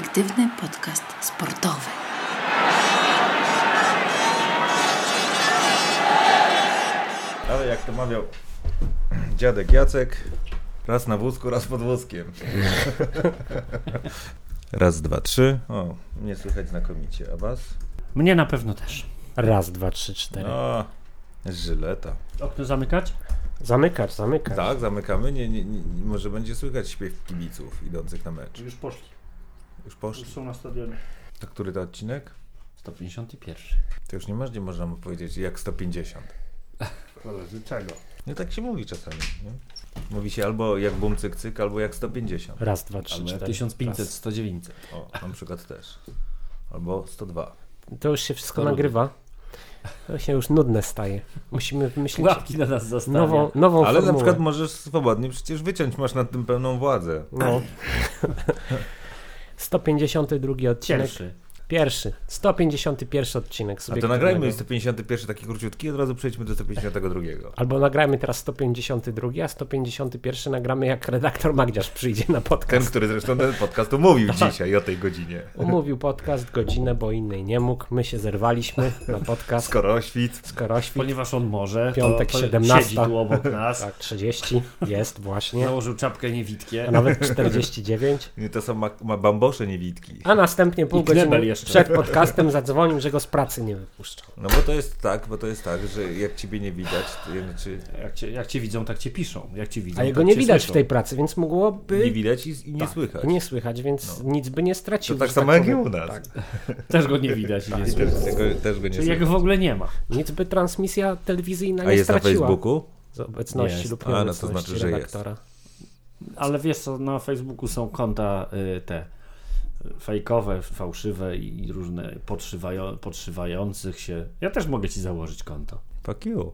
perspektywny podcast sportowy. Ale jak to mawiał dziadek Jacek, raz na wózku, raz pod wózkiem. raz, dwa, trzy. O, mnie słychać znakomicie. A was? Mnie na pewno też. Raz, dwa, trzy, cztery. No, żyleta. Okno zamykać? Zamykać, zamykać. Tak, zamykamy. Nie, nie, nie, może będzie słychać śpiew kibiców idących na mecz. Już poszli. Już poszli. Już są na stadionie. To który to odcinek? 151. To już nie można, można mu powiedzieć jak 150. Zależy czego. No tak się mówi czasami. Nie? Mówi się albo jak bum cyk cyk, albo jak 150. Raz, dwa, trzy, Albo cztery. 1500, Raz. 100, 900. O, na przykład też. Albo 102. To już się wszystko nagrywa. To się już nudne staje. Musimy wymyślić Łapki na nas zostawia. nową, nową Ale formułę. na przykład możesz swobodnie przecież wyciąć, masz nad tym pełną władzę. No. 152 odcinek. Pierwszy. Pierwszy. 151 odcinek. A to nagrajmy 151 taki króciutki, od razu przejdźmy do 152. Albo nagrajmy teraz 152, a 151 nagramy jak redaktor Magdziarz przyjdzie na Ten, podcast. który zresztą ten podcast umówił dzisiaj o tej godzinie. Umówił podcast godzinę, bo innej nie mógł. My się zerwaliśmy na podcast. Skoro świt. Skoroświt. Ponieważ on może, Piątek, to, to 17. siedzi tu obok nas. Tak, 30 jest właśnie. Założył czapkę A niewidkie. nawet 49. Nie, to są ma, ma bambosze niewidki. A następnie pół I godziny jeszcze. przed podcastem zadzwonił, że go z pracy nie wypuszczał. No bo to jest tak, bo to jest tak, że jak ciebie nie widać, to ja, znaczy Jak cię, jak cię widzą, tak cię piszą. Jak cię widzą, A jego tak nie cię widać w słyszą. tej pracy, więc mogłoby nie widać i, i nie tak, słychać. Nie słychać, więc No. nic by nie To stracił. tak że samo jak i u nas. Tak. Też go nie widać i nie też, słychać. tego, też go nie Czyli jego w ogóle nie ma. Nic by transmisja telewizyjna A nie jest na straciła. Facebooku? Z obecności Jest. lub A, no to nieobecności znaczy, że jest. redaktora. Ale wiesz co, na Facebooku są konta y, te y, fejkowe, fałszywe i różne podszywają, podszywających się. Ja też mogę ci założyć konto. Fuck you.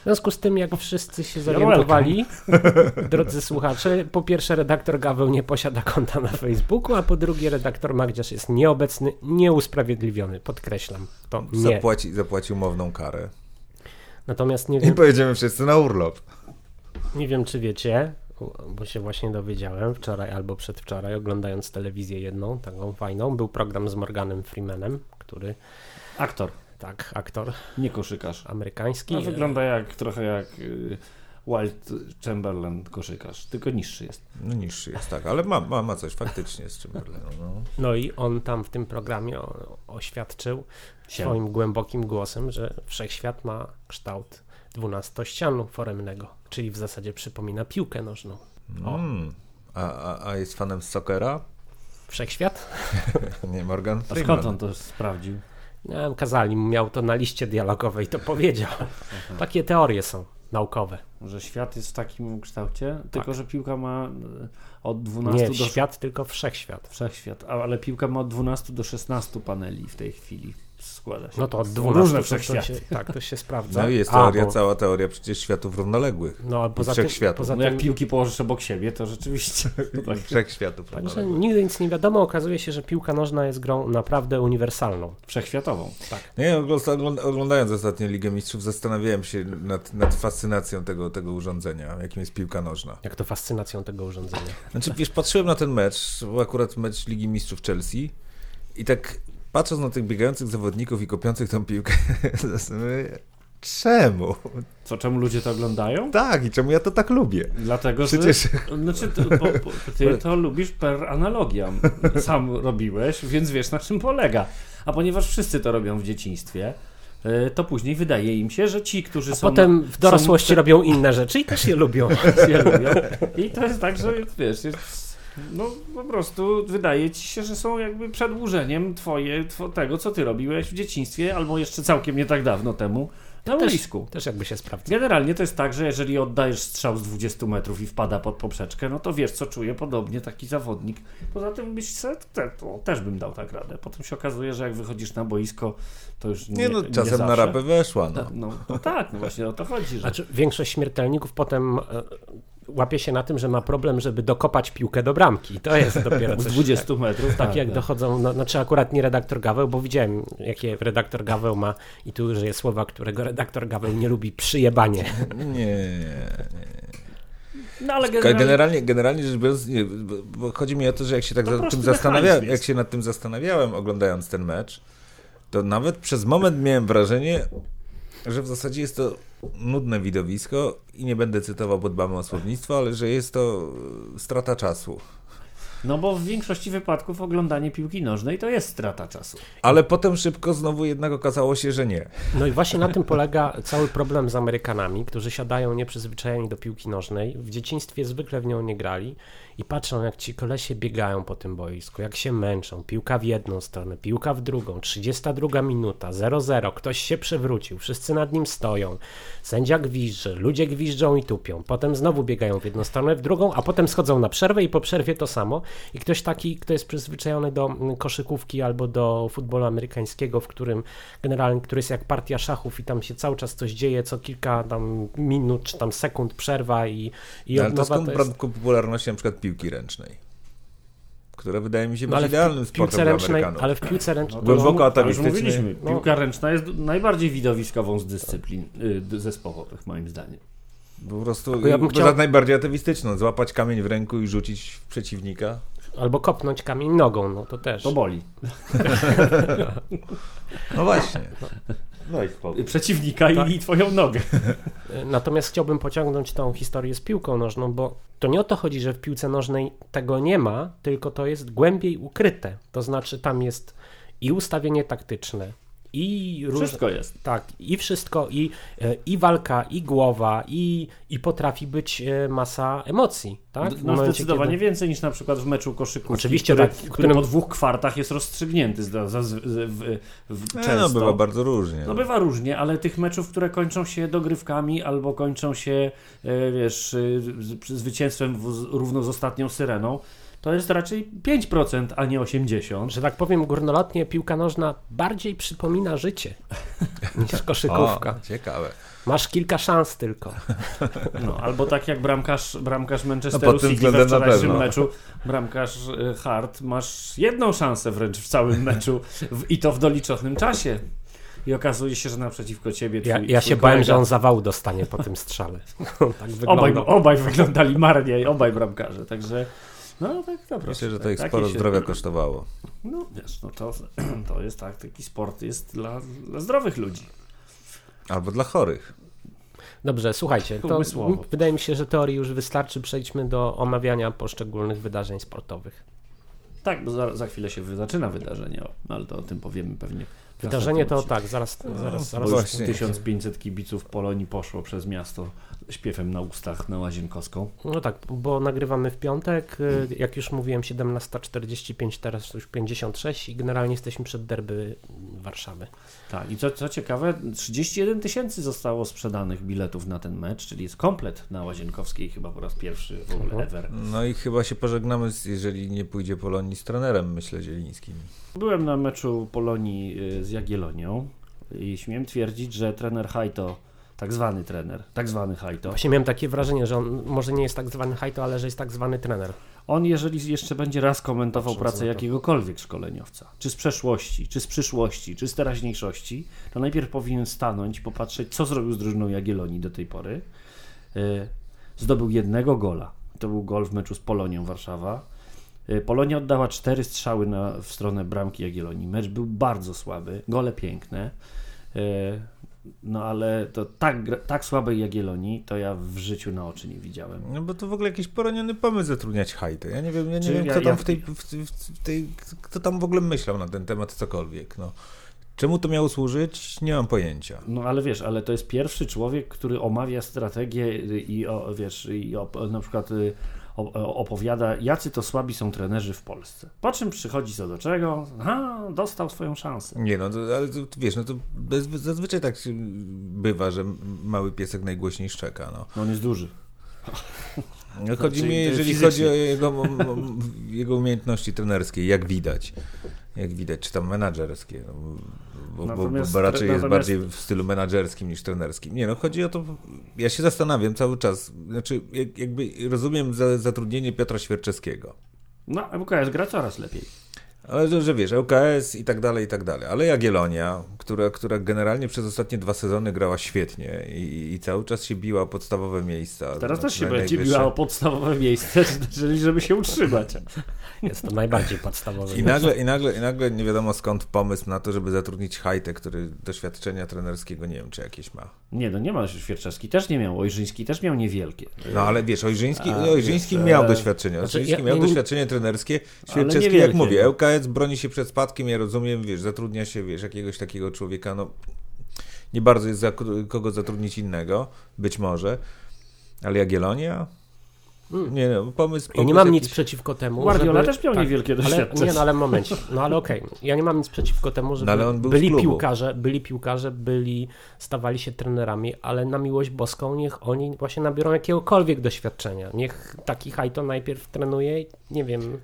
W związku z tym, jak wszyscy się zorientowali, drodzy słuchacze, po pierwsze redaktor Gaweł nie posiada konta na Facebooku, a po drugie redaktor Magdziarz jest nieobecny, nieusprawiedliwiony. Podkreślam to nie. Zapłaci, zapłaci umowną karę. Natomiast nie I wiem, pojedziemy wszyscy na urlop. nie wiem, czy wiecie, bo się właśnie dowiedziałem wczoraj albo przedwczoraj, oglądając telewizję jedną, taką fajną, był program z Morganem Freemanem, który, Aktor, tak, aktor nie koszykarz. amerykański. No, wygląda jak trochę jak y, Wild Chamberlain koszykarz, tylko niższy jest. No niższy jest, tak, ale ma, ma, ma coś faktycznie z Chamberlainem. No. No i on tam w tym programie oświadczył Się. swoim głębokim głosem, że wszechświat ma kształt dwunastościanu foremnego, czyli w zasadzie przypomina piłkę nożną. O. Mm. A, a, a jest fanem Sockera? Wszechświat? Nie, Morgan A Freeman. skąd on to sprawdził? Nie wiem, kazali mu, miał to na liście dialogowej, to powiedział. Takie teorie są naukowe. Że świat jest w takim kształcie, tylko że piłka ma y, od 12 Nie do świat, tylko wszechświat. Wszechświat, a- ale piłka ma od 12 do 16 paneli w tej chwili. Składa się. No to od Są 12 Różne to, to wszechświaty. się, Tak, to się sprawdza. No i jest A, teoria, bo- cała teoria przecież światów równoległych. No, a poza tym, poza No jak piłki położysz obok siebie, to rzeczywiście. To tak. Wszechświatów Także nigdy nic nie wiadomo. Okazuje się, że piłka nożna jest grą naprawdę uniwersalną. Wszechświatową. Nie, ogląd- oglądając ostatnio Ligę Mistrzów zastanawiałem się nad, nad fascynacją tego, tego urządzenia, jakim jest piłka nożna. Jak to fascynacją tego urządzenia. Znaczy, wiesz, patrzyłem na ten mecz, był akurat mecz Ligi Mistrzów Chelsea i tak patrząc na tych biegających zawodników i kopiących tą piłkę, zastanawiam się, czemu? Co, czemu ludzie to oglądają? Tak, i czemu ja to tak lubię? Dlatego, Przecież- że znaczy, ty, bo, bo, ty to lubisz per analogia. Sam robiłeś, więc wiesz na czym polega. A ponieważ wszyscy to robią w dzieciństwie, y, to później wydaje im się, że ci, którzy A są potem w dorosłości są, robią inne rzeczy i też je lubią. je lubią. I to jest tak, że wiesz, jest, no po prostu wydaje ci się, że są jakby przedłużeniem twoje, two, tego, co ty robiłeś w dzieciństwie, albo jeszcze całkiem nie tak dawno temu na Też- boisku. Też jakby się sprawdza. Generalnie to jest tak, że jeżeli oddajesz strzał z 20 metrów i wpada pod poprzeczkę, no to wiesz, co czuje podobnie taki zawodnik. Poza tym byś se, te, to też bym dał tak radę. Potem się okazuje, że jak wychodzisz na boisko, to już nie Nie no, czasem nie na rapę weszła, no. No, no, no tak, no właśnie o to chodzi, że Znaczy, większość śmiertelników potem e, łapie się na tym, że ma problem, żeby dokopać piłkę do bramki. To jest dopiero z coś 20 metrów, Tak, tak, jak tak. dochodzą, no, znaczy akurat nie redaktor Gaweł, bo widziałem, jakie redaktor Gaweł ma i tu użyję słowa, którego redaktor Gaweł nie lubi, przyjebanie. Nie, nie, nie. No ale generalnie, Generalnie, generalnie rzecz biorąc, nie, chodzi mi o to, że jak się tak To za tym zastanawiałem, jak się nad tym zastanawiałem oglądając ten mecz, to nawet przez moment miałem wrażenie, że w zasadzie jest to nudne widowisko i nie będę cytował, bo dbamy o słownictwo, ale że jest to e, strata czasu. no bo w większości wypadków oglądanie piłki nożnej to jest strata czasu. Ale potem szybko znowu jednak okazało się, że nie. No i właśnie na tym polega cały problem z Amerykanami, którzy siadają nieprzyzwyczajeni do piłki nożnej. W dzieciństwie zwykle w nią nie grali i patrzą, jak ci kolesie biegają po tym boisku, jak się męczą. Piłka w jedną stronę, piłka w drugą, 32 minuta, 0-0, ktoś się przewrócił, wszyscy nad nim stoją. Sędzia gwizdże, ludzie gwiżdżą i tupią. Potem znowu biegają w jedną stronę, w drugą, a potem schodzą na przerwę i po przerwie to samo. I ktoś taki, kto jest przyzwyczajony do mm, koszykówki albo do futbolu amerykańskiego, w którym generalnie, który jest jak partia szachów i tam się cały czas coś dzieje, co kilka tam minut czy tam sekund przerwa i, i No, ale od to nowa skąd to jest... popularności na przykład piłki ręcznej? Która wydaje mi się No, być idealnym sportem ręcznej, ale w piłce ręcznej... Głęboko No, ale już atawistyczny. mówiliśmy, No. piłka ręczna jest najbardziej widowiskową z dyscyplin d- zespołowych, moim zdaniem. Po prostu ja bym chciał- najbardziej atawistyczną. Złapać kamień w ręku i rzucić w przeciwnika. Albo kopnąć kamień nogą, no to też. To boli. No właśnie. No i Przeciwnika i, Tak. i twoją nogę. Natomiast chciałbym pociągnąć tą historię z piłką nożną, bo to nie o to chodzi, że w piłce nożnej tego nie ma, tylko to jest głębiej ukryte. To znaczy tam jest i ustawienie taktyczne, i róż... Wszystko jest. Tak, i wszystko, i, e, i walka, i głowa, i, i potrafi być e, masa emocji, tak? W No momencie, zdecydowanie kiedy- więcej niż na przykład w meczu koszykówki, Oczywiście który, tak, w który którym- po dwóch kwartach jest rozstrzygnięty z- w, w, Nie, często. no bywa bardzo różnie. No bywa różnie, ale tych meczów, które kończą się dogrywkami albo kończą się, e, wiesz, e, z- zwycięstwem w, równo z ostatnią syreną, to jest raczej 5%, a nie 80%. Że tak powiem, górnolotnie piłka nożna bardziej przypomina życie niż koszykówka. O, ciekawe. Masz kilka szans tylko. No, albo tak jak bramkarz, bramkarz No, Manchesteru tym City we wczorajszym meczu, bramkarz e, Hart, masz jedną szansę wręcz w całym meczu w, i to w doliczonym czasie. I okazuje się, że naprzeciwko ciebie twój, Ja, ja twój się bałem, kolega- że on zawału dostanie po tym strzale. tak Obaj, obaj wyglądali marnie, obaj bramkarze, także no tak dobra. Myślę, że to tak, ich sporo się- zdrowia kosztowało. No wiesz, no to, to jest tak, taki sport jest dla, dla zdrowych ludzi. Albo dla chorych. Dobrze, słuchajcie, to Umysłowo. wydaje mi się, że teorii już wystarczy. Przejdźmy do omawiania poszczególnych wydarzeń sportowych. Tak, bo za, za chwilę się zaczyna wydarzenie, no, ale to o tym powiemy pewnie. Wydarzenie to tak, zaraz, zaraz, Bo zaraz. właśnie. 1500 kibiców Polonii poszło przez miasto śpiewem na ustach na Łazienkowską. No tak, bo nagrywamy w piątek, y, jak już mówiłem 17.45, teraz już 56 i generalnie jesteśmy przed derby Warszawy. Tak, i co, co ciekawe, 31 tysięcy zostało sprzedanych biletów na ten mecz, czyli jest komplet na Łazienkowskiej chyba po raz pierwszy w ogóle Mhm. ever. No i chyba się pożegnamy, z- jeżeli nie pójdzie Polonii z trenerem, myślę, Zielińskim. Byłem na meczu Polonii y, z Jagiellonią i śmiem twierdzić, że trener Hajto, tak zwany trener, tak zwany Hajto, Właśnie miałem takie wrażenie, że on może nie jest tak zwany hajto, ale że jest tak zwany trener. on jeżeli jeszcze będzie raz komentował Patrząc pracę jakiegokolwiek szkoleniowca, czy z przeszłości, czy z przyszłości, czy z teraźniejszości, to najpierw powinien stanąć i popatrzeć, co zrobił z drużyną Jagiellonii do tej pory. Y, Zdobył jednego gola. To był gol w meczu z Polonią Warszawa. Y, Polonia oddała cztery strzały na, w stronę bramki Jagiellonii. Mecz był bardzo słaby, gole piękne. No ale to tak, tak słabej Jagiellonii to ja w życiu na oczy nie widziałem. No bo to w ogóle jakiś poroniony pomysł zatrudniać hajtę. Ja nie wiem, ja nie wiem ja- kto tam ja- w tej, w, w, tej, kto tam w ogóle myślał na ten temat cokolwiek. No. Czemu to miało służyć? Nie mam pojęcia. No ale wiesz, ale to jest pierwszy człowiek, który omawia strategię i o, wiesz, i o, na przykład y, opowiada, jacy to słabi są trenerzy w Polsce. Po czym przychodzi co do czego? Aha, dostał swoją szansę. Nie no, to, ale to, wiesz, no to bez, zazwyczaj tak się bywa, że mały piesek najgłośniej szczeka. No. No on jest duży. No, chodzi Znaczy, mi, jeżeli chodzi o jego, jego umiejętności trenerskie, jak widać. Jak widać, czy tam menadżerskie. No, bo, bo, bo, bo raczej jest bardziej w stylu menadżerskim niż trenerskim. Nie no, chodzi o to, ja się zastanawiam cały czas, znaczy jak, jakby rozumiem za, zatrudnienie Piotra Świerczewskiego, No, MKS gra coraz lepiej. Ale że, że wiesz, ŁKS i tak dalej, i tak dalej. Ale Jagiellonia, która, która generalnie przez ostatnie dwa sezony grała świetnie i, i cały czas się biła o podstawowe miejsca. Teraz Znaczy, też się naj- będzie biła o podstawowe miejsce, czyli żeby się utrzymać. Jest to najbardziej podstawowe. I nagle, i, nagle, I nagle nie wiadomo skąd pomysł na to, żeby zatrudnić Hajtę, który doświadczenia trenerskiego nie wiem, czy jakieś ma. Nie, no nie ma, Świerczewski też nie miał, Ojrzyński też miał niewielkie. No ale wiesz, Ojrzyński, A, Ojrzyński wiesz, miał e, doświadczenie. znaczy, Ojrzyński ja- miał ja nie- doświadczenie trenerskie. Świerczewski, jak mówię, no. ŁKS broni się przed spadkiem, ja rozumiem, wiesz, zatrudnia się, wiesz, jakiegoś takiego człowieka, no nie bardzo jest za kogo zatrudnić innego, być może, ale Jagiellonia? Nie no, pomysł, Ja pomysł nie mam jakiś... nic przeciwko temu. Guardiola żeby... też miał niewielkie ale, doświadczenie. Nie, no ale momencie. No ale okej. Ja nie mam nic przeciwko temu, żeby No, ale on był z byli piłkarze, byli piłkarze, byli, stawali się trenerami, ale na miłość boską niech oni właśnie nabiorą jakiegokolwiek doświadczenia. Niech taki hajto najpierw trenuje, i nie wiem,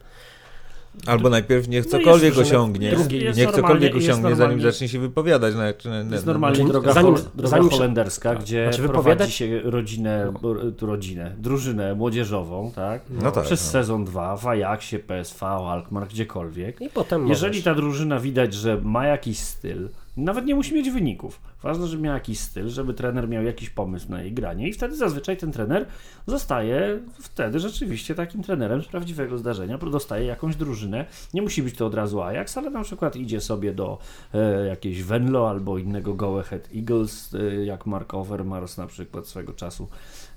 Albo najpierw niech No cokolwiek że osiągnie, drugi- niech cokolwiek osiągnie, zanim zacznie się wypowiadać. No, jak- no, Jest no, normalnie droga, zanim- droga zanim- holenderska, gdzie Znaczy wypowiadać- się rodzinę, tu rodzinę, drużynę młodzieżową, tak? No tak, Przez no. sezon 2 w Ajaxie, PSV, Alkmaar, gdziekolwiek. i potem Jeżeli możesz. ta drużyna widać, że ma jakiś styl, nawet nie musi mieć wyników. Ważne, żeby miał jakiś styl, żeby trener miał jakiś pomysł na jej granie i wtedy zazwyczaj ten trener zostaje wtedy rzeczywiście takim trenerem z prawdziwego zdarzenia, dostaje jakąś drużynę. Nie musi być to od razu Ajax, ale na przykład idzie sobie do e, jakiejś Venlo albo innego Go Ahead Eagles, e, jak Mark Overmars na przykład swego czasu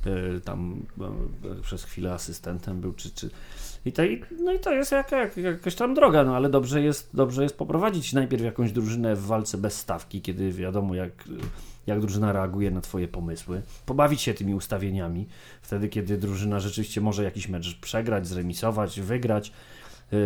e, tam e, przez chwilę asystentem był, czy, czy i to, no i to jest jaka, jak, jakaś tam droga, no ale dobrze jest, dobrze jest poprowadzić najpierw jakąś drużynę w walce bez stawki, kiedy wiadomo jak, jak drużyna reaguje na twoje pomysły, pobawić się tymi ustawieniami, wtedy kiedy drużyna rzeczywiście może jakiś mecz przegrać, zremisować, wygrać,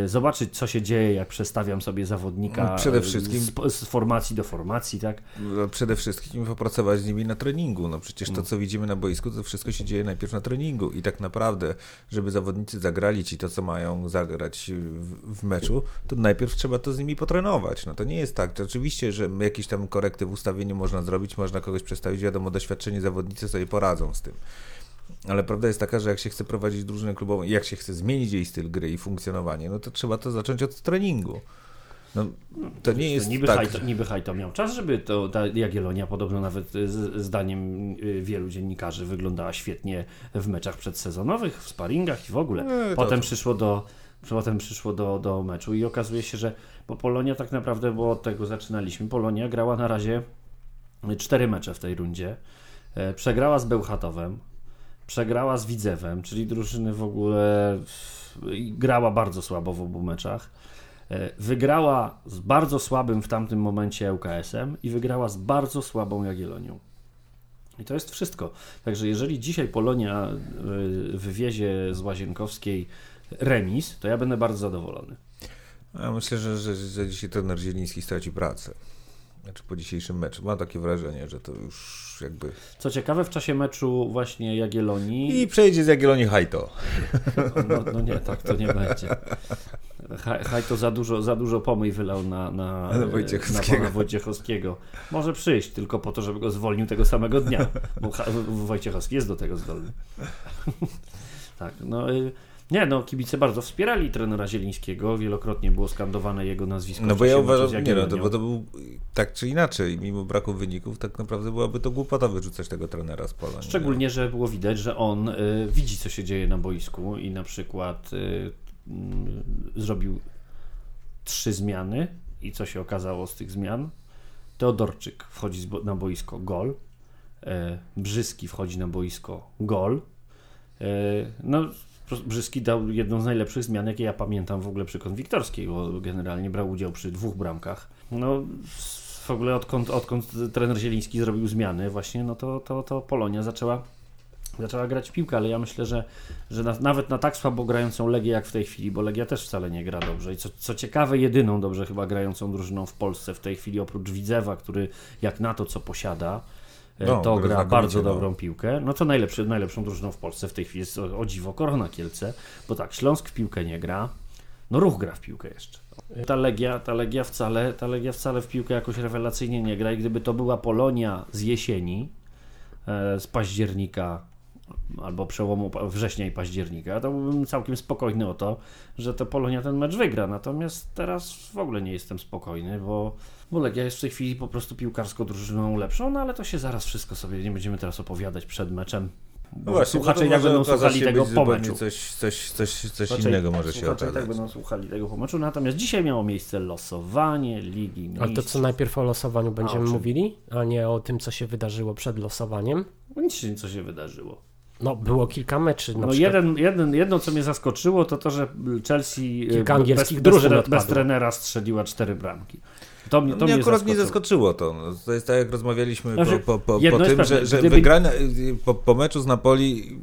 zobaczyć co się dzieje, jak przestawiam sobie zawodnika No, przede y, wszystkim- z, z formacji do formacji, tak? No, Przede wszystkim popracować z nimi na treningu. No przecież to, co widzimy na boisku, to wszystko się dzieje najpierw na treningu. I tak naprawdę, żeby zawodnicy zagrali ci to, co mają zagrać w, w meczu, to najpierw trzeba to z nimi potrenować. No to nie jest tak. To oczywiście, że jakieś tam korekty w ustawieniu można zrobić, można kogoś przestawić. Wiadomo, doświadczeni zawodnicy sobie poradzą z tym. Ale prawda jest taka, że jak się chce prowadzić drużynę klubową jak się chce zmienić jej styl gry i funkcjonowanie, no to trzeba to zacząć od treningu. No, to nie jest niby, tak. Hajto, niby Hajto miał czas, żeby to, ta Jagiellonia podobno nawet y, z, zdaniem y, wielu dziennikarzy wyglądała świetnie w meczach przedsezonowych, w sparingach i w ogóle. Potem to- przyszło do potem przyszło do, do meczu i okazuje się, że bo Polonia tak naprawdę, bo od tego zaczynaliśmy, Polonia grała na razie cztery mecze w tej rundzie. E, Przegrała z Bełchatowem, przegrała z Widzewem, czyli drużyny w ogóle grała bardzo słabo w obu meczach. E, Wygrała z bardzo słabym w tamtym momencie ŁKS-em i wygrała z bardzo słabą Jagiellonią. I to jest wszystko. Także jeżeli dzisiaj Polonia y, wywiezie z Łazienkowskiej remis, to ja będę bardzo zadowolony. Ja myślę, że, że, że dzisiaj trener Zieliński straci pracę. Znaczy po dzisiejszym meczu. Mam takie wrażenie, że to już jakby... Co ciekawe, w czasie meczu właśnie Jagiellonii... I przejdzie z Jagiellonii Hajto. No, no nie, tak to nie będzie. Haj, Haj to za dużo, za dużo pomyj wylał na, na, Na na, Wojciechowskiego. pana Wojciechowskiego. Może przyjść tylko po to, żeby go zwolnił tego samego dnia, bo Wojciechowski jest do tego zdolny. tak, no y, nie, no kibice bardzo wspierali trenera Zielińskiego, wielokrotnie było skandowane jego nazwisko. No bo ja uważam, nie no, to, bo to był tak czy inaczej, mimo braku wyników, tak naprawdę byłaby to głupota wyrzucać tego trenera z pola. nie? Szczególnie, że było widać, że on y, widzi, co się dzieje na boisku i na przykład y, mm, zrobił trzy zmiany i co się okazało z tych zmian? Teodorczyk wchodzi na boisko, gol. E, Brzyski wchodzi na boisko, gol. E, no, Brzyski dał jedną z najlepszych zmian, jakie ja pamiętam w ogóle przy Konwiktorskiej, bo generalnie brał udział przy dwóch bramkach. No, w ogóle odkąd, odkąd trener Zieliński zrobił zmiany właśnie, no to, to, to Polonia zaczęła zaczęła grać piłkę, ale ja myślę, że, że na, nawet na tak słabo grającą Legię jak w tej chwili, bo Legia też wcale nie gra dobrze i co, co ciekawe, jedyną dobrze chyba grającą drużyną w Polsce w tej chwili oprócz Widzewa, który jak na to co posiada, No, to gra bardzo no. dobrą piłkę, no to najlepszy, najlepszą drużyną w Polsce w tej chwili jest o, o dziwo Korona Kielce, bo tak, Śląsk w piłkę nie gra, no Ruch gra w piłkę jeszcze. Ta Legia, ta Legia wcale, ta Legia wcale w piłkę jakoś rewelacyjnie nie gra i gdyby to była Polonia z jesieni, e, z października albo przełomu września i października, to byłbym całkiem spokojny o to, że to Polonia ten mecz wygra. Natomiast teraz w ogóle nie jestem spokojny, bo, bo Legia jest w tej chwili po prostu piłkarsko drużyną lepszą, no ale to się zaraz wszystko sobie, nie będziemy teraz opowiadać przed meczem. Bo No właśnie, słuchacze i tak może będą słuchali tego po meczu. Coś, coś, coś, coś Słuchacze- innego może się słuchacze okazać. tak będą słuchali tego po meczu. Natomiast dzisiaj miało miejsce losowanie Ligi Mistrzów. Ale to co najpierw o losowaniu będziemy o czym? mówili, a nie o tym, co się wydarzyło przed losowaniem. No Nic się, co się wydarzyło. No, było kilka meczy. Na No jeden, jeden, jedno, co mnie zaskoczyło, to to, że Chelsea Kilka e, angielskich bez, drużyn bez, bez trenera strzeliła cztery bramki. To, mnie- to mnie mnie akurat zaskoczyło. nie zaskoczyło to. No, To jest tak, jak rozmawialiśmy Znaczy, po, po, po, po tym, pewne, że, że gdyby- wygrana, po, po meczu z Napoli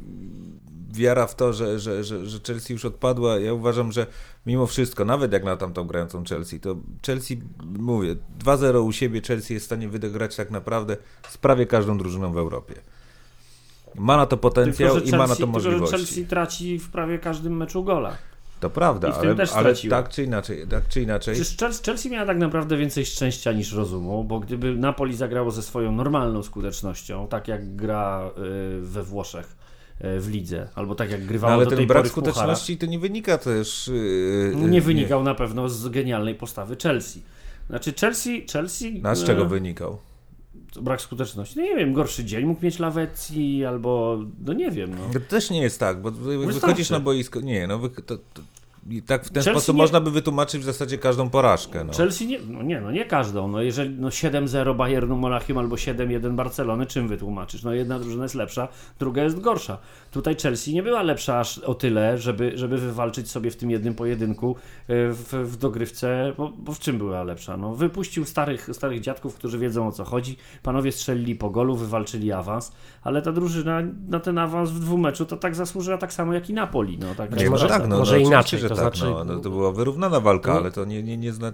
wiara w to, że, że, że, że Chelsea już odpadła. Ja uważam, że mimo wszystko, nawet jak na tamtą grającą Chelsea, to Chelsea, mówię, 2-0 u siebie Chelsea jest w stanie wygrać tak naprawdę z prawie każdą drużyną w Europie. Ma na to potencjał Tylko, i ma na to tylko, że możliwości. Chelsea traci w prawie każdym meczu gola. To prawda, ale, ale tak czy inaczej, tak czy inaczej. Przecież Chelsea, miała tak naprawdę więcej szczęścia niż rozumu, bo gdyby Napoli zagrało ze swoją normalną skutecznością, tak jak gra y, we Włoszech y, w lidze, albo tak jak No, grywało ale do tej ten brak skuteczności to nie wynika też. Yy, nie wynikał na pewno z genialnej postawy Chelsea. Znaczy Chelsea... Chelsea Na z czego wynikał? Brak skuteczności. No nie wiem, gorszy dzień mógł mieć Lawecji albo... No nie wiem, no. To też nie jest tak, bo wychodzisz na boisko. Nie, no wy, to, to, i tak w ten Chelsea sposób nie- można by wytłumaczyć w zasadzie każdą porażkę. No. Chelsea nie, no nie, no nie każdą. No jeżeli no 7-0 Bayernu Monachium albo 7-1 Barcelony, czym wytłumaczysz? No jedna drużyna jest lepsza, druga jest gorsza. Tutaj Chelsea nie była lepsza aż o tyle, żeby, żeby wywalczyć sobie w tym jednym pojedynku y, w, w dogrywce, bo, bo w czym była lepsza? No wypuścił starych, starych dziadków, którzy wiedzą o co chodzi. Panowie strzelili po golu, wywalczyli awans, ale ta drużyna na ten awans w dwóch meczu to tak zasłużyła tak samo jak i Napoli. No, tak Nie, może- no tak, no, może no, inaczej, że to tak, znaczy- no, no, to była wyrównana walka, No. ale to nie, nie, nie zna...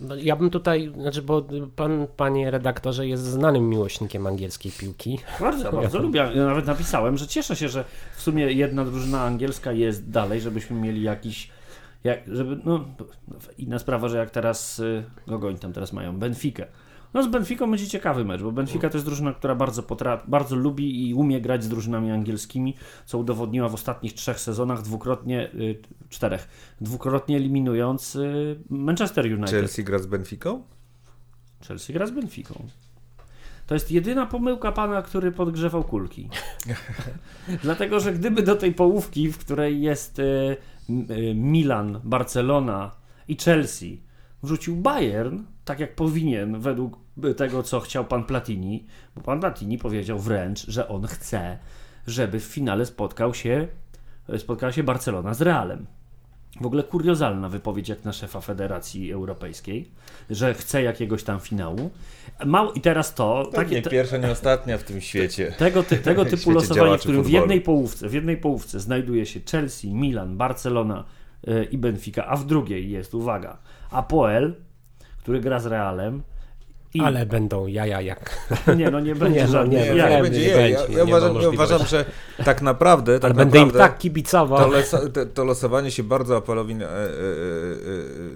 No, ja bym tutaj, znaczy, bo pan, panie redaktorze, jest znanym miłośnikiem angielskiej piłki. Bardzo, bardzo lubię. Ja nawet napisałem, że cieszę się, że w sumie jedna drużyna angielska jest dalej, żebyśmy mieli jakiś. Jak, żeby, no, inna sprawa, że jak teraz. y, Kogo oni tam teraz mają? Benfikę. No z Benfiką będzie ciekawy mecz, bo Benfica to jest drużyna, która bardzo, potra- bardzo lubi i umie grać z drużynami angielskimi, co udowodniła w ostatnich trzech sezonach dwukrotnie, y, czterech, dwukrotnie eliminując y, Manchester United. Chelsea gra z Benficą? Chelsea gra z Benficą. To jest jedyna pomyłka pana, który podgrzewał kulki. Dlatego, że gdyby do tej połówki, w której jest m- e, Milan, Barcelona i Chelsea, wrzucił Bayern, tak jak powinien, według tego, co chciał pan Platini, bo pan Platini powiedział wręcz, że on chce, żeby w finale spotkał się, spotkała się Barcelona z Realem. W ogóle kuriozalna wypowiedź jak na szefa Federacji Europejskiej, że chce jakiegoś tam finału. Mało, I teraz to, Tak, nie te- pierwsza, nie ostatnia w tym świecie. tego, ty, tego typu Świecie losowanie, w którym w jednej połówce, w jednej połówce znajduje się Chelsea, Milan, Barcelona y, i Benfica, a w drugiej jest, uwaga, Apoel, który gra z Realem. I, Ale będą jaja jak... nie, no nie będzie Nie, no żadnych nie, Nie, nie, nie, będzie nie będzie, Ja, ja, uważam, ja uważam, że tak naprawdę, tak Ale będę im naprawdę tak kibicował. to, losa, to, to losowanie się bardzo Apelowi e, e, e, e,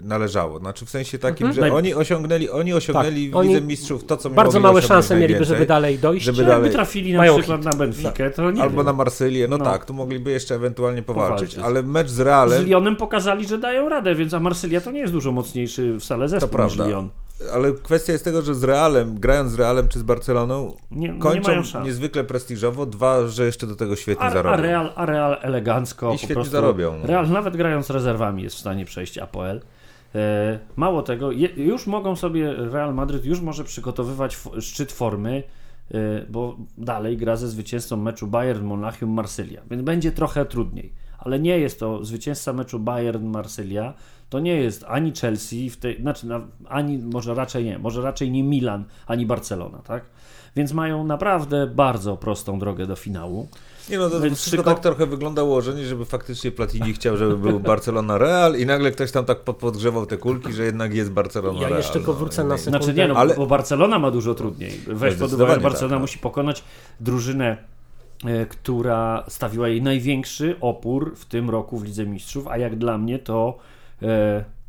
należało. Znaczy w sensie takim, Mhm. że oni osiągnęli, oni osiągnęli Tak, w Lidze oni Mistrzów to, co Bardzo małe szanse mieliby, żeby dalej dojść. Żeby Jakby dalej- trafili na mają przykład na Benfikę, to nie Albo wiem. na Marsylię, no, No. tak, tu mogliby jeszcze ewentualnie powalczyć, Powalczyć. ale mecz z Z Realem, Lyonem pokazali, że dają radę, więc a Marsylia to nie jest dużo mocniejszy wcale zespół To niż prawda. Lyon. Ale kwestia jest tego, że z Realem, grając z Realem czy z Barceloną, Nie, nie kończą szans. niezwykle prestiżowo, dwa, że jeszcze do tego świetnie A, a, zarobią. Real, a Real elegancko I po świetnie prostu, zarobią, no. Real nawet grając rezerwami jest w stanie przejść Apoel. E, mało tego, je, już mogą sobie, Real Madryt już może przygotowywać f, szczyt formy, e, bo dalej gra ze zwycięzcą meczu Bayern, Monachium, Marsylia, więc będzie trochę trudniej. Ale nie jest to zwycięzca meczu Bayern-Marsylia, to nie jest ani Chelsea, w tej, znaczy na, ani może raczej nie, może raczej nie Milan, ani Barcelona, tak? Więc mają naprawdę bardzo prostą drogę do finału. Nie no, to Więc wszystko tylko- tak trochę wygląda ułożenie, żeby faktycznie Platini chciał, żeby był Barcelona Real i nagle ktoś tam tak pod- podgrzewał te kulki, że jednak jest Barcelona Ja Real. jeszcze tylko no. wrócę na sekundę. Znaczy nie, no, Ale- bo Barcelona ma dużo trudniej. Weź pod uwagę, Barcelona tak, no. musi pokonać drużynę, e, która stawiła jej największy opór w tym roku w Lidze Mistrzów, a jak dla mnie to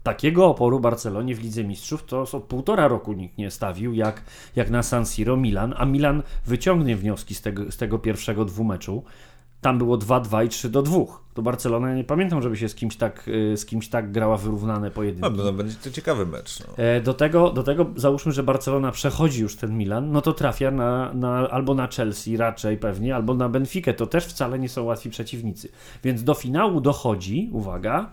takiego oporu Barcelonie w Lidze Mistrzów to od półtora roku nikt nie stawił, jak, jak na San Siro Milan, a Milan wyciągnie wnioski z tego, z tego pierwszego dwumeczu. tam było 2-2 i 3 do 2. To Barcelona, ja nie pamiętam, żeby się z kimś tak, y, z kimś tak grała wyrównane pojedynki. No, no będzie to ciekawy mecz. No. E, Do tego, do tego załóżmy, że Barcelona przechodzi już ten Milan, no to trafia na, na, albo na Chelsea raczej pewnie, albo na Benfikę. To też wcale nie są łatwi przeciwnicy. Więc do finału dochodzi, uwaga,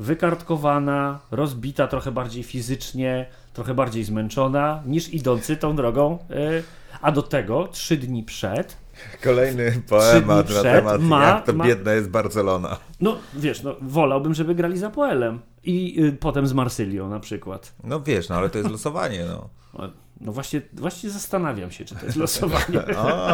wykartkowana, rozbita trochę bardziej fizycznie, trochę bardziej zmęczona niż idący tą drogą. e, A do tego trzy dni przed Kolejny poemat na temat, ma- jak to ma- biedna jest Barcelona. No wiesz, no, wolałbym, żeby grali za Poelem i y, potem z Marsylią na przykład. No wiesz, no ale to jest losowanie, no. No właśnie, właśnie zastanawiam się, czy to jest losowanie.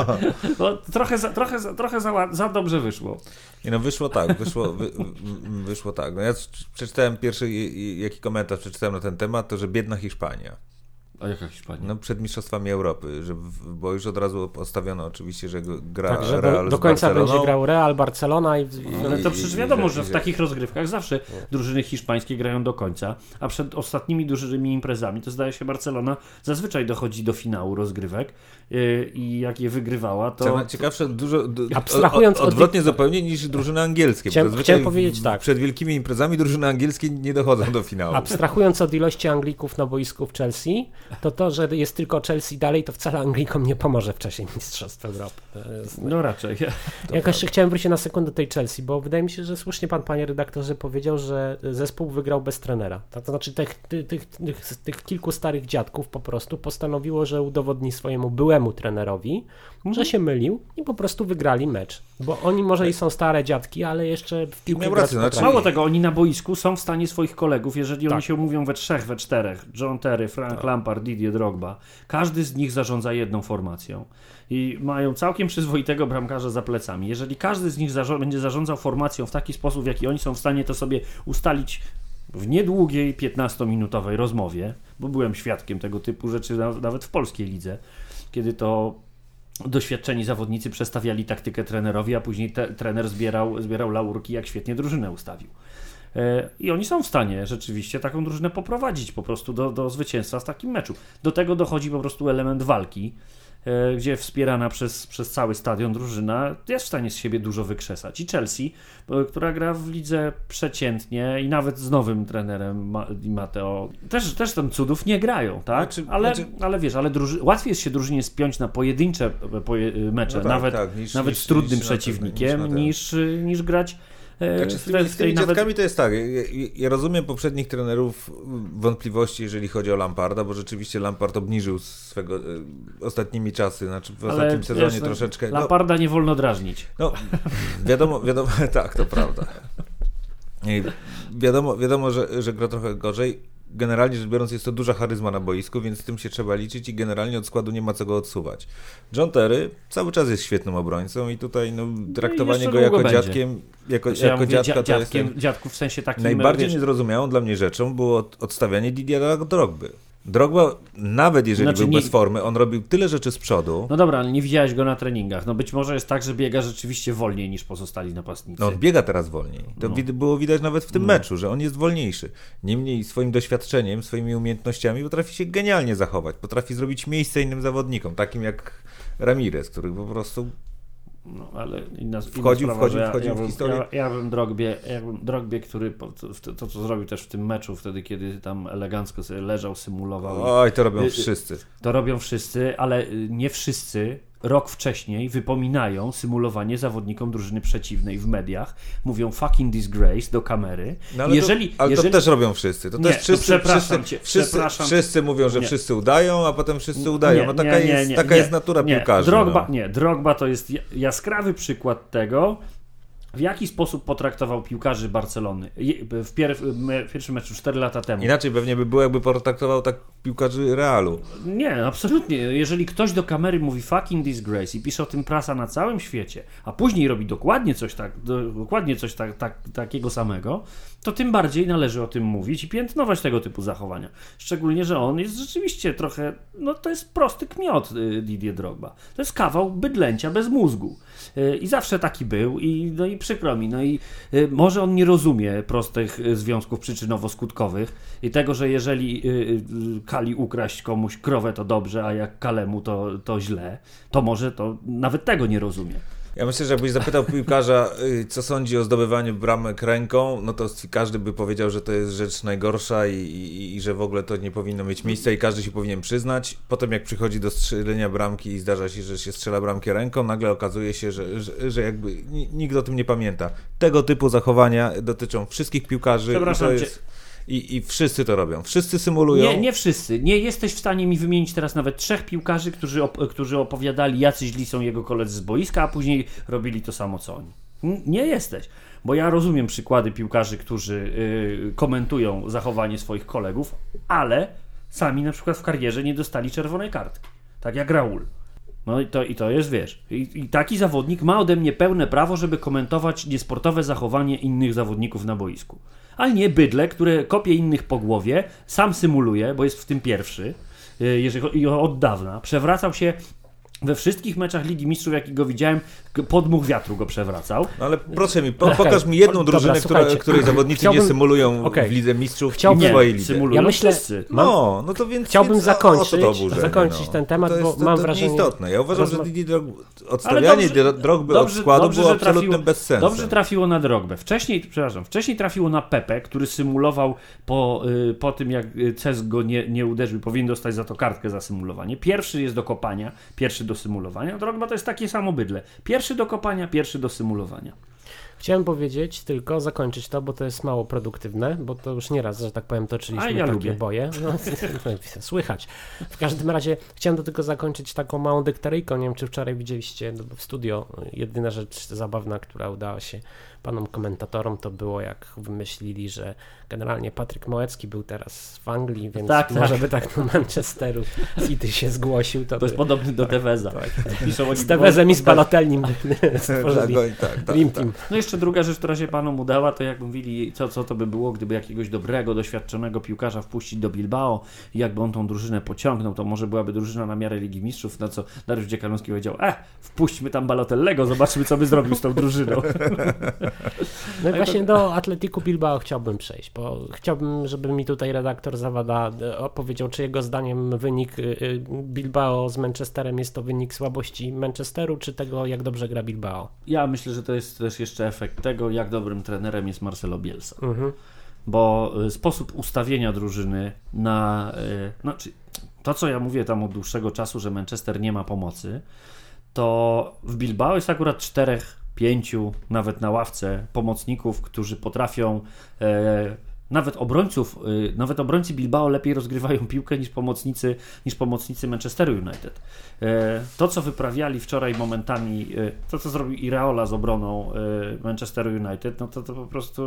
Bo trochę, za, trochę, za, trochę za, za dobrze wyszło. nie no, wyszło tak, wyszło, wy, wy- wyszło tak. No ja przeczytałem pierwszy, jaki komentarz przeczytałem na ten temat, to że biedna Hiszpania. A jaka Hiszpania? No przed Mistrzostwami Europy, że, w- bo już od razu postawiono oczywiście, że gra Także Real do, do końca Barceloną. będzie grał Real, Barcelona i, i Ale to przecież wiadomo, i- że w i- takich rozgrywkach zawsze drużyny hiszpańskie grają do końca, a przed ostatnimi dużymi imprezami to zdaje się Barcelona zazwyczaj dochodzi do finału rozgrywek yy, i jak je wygrywała, to... Co ciekawsze, dużo, du, Abstrahując od- odwrotnie zupełnie niż drużyny angielskie. Chciałem- chciałem powiedzieć tak. Przed wielkimi imprezami drużyny angielskie nie dochodzą do finału. abstrahując od ilości Anglików na boisku w Chelsea, to to, że jest tylko Chelsea dalej, to wcale Anglikom nie pomoże w czasie Mistrzostw Europy. Jest... No raczej. Jak jeszcze chciałem wrócić na sekundę do tej Chelsea, bo wydaje mi się, że słusznie pan, panie redaktorze, powiedział, że zespół wygrał bez trenera. Tak, To znaczy tych, tych, tych, tych kilku starych dziadków po prostu postanowiło, że udowodni swojemu byłemu trenerowi, że się mylił i po prostu wygrali mecz. Bo oni może i są stare dziadki, ale jeszcze w piłkę Miał rację, znaczy-. Mało tego, oni na boisku są w stanie swoich kolegów, jeżeli oni Tak. się umówią we trzech, we czterech, John Terry, Frank Lampard, Didier Drogba, każdy z nich zarządza jedną formacją i mają całkiem przyzwoitego bramkarza za plecami. Jeżeli każdy z nich zarzo- będzie zarządzał formacją w taki sposób, w jaki oni są w stanie to sobie ustalić w niedługiej 15-minutowej rozmowie, bo byłem świadkiem tego typu rzeczy na- nawet w polskiej lidze, kiedy to doświadczeni zawodnicy przestawiali taktykę trenerowi, a później te, trener zbierał, zbierał laurki, jak świetnie drużynę ustawił. E, I oni są w stanie rzeczywiście taką drużynę poprowadzić po prostu do, do zwycięstwa w takim meczu. Do tego dochodzi po prostu element walki, gdzie wspierana przez, przez cały stadion drużyna jest w stanie z siebie dużo wykrzesać. I Chelsea, e, która gra w lidze przeciętnie i nawet z nowym trenerem Ma- Di Matteo, też, też tam cudów nie grają, tak? Znaczy- ale, znaczy- ale wiesz, ale druży- łatwiej jest się drużynie spiąć na pojedyncze e, poje, mecze, No tak, nawet, tak, niż- nawet niż- z trudnym niż przeciwnikiem, niż niż, grać e, Znaczy, z tymi, z tymi nawet dziadkami to jest tak. Ja, ja, rozumiem poprzednich trenerów wątpliwości, jeżeli chodzi o Lamparda, bo rzeczywiście Lampard obniżył swego e, ostatnimi czasy, znaczy w ostatnim sezonie wiesz, no, troszeczkę. No, Lamparda nie wolno drażnić. no, wiadomo, wiadomo, tak, to prawda. I wiadomo, wiadomo że, że gra trochę gorzej. Generalnie rzecz biorąc, jest to duża charyzma na boisku, więc z tym się trzeba liczyć i generalnie od składu nie ma co go odsuwać. John Terry cały czas jest świetnym obrońcą i tutaj no, traktowanie jeszcze go jako będzie. dziadkiem, jako, Znaczy, ja jako mówię dziadka dzia- to jest... dziadkiem, dziadków w sensie takim, Najbardziej wiesz, niezrozumiałą dla mnie rzeczą było od- odstawianie Didiera Drogby. Drogba, nawet jeżeli Znaczy był nie- bez formy, on robił tyle rzeczy z przodu. No dobra, ale nie widziałeś go na treningach. No być może jest tak, że biega rzeczywiście wolniej niż pozostali napastnicy. No, on biega teraz wolniej. To No. było widać nawet w tym meczu, że on jest wolniejszy. Niemniej swoim doświadczeniem, swoimi umiejętnościami potrafi się genialnie zachować. Potrafi zrobić miejsce innym zawodnikom, takim jak Ramirez, który po prostu No, ale inna, Wchodził, inna sprawa, wchodził, ja, wchodził ja w historię. Ja, ja bym Drogbie, ja bym Drogbie, który po, to, to, co zrobił też w tym meczu, wtedy kiedy tam elegancko sobie leżał, symulował. i- oj, to robią y, wszyscy. To robią wszyscy, ale y, nie wszyscy rok wcześniej wypominają symulowanie zawodnikom drużyny przeciwnej w mediach. Mówią fucking disgrace do kamery. No, ale jeżeli, to, ale jeżeli... to też robią wszyscy. To Nie, też to wszyscy, przepraszam wszyscy, cię, wszyscy, przepraszam. wszyscy mówią, że Nie. wszyscy udają, a potem wszyscy udają. Nie, no taka, nie, jest, taka jest natura nie. piłkarzy. Drogba, no. Nie, Drogba to jest ja- jaskrawy przykład tego, w jaki sposób potraktował piłkarzy Barcelony w, pier w pierwszym meczu 4 lata temu. Inaczej pewnie by było, jakby potraktował tak piłkarzy Realu. Nie, absolutnie. Jeżeli ktoś do kamery mówi fucking disgrace i pisze o tym prasa na całym świecie, a później robi dokładnie coś, tak, do, dokładnie coś tak, tak, takiego samego, to tym bardziej należy o tym mówić i piętnować tego typu zachowania. Szczególnie, że on jest rzeczywiście trochę, no to jest prosty kmiot y, Didier Drogba. To jest kawał bydlęcia bez mózgu. Y, I zawsze taki był i, no i przykro mi. No i y, może on nie rozumie prostych y, związków przyczynowo-skutkowych i tego, że jeżeli Kali ukraść komuś krowę to dobrze, a jak Kalemu to, to źle, to może to nawet tego nie rozumie. Ja myślę, że jakbyś zapytał piłkarza, y, co sądzi o zdobywaniu bramek ręką, no to każdy by powiedział, że to jest rzecz najgorsza i, i, i że w ogóle to nie powinno mieć miejsca i każdy się powinien przyznać. Potem jak przychodzi do strzelenia bramki i zdarza się, że się strzela bramkę ręką, nagle okazuje się, że, że, że jakby nikt o tym nie pamięta. Tego typu zachowania dotyczą wszystkich piłkarzy. Przepraszam jest... I, I wszyscy to robią. Wszyscy symulują. Nie, nie wszyscy. Nie jesteś w stanie mi wymienić teraz nawet trzech piłkarzy, którzy, op którzy opowiadali, jacy źli są jego koledzy z boiska, a później robili to samo co oni. Nie jesteś. Bo ja rozumiem przykłady piłkarzy, którzy yy, komentują zachowanie swoich kolegów, ale sami na przykład w karierze nie dostali czerwonej kartki. Tak jak Raul. No i to, i to jest, wiesz, i, i, taki zawodnik ma ode mnie pełne prawo, żeby komentować niesportowe zachowanie innych zawodników na boisku ale nie bydle, które kopie innych po głowie, sam symuluje, bo jest w tym pierwszy, y, jeżeli, od dawna, przewracał się we wszystkich meczach Ligi Mistrzów, jakich go widziałem, podmuch wiatru go przewracał. No ale proszę mi, po, pokaż mi jedną drużynę, która, której zawodnicy Chciałbym... nie symulują okay. w Lidze Mistrzów Chciałbym... w swojej lidze. Symulują ja myślę, wszyscy. No, no to więc Chciałbym więc zakończyć, o, o zakończyć no. ten temat, to jest, bo mam to wrażenie... nieistotne. Ja uważam, Rozma... że Drog... odstawianie dobrze, Drogby dobrze, od składu dobrze, było absolutnym trafiło, bezsensem. Dobrze trafiło na Drogbę. Wcześniej, przepraszam, wcześniej trafiło na Pepe, który symulował po, y, po tym, jak Ces go nie, nie uderzył, powinien dostać za to kartkę za symulowanie. Pierwszy jest do kopania, pierwszy do symulowania. Drogba to jest takie samo bydle. Pierwszy do kopania, pierwszy do symulowania. Chciałem powiedzieć tylko, zakończyć to, bo to jest mało produktywne, bo to już nieraz, że tak powiem, toczyliśmy ja takie lubię. boje. No, słychać. W każdym razie chciałem do tego zakończyć taką małą dyktaryjką. Nie wiem, czy wczoraj widzieliście no, w studio. Jedyna rzecz zabawna, która udała się panom komentatorom, to było jak wymyślili, że generalnie Patryk Małecki był teraz w Anglii, więc tak, może tak. by tak do Manchesteru City się zgłosił. To, to jest podobny do tak, Teveza. Tak, tak. Z Tevezem i z Balotellim stworzyli tak, Dream Team. No jeszcze druga rzecz, która się panom udała, to jak mówili, co, co to by było, gdyby jakiegoś dobrego, doświadczonego piłkarza wpuścić do Bilbao i jakby on tą drużynę pociągnął, to może byłaby drużyna na miarę Ligi Mistrzów, na co Dariusz Dziekanowski powiedział, e, wpuśćmy tam Balotellego, zobaczmy, co by zrobił z tą drużyną. No i właśnie do Atletiku Bilbao chciałbym przejść, bo chciałbym, żeby mi tutaj redaktor Zawada e, opowiedział, czy jego zdaniem wynik e, e, Bilbao z Manchesterem jest to wynik słabości Manchesteru, czy tego, jak dobrze gra Bilbao? Ja myślę, że to jest też jeszcze efekt tego, jak dobrym trenerem jest Marcelo Bielsa. Mhm. Bo sposób ustawienia drużyny na. Znaczy, to, co ja mówię tam od dłuższego czasu, że Manchester nie ma pomocy, to w Bilbao jest akurat czterech pięciu, nawet na ławce pomocników, którzy potrafią e, nawet obrońców, e, nawet obrońcy Bilbao lepiej rozgrywają piłkę niż pomocnicy, niż pomocnicy Manchesteru United. E, to, co wyprawiali wczoraj momentami, e, to, co zrobił Iraola z obroną Manchesteru United, no to, to po prostu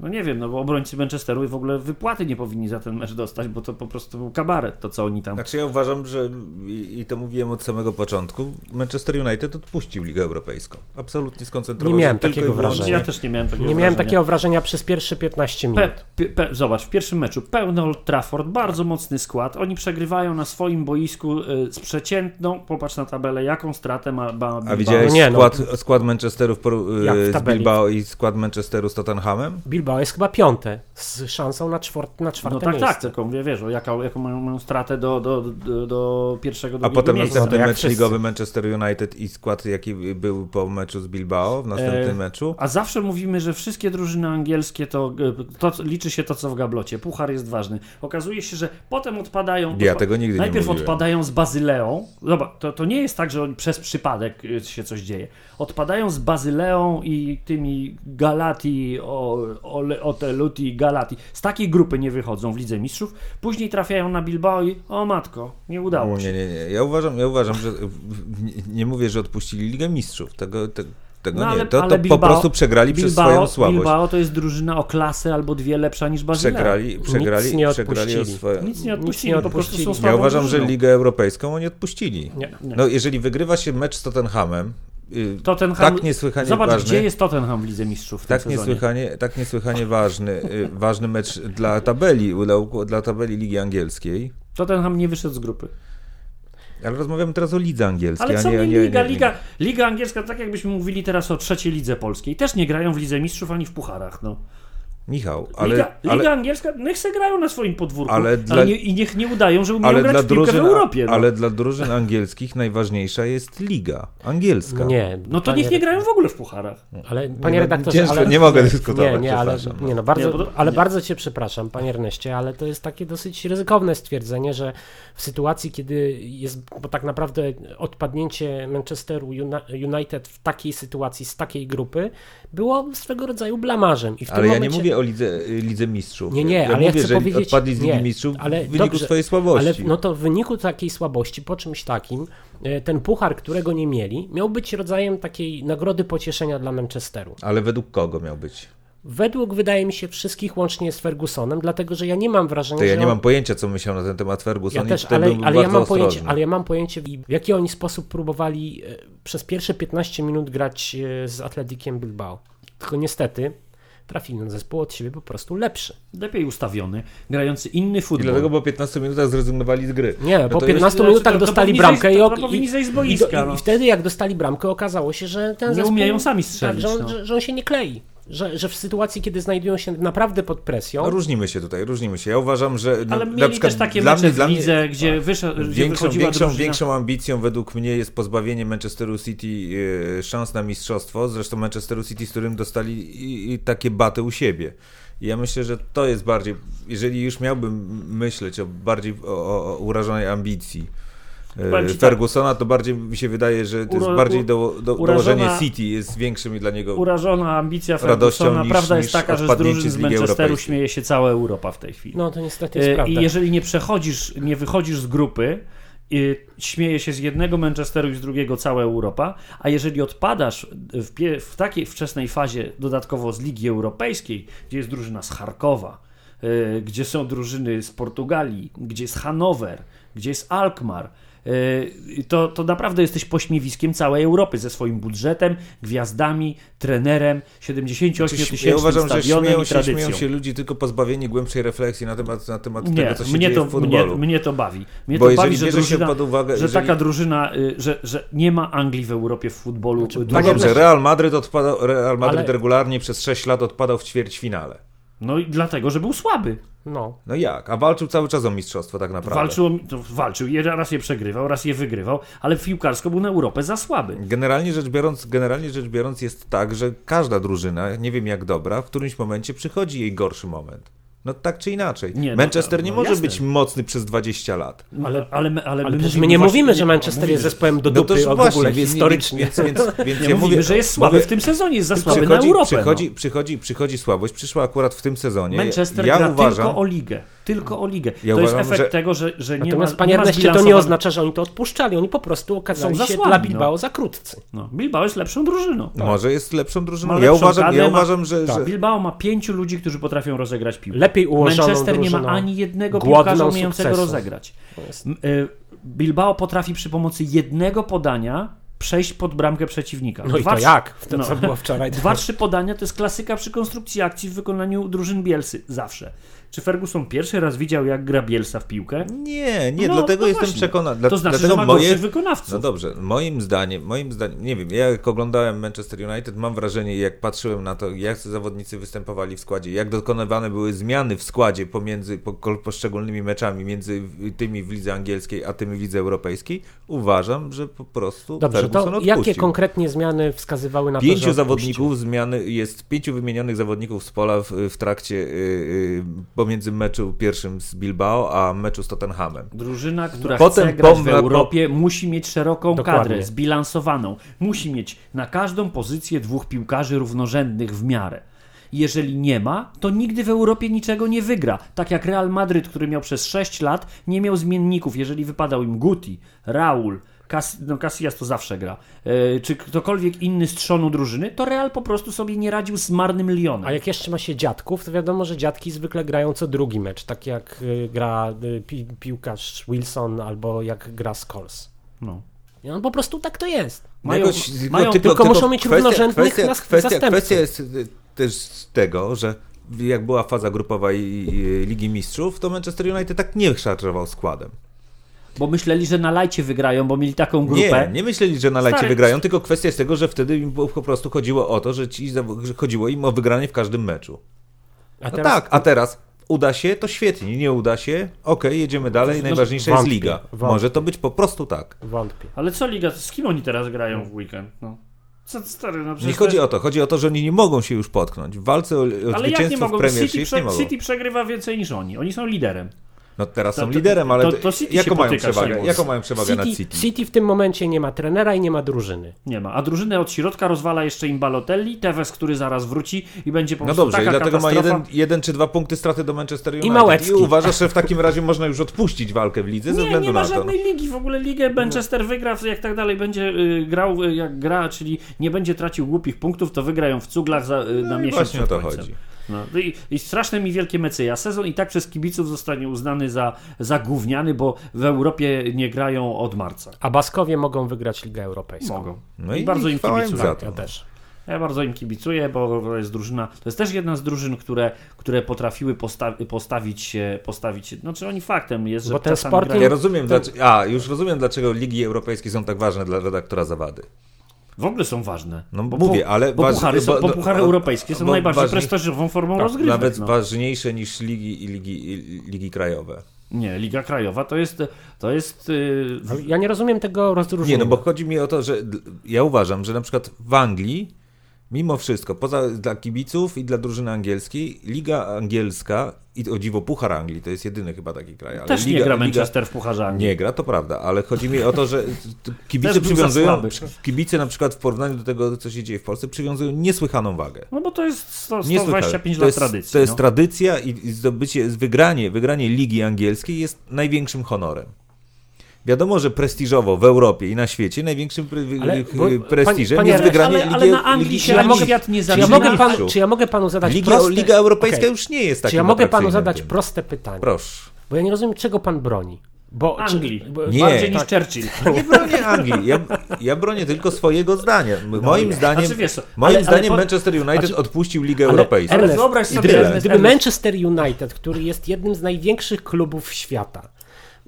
no nie wiem, no bo obrońcy Manchesteru i w ogóle wypłaty nie powinni za ten mecz dostać, bo to po prostu był kabaret, to co oni tam... Znaczy ja uważam, że i, i to mówiłem od samego początku, Manchester United odpuścił Ligę Europejską. Absolutnie skoncentrował Nie miałem takiego wrażenia. Ja też nie miałem takiego Nie wrażenia. miałem takiego wrażenia przez pierwsze 15 minut. Pe, pe, zobacz, w pierwszym meczu pełny Old Trafford, bardzo mocny skład, oni przegrywają na swoim boisku y, z przeciętną, popatrz na tabelę, jaką stratę ma, ma A widziałeś no nie, skład, no. skład Manchesteru w, y, z Bilbao i skład Manchesteru z Tottenhamem? Bilbao jest chyba piąte, z szansą na, czwort, na czwarte no tak, miejsce. tak, tylko mówię, wiesz, jaką, jaką mają, mają stratę do, do, do, do pierwszego, A potem miejsca. następny mecz ligowy Manchester United i skład, jaki był po meczu z Bilbao w następnym e, meczu. A zawsze mówimy, że wszystkie drużyny angielskie to, to liczy się to, co w gablocie. Puchar jest ważny. Okazuje się, że potem odpadają... Ja tego nigdy Najpierw nie odpadają z Bazyleą. Zobacz, to, to nie jest tak, że przez przypadek y, się coś dzieje. Odpadają z Bazyleą i tymi Galati, o, o, Oteluti, Galati. Z takiej grupy nie wychodzą w Lidze Mistrzów. Później trafiają na Bilbao i o matko, nie udało się. Nie, nie, nie. Ja uważam, ja uważam że nie mówię, że odpuścili Ligę Mistrzów. Tego, tego, tego no, ale, nie. To, to Bilbao, po prostu przegrali Bilbao, przez swoją słabość. Bilbao to jest drużyna o klasę albo dwie lepsza niż Bazylea. Przegrali, przegrali, Nic nie przegrali o swoje... Nic nie odpuścili, Nic nie odpuścili. po prostu Ja uważam, drużyną. że Ligę Europejską oni odpuścili. Nie, nie. No, jeżeli wygrywa się mecz z Tottenhamem, Tottenham, tak niesłychanie zobacz, ważny. gdzie jest Tottenham w Lidze Mistrzów w tak niesłychanie, tak niesłychanie ważny, y, ważny mecz dla tabeli, dla, tabeli Ligi Angielskiej. Tottenham nie wyszedł z grupy. Ale rozmawiamy teraz o lidze angielskiej. Ale co nie, nie, nie, Liga, Liga, Liga angielska, tak jakbyśmy mówili teraz o trzeciej lidze polskiej. Też nie grają w Lidze Mistrzów ani w pucharach. No. Michał, ale, Liga, Liga ale, angielska, niech se grają na swoim podwórku, ale, Ale dla- nie, i niech nie udają, że umieją ale, grać dla w drużyn, w Europie. No. ale dla drużyn angielskich najważniejsza jest liga angielska. Nie. no to niech nie grają w ogóle w pucharach. Ale panie redaktorze, ciężko, ale, nie mogę dyskutować, Nie, nie, ale nie, no, bardzo, Nie, to- ale nie. bardzo cię przepraszam, panie Erneście, ale to jest takie dosyć ryzykowne stwierdzenie, że w sytuacji, kiedy jest, bo tak naprawdę odpadnięcie Manchesteru Uni- United w takiej sytuacji, z takiej grupy, było swego rodzaju blamarzem. I w tym Ale ja momencie... nie mówię o lidze, lidze mistrzów. Nie, nie, ja ale ja mówię, chcę że powiedzieć- odpadli z Ligi nie, Mistrzów ale w wyniku dobrze, swojej słabości. Ale no to w wyniku takiej słabości, po czymś takim, e, ten puchar, którego nie mieli, miał być rodzajem takiej nagrody pocieszenia dla Manchesteru. Ale według kogo miał być? Według, wydaje mi się, wszystkich łącznie z Fergusonem, dlatego że ja nie mam wrażenia, To ja że nie mam pojęcia, co myślał na ten temat Ferguson Ja i też, ale, ale, ja mam pojęcie, ale ja mam pojęcie, w jaki oni sposób próbowali e, przez pierwsze 15 minut grać e, z Atletikiem Bilbao. Tylko niestety trafili na zespół od siebie po prostu lepszy. Lepiej ustawiony, grający inny I futbol. dlatego po 15 minutach zrezygnowali z gry. Nie, No po to 15 jest- minutach to- to dostali powinni bramkę zejść- i, to i, zejść z i, boiska, i, no. i wtedy jak dostali bramkę okazało się, że ten Nie zespół, umieją sami strzelić, Tak, że, on, no. że, że on się nie klei. Że, że w sytuacji, kiedy znajdują się naprawdę pod presją, No, różnimy się tutaj, różnimy się. Ja uważam, że no, Ale mieli też takie dla mecze mnie, w dla mnie gdzie, gdzie Większą, większą, drużyna... większą ambicją według mnie jest pozbawienie Manchesteru City e, szans na mistrzostwo. Zresztą Manchesteru City, z którym dostali i, i takie baty u siebie. I ja myślę, że to jest bardziej, jeżeli już miałbym myśleć o bardziej o, o, o urażonej ambicji Fergusona, to bardziej mi się wydaje, że to jest Uro- bardziej do, do, urażona- dołożenie City jest większym dla niego Urażona ambicja radością Fergusona. niż- Prawda niż jest taka, że z drużyn z Manchesteru śmieje się cała Europa w tej chwili. no to niestety jest E, prawda. I jeżeli nie przechodzisz, nie wychodzisz z grupy, y, śmieje się z jednego Manchesteru i z drugiego cała Europa, a jeżeli odpadasz w, w takiej wczesnej fazie dodatkowo z Ligi Europejskiej, gdzie jest drużyna z Charkowa, y, gdzie są drużyny z Portugalii, gdzie jest Hanower, gdzie jest Alkmaar, to, to naprawdę jesteś pośmiewiskiem całej Europy ze swoim budżetem, gwiazdami, trenerem, 78 Znaczy, tysięcznym Ja uważam, że śmieją i się, śmieją się ludzi tylko pozbawieni głębszej refleksji na temat, na temat Nie, tego, co się mnie dzieje to, w futbolu. mnie, mnie to bawi. Mnie Bo to jeżeli bawi, że, drużyna, pod uwagę, że jeżeli- taka drużyna, y, że, że nie ma Anglii w Europie w futbolu. Znaczy, y, No Panie dobrze, Real Madryt, odpadał, Real Madryt Ale- regularnie przez 6 lat odpadał w ćwierćfinale. No i dlatego, że był słaby. No. No jak? A walczył cały czas o mistrzostwo tak naprawdę. Walczył, walczył, raz je przegrywał, raz je wygrywał, ale piłkarsko był na Europę za słaby. Generalnie rzecz, biorąc, generalnie rzecz biorąc jest tak, że każda drużyna, nie wiem jak dobra, w którymś momencie przychodzi jej gorszy moment. No tak czy inaczej. Nie, no, Manchester nie no może jasne. być mocny przez 20 lat. Ale, ale, my- ale, Ale my my nie mówimy, że Manchester jest zespołem do No dupy toż w ogóle więc, historycznie. Więc, więc, więc, Nie ja mówimy, mówię, że jest słaby mówię- w tym sezonie, jest za słaby na Przychodzi, Europę. przychodzi, no. przychodzi, przychodzi słabość, przyszła akurat w tym sezonie. Manchester ja gra uważam, tylko o ligę. Tylko o ligę. Ja to jest uważam, efekt że- tego, że, że nie Natomiast ma panie nie ma Erneście, to nie oznacza, że oni to odpuszczali. Oni po prostu okazali Są za się słabi, dla no. Bilbao za krótcy. No, Bilbao jest lepszą drużyną. Może jest lepszą drużyną. Ma ja lepszą uważam, ja ma- uważam że, że Bilbao ma pięciu ludzi, którzy potrafią rozegrać piłkę. Lepiej ułożoną Manchester nie ma drużyną, ani jednego głodną piłkarza umiejącego sukcesu. rozegrać. To jest- y, Bilbao potrafi przy pomocy jednego podania przejść pod bramkę przeciwnika. No i Dwa, to trzy- jak? To no. co było wczoraj. Dwa, trzy podania to jest klasyka przy konstrukcji akcji w wykonaniu drużyn Bielsy. Zawsze. Czy Ferguson pierwszy raz widział, jak gra Bielsa w piłkę? Nie, nie, No, dlatego no jestem przekonany. Dla, To znaczy, dlatego że ma moje... wykonawców. No dobrze, moim zdaniem, moim zdaniem, nie wiem, ja jak oglądałem Manchester United, mam wrażenie, jak patrzyłem na to, jak zawodnicy występowali w składzie, jak dokonywane były zmiany w składzie pomiędzy po, poszczególnymi meczami, między tymi w lidze angielskiej, a tymi w lidze europejskiej, uważam, że po prostu Dobrze, Ferguson to odpuścił. jakie konkretnie zmiany wskazywały na to, Pięciu zawodników zmiany, jest pięciu wymienionych zawodników z pola w, w trakcie y, y, pomiędzy meczu pierwszym z Bilbao, a meczu z Tottenhamem. Drużyna, która Potem chce grać w Europie, musi mieć szeroką Dokładnie. kadrę, zbilansowaną. Musi mieć na każdą pozycję dwóch piłkarzy równorzędnych w miarę. Jeżeli nie ma, to nigdy w Europie niczego nie wygra. Tak jak Real Madryt, który miał przez 6 lat, nie miał zmienników. Jeżeli wypadał im Guti, Raul, Cas no Casillas to zawsze gra, e, czy ktokolwiek inny z trzonu drużyny, to Real po prostu sobie nie radził z marnym Lyonem. A jak jeszcze ma się dziadków, to wiadomo, że dziadki zwykle grają co drugi mecz, tak jak y, gra y, pi, piłkarz Wilson albo jak gra Scholes. No. I on po prostu tak to jest. Mają- Jakoś- mają- tylko muszą mieć równorzędnych kwestia, nas- kwestia, zastępców. kwestia jest y, też z tego, że jak była faza grupowa i, i Ligi Mistrzów, to Manchester United tak nie szarżował składem. Bo myśleli, że na lajcie wygrają, bo mieli taką grupę. Nie, nie myśleli, że na lajcie Stary- wygrają, tylko kwestia jest tego, że wtedy im po prostu chodziło o to, że, ci, że chodziło im o wygranie w każdym meczu. A No teraz tak, a teraz uda się, to świetnie, nie uda się, okej, jedziemy dalej, najważniejsza jest liga. wątpię. Może to być po prostu tak. wątpię. Ale co liga, z kim oni teraz grają w weekend? No. Co stary, no Nie chodzi o to, chodzi o to, że oni nie mogą się już potknąć. W walce o, o Ale jak nie zwycięstwo mogą? w Premiership City, nie prze... mogą. City przegrywa więcej niż oni. Oni są liderem. No teraz To- są to- liderem, ale to- to, City jaką mają przewagę? Jaką mają przewagę nad City, City? City w tym momencie nie ma trenera i nie ma drużyny. Nie ma. A drużynę od środka rozwala jeszcze im Balotelli, Tevez, który zaraz wróci i będzie po No prostu dobrze, i taka dlatego ma katastrofa. jeden, jeden czy dwa punkty straty do Manchester United. Małecki. I uważasz, że w takim razie można już odpuścić walkę w lidze ze Nie, względu nie ma na to. żadnej ligi. W ogóle ligę Manchester wygra, jak tak dalej będzie y, grał y, jak gra, czyli nie będzie tracił głupich punktów, to wygrają w cuglach za, y, na No i miesiąc właśnie o to chodzi. No, i, I straszne mi wielkie mecyja. Sezon i tak przez kibiców zostanie uznany za, za gówniany, bo w Europie nie grają od marca. A Baskowie mogą wygrać Ligę Europejską. Mogą. No I i bardzo im kibicuję. za to. ja też. Ja bardzo im kibicuję, bo to jest drużyna. To jest też jedna z drużyn, które, które potrafiły posta- postawić się, postawić się. Znaczy oni faktem jest, że Bo ten Sporting- grają- Ja rozumiem, dlaczego, a już rozumiem, dlaczego ligi europejskie są tak ważne dla redaktora Zawady. W ogóle są ważne. No Bo mówię, ale bo waż- puchary, są, bo- bo no, puchary bo- europejskie są bo najbardziej ważniej- prestiżową formą tak, rozgrywek. Nawet no. ważniejsze niż ligi i ligi, i ligi krajowe. Nie, Liga Krajowa to jest. To jest yy, Ale Ja nie rozumiem tego rozróżnienia. Nie, no bo chodzi mi o to, że ja uważam, że na przykład w Anglii, mimo wszystko, poza dla kibiców i dla drużyny angielskiej, Liga Angielska i o dziwo Puchar Anglii, to jest jedyny chyba taki kraj. Ale też Liga, nie gra Liga, Manchester w Pucharze Anglii. Nie gra, to prawda, ale chodzi mi o to, że kibice przywiązują, kibice na przykład w porównaniu do tego, co się dzieje w Polsce, przywiązują niesłychaną wagę. No bo to jest 100, Niesłychane. 125 to lat tradycji. To jest no. tradycja i i zdobycie, wygranie, wygranie Ligi Angielskiej jest największym honorem. Wiadomo, że prestiżowo w Europie i na świecie największym pre, Ale, bo- prestiżem panie- jest panie- wygranie ale, ale Ligi, na Anglii Ligi się ja ani mogę- świat nie Czy ja, zaczyna. mogę panu, czy ja mogę panu zadać Liga, proste... Liga Europejska Okej. już nie jest takim Czy ja mogę panu zadać tym. proste pytanie? Proszę. Bo ja nie rozumiem, czego pan broni. Bo, Anglii. Czy, bo, Nie. Bardziej niż tak. Churchill. Nie bronię Anglii. Ja, ja bronię tylko swojego zdania. Moim zdaniem, Znaczy, wiesz moim ale- zdaniem ale Manchester United Znaczy- odpuścił Ligę ale- Europejską. Ale wyobraź sobie, Gdyby Manchester United, który jest jednym z największych klubów świata,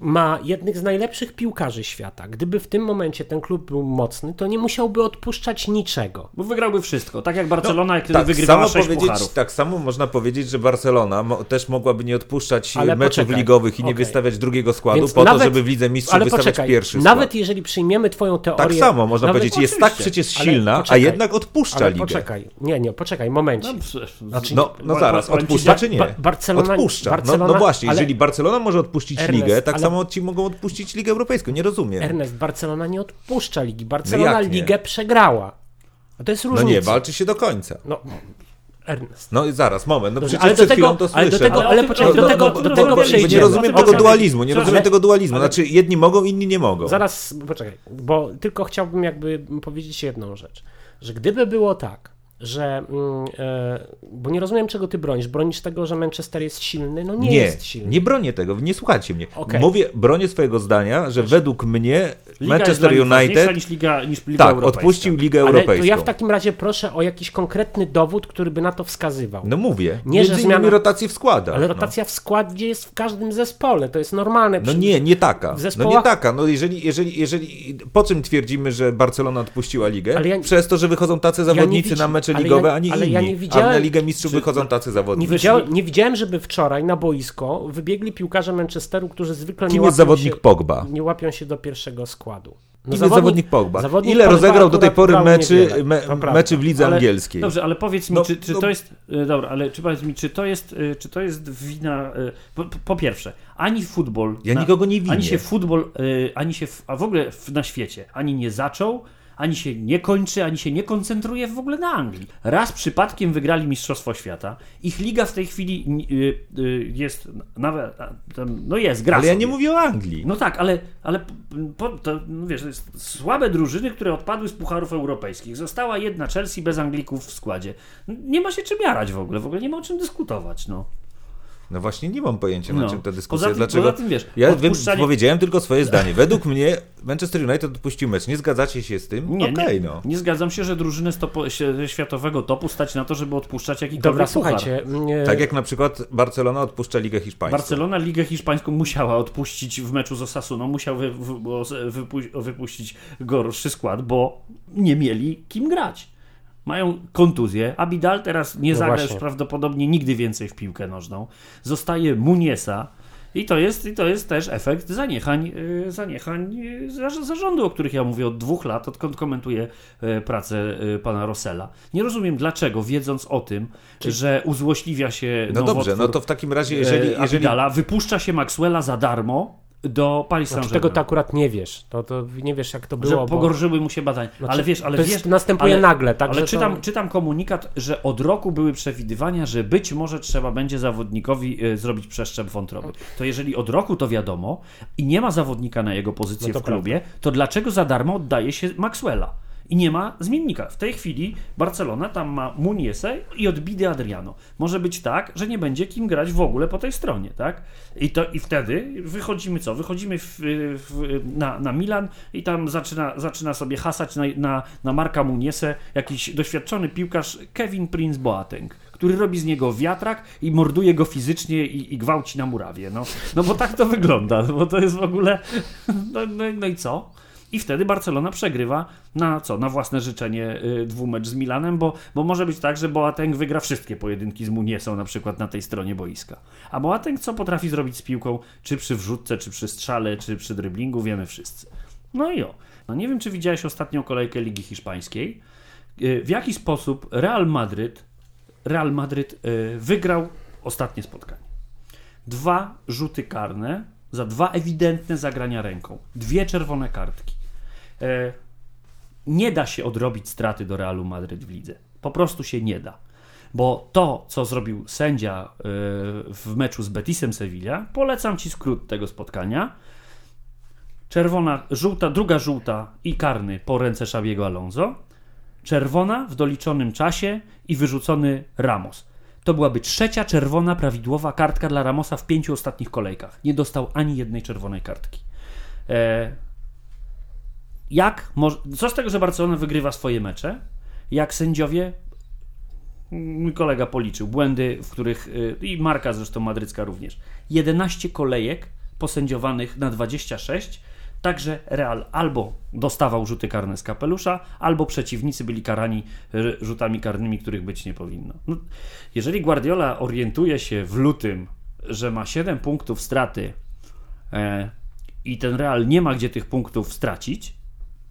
ma jednych z najlepszych piłkarzy świata, gdyby w tym momencie ten klub był mocny, to nie musiałby odpuszczać niczego. Bo wygrałby wszystko. Tak jak Barcelona, jak kiedy tak, wygrywała samo 6 powiedzieć, pucharów. tak samo można powiedzieć, że Barcelona mo, też mogłaby nie odpuszczać Ale meczów poczekaj. ligowych i nie Okej. wystawiać drugiego składu Więc po nawet- to, żeby w Lidze Mistrzów Ale wystawiać poczekaj, pierwszy nawet skład. jeżeli przyjmiemy twoją teorię... Tak samo można nawet, powiedzieć, jest tak przecież silna, a poczekaj. jednak odpuszcza Ale ligę. poczekaj, nie, nie, poczekaj, momencik. No, Znaczy, No, no zaraz, odpuszcza czy nie? Ba- Barcelona- odpuszcza. Barcelona- no, no właśnie, ale- jeżeli Barcelona może odpuścić Ernest, ligę, tak ale- samo ci mogą odpuścić Ligę Europejską. Nie rozumiem. Ernest, Barcelona nie odpuszcza ligi. Barcelona No jak nie? ligę przegrała. A to jest No różnica. nie, walczy się do końca. No, Ernest. No i zaraz, moment, no przecież ale do przed tego- to ale do słyszę. tego- no. ale poczekaj, no, do no, tego- no, do no, tego no, przejdziemy. nie rozumiem no, tego no, dualizmu, nie no, rozumiem tego dualizmu. Znaczy jedni mogą, inni nie mogą. Zaraz, poczekaj, bo tylko chciałbym jakby powiedzieć jedną rzecz, że gdyby było tak, że, mm, e, bo nie rozumiem czego ty bronisz, bronisz tego, że Manchester jest silny, no nie, Nie, jest silny. nie bronię tego, nie słuchajcie mnie. Okej. Mówię, bronię swojego zdania, że według mnie Liga Manchester United niż Liga, niż Liga tak, Europejska. odpuścił Ligę Ale Europejską. to ja w takim razie proszę o jakiś konkretny dowód, który by na to wskazywał. No mówię, Nie, między że zmiana- rotację w składach. Ale rotacja w składzie jest w każdym zespole, to jest normalne. No, no nie, nie taka. w No zespołach- nie taka. No jeżeli, jeżeli, jeżeli, po czym twierdzimy, że Barcelona odpuściła ligę? Ja- Przez to, że wychodzą tacy zawodnicy widzi- na mecze ale ligowe, ja- a nie ale inni. ja nie A widziałem- na Ligę Mistrzów czy- wychodzą tacy Nie zawodnicy. widziałem, nie widziałem, żeby wczoraj na boisko wybiegli piłkarze Manchesteru, którzy zwykle nie Kim łapią jest zawodnik się, Pogba? nie łapią się do pierwszego składu. No Kim jest zawodnik Pogba? zawodnik Ile Pogba rozegrał do tej pory meczy, me, meczy w lidze Ale- angielskiej? Dobrze, ale powiedz mi, No, czy, czy no- to jest. y, Dobra, ale czy powiedz mi, czy to jest, y, czy to jest wina. y, Po, po pierwsze, ani futbol. Ja nikogo nie winię. Ani się futbol, ani się. A w ogóle na świecie, ani nie zaczął, ani się nie kończy, ani się nie koncentruje w ogóle na Anglii. Raz przypadkiem wygrali Mistrzostwo Świata. Ich liga w tej chwili y, y, jest nawet. no jest, gra. Ale ja sobie. nie mówię o Anglii. No tak, ale, ale po, to, no wiesz, to jest słabe drużyny, które odpadły z pucharów europejskich. Została jedna Chelsea bez Anglików w składzie. Nie ma się czym jarać w ogóle, w ogóle nie ma o czym dyskutować, no. No właśnie nie mam pojęcia, na No. czym ta Poza dyskusja. tym- Dlaczego? poza tym, wiesz, ja odpuszczanie- powiedziałem tylko swoje zdanie. Według mnie Manchester United odpuścił mecz. Nie zgadzacie się z tym? Nie, Okej, nie, no. nie zgadzam się, że drużyny światowego topu stać na to, żeby odpuszczać jakikolwiek Dobra, słuchajcie. Nie, Tak jak na przykład Barcelona odpuszcza Ligę Hiszpańską. Barcelona Ligę Hiszpańską musiała odpuścić w meczu z Osasuną, musiał wy, wypuścić gorszy skład, bo nie mieli kim grać. Mają kontuzję. Abidal teraz nie No zagra już prawdopodobnie nigdy więcej w piłkę nożną. Zostaje Muniesa. I to jest, i to jest też efekt zaniechań, y, zaniechań y, za- zarządu, o których ja mówię od dwóch lat, odkąd komentuję y, pracę pana Rossella. Nie rozumiem dlaczego, wiedząc o tym, że uzłośliwia się No dobrze, no to w takim razie, jeżeli... jeżeli... Abidala, wypuszcza się Maxwella za darmo do Paris Znaczy, Saint-Germain. tego to akurat nie wiesz. To, to nie wiesz, jak to że było. bo- pogorszyły mu się badania. Znaczy, ale wiesz, ale to wiesz, następuje ale, nagle, tak? ale że czytam, to... czytam komunikat, że od roku były przewidywania, że być może trzeba będzie zawodnikowi e, zrobić przeszczep wątroby. To jeżeli od roku to wiadomo i nie ma zawodnika na jego pozycję No w klubie, to dlaczego za darmo oddaje się Maxwella? I nie ma zmiennika. W tej chwili Barcelona tam ma Muniesę i odbidy Adriano. Może być tak, że nie będzie kim grać w ogóle po tej stronie, tak? I, to, i wtedy wychodzimy co? Wychodzimy w, w, na, na Milan i tam zaczyna, zaczyna sobie hasać na, na, na Marka jakiś doświadczony piłkarz Kevin Prince Boateng, który robi z niego wiatrak i morduje go fizycznie i, i gwałci na murawie. No, no bo tak to wygląda, bo to jest w ogóle... No, no, no i co? I wtedy Barcelona przegrywa na co? Na własne życzenie y, dwumecz z Milanem, bo, bo może być tak, że Boateng wygra wszystkie pojedynki z Muniesą na przykład na tej stronie boiska. A Boateng co potrafi zrobić z piłką, czy przy wrzutce, czy przy strzale, czy przy dryblingu, wiemy wszyscy. No i o. No nie wiem, czy widziałeś ostatnią kolejkę Ligi Hiszpańskiej. Y, W jaki sposób Real Madryt, Real Madryt y, wygrał ostatnie spotkanie. Dwa rzuty karne za dwa ewidentne zagrania ręką. Dwie czerwone kartki. E, nie da się odrobić straty do Realu Madryt w lidze. Po prostu się nie da. Bo to, co zrobił sędzia e, w meczu z Betisem Sevilla, polecam ci skrót tego spotkania. Czerwona, żółta, druga żółta i karny po ręce Szabiego Alonso. Czerwona w doliczonym czasie i wyrzucony Ramos. To byłaby trzecia czerwona prawidłowa kartka dla Ramosa w pięciu ostatnich kolejkach. Nie dostał ani jednej czerwonej kartki. E, jak. Co z tego, że Barcelona wygrywa swoje mecze? Jak sędziowie mój kolega policzył błędy, w których y, i marka zresztą madrycka również. 11 kolejek posędziowanych na 26. Także Real albo dostawał rzuty karne z kapelusza, albo przeciwnicy byli karani y, rzutami karnymi, których być nie powinno. No, jeżeli Guardiola orientuje się w lutym, że ma 7 punktów straty e, i ten Real nie ma gdzie tych punktów stracić,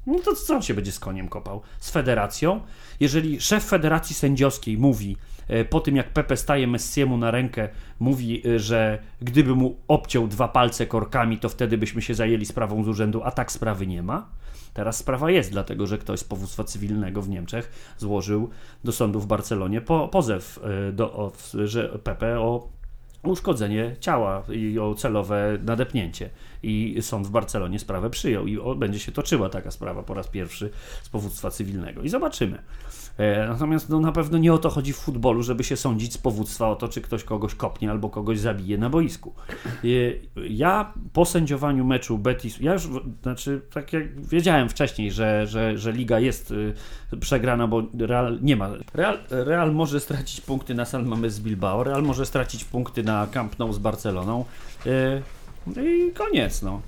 no to co on się będzie z koniem kopał? Z federacją? Jeżeli szef federacji sędziowskiej mówi, e, po tym jak Pepe staje Messiemu na rękę, mówi, e, że gdyby mu obciął dwa palce korkami, to wtedy byśmy się zajęli sprawą z urzędu, a tak sprawy nie ma. Teraz sprawa jest, dlatego że ktoś z powództwa cywilnego w Niemczech złożył do sądu w Barcelonie po, pozew, e, do, o, że Pepe o uszkodzenie ciała i o celowe nadepnięcie. I sąd w Barcelonie sprawę przyjął i będzie się toczyła taka sprawa po raz pierwszy z powództwa cywilnego. I zobaczymy. E, natomiast no, na pewno nie o to chodzi w futbolu, żeby się sądzić z powództwa o to, czy ktoś kogoś kopnie albo kogoś zabije na boisku. E, ja po sędziowaniu meczu Betis, ja już, znaczy, tak jak wiedziałem wcześniej, że, że, że liga jest y, przegrana, bo Real nie ma. Real, Real może stracić punkty na San Mamés z Bilbao, Real może stracić punkty na Camp Nou z Barceloną i koniec, no.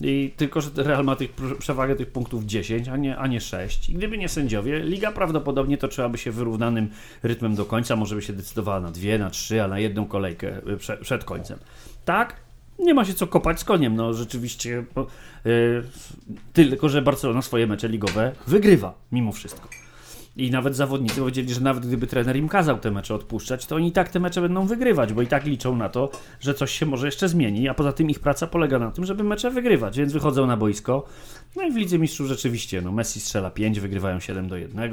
I tylko, że Real ma tych, przewagę tych punktów 10, a nie, a nie 6. I gdyby nie sędziowie, liga prawdopodobnie toczyłaby się wyrównanym rytmem do końca. Może by się decydowała na dwie, na trzy, a na jedną kolejkę y, prze, przed końcem. Tak, nie ma się co kopać z koniem. No rzeczywiście, bo, y, tylko że Barcelona swoje mecze ligowe wygrywa mimo wszystko. I nawet zawodnicy powiedzieli, że nawet gdyby trener im kazał te mecze odpuszczać, to oni i tak te mecze będą wygrywać, bo i tak liczą na to, że coś się może jeszcze zmieni, a poza tym ich praca polega na tym, żeby mecze wygrywać, więc wychodzą na boisko. No i w Lidze Mistrzów rzeczywiście, no Messi strzela 5, wygrywają 7 do 1,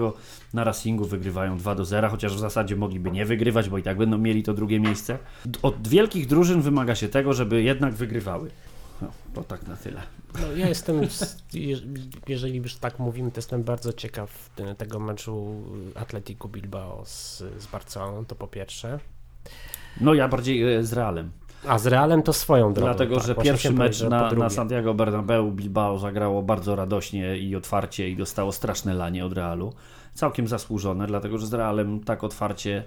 na Racingu wygrywają 2 do 0, chociaż w zasadzie mogliby nie wygrywać, bo i tak będą mieli to drugie miejsce. Od wielkich drużyn wymaga się tego, żeby jednak wygrywały. No, to tak na tyle. No, ja jestem, jeżeli już tak mówimy, to jestem bardzo ciekaw te- tego meczu Atletico Bilbao z, z Barceloną, to po pierwsze. No ja bardziej e, z Realem. A z Realem to swoją drogą. Dlatego, tak, że pierwszy mecz na, na Santiago Bernabeu Bilbao zagrało bardzo radośnie i otwarcie i dostało straszne lanie od Realu. Całkiem zasłużone, dlatego że z Realem tak otwarcie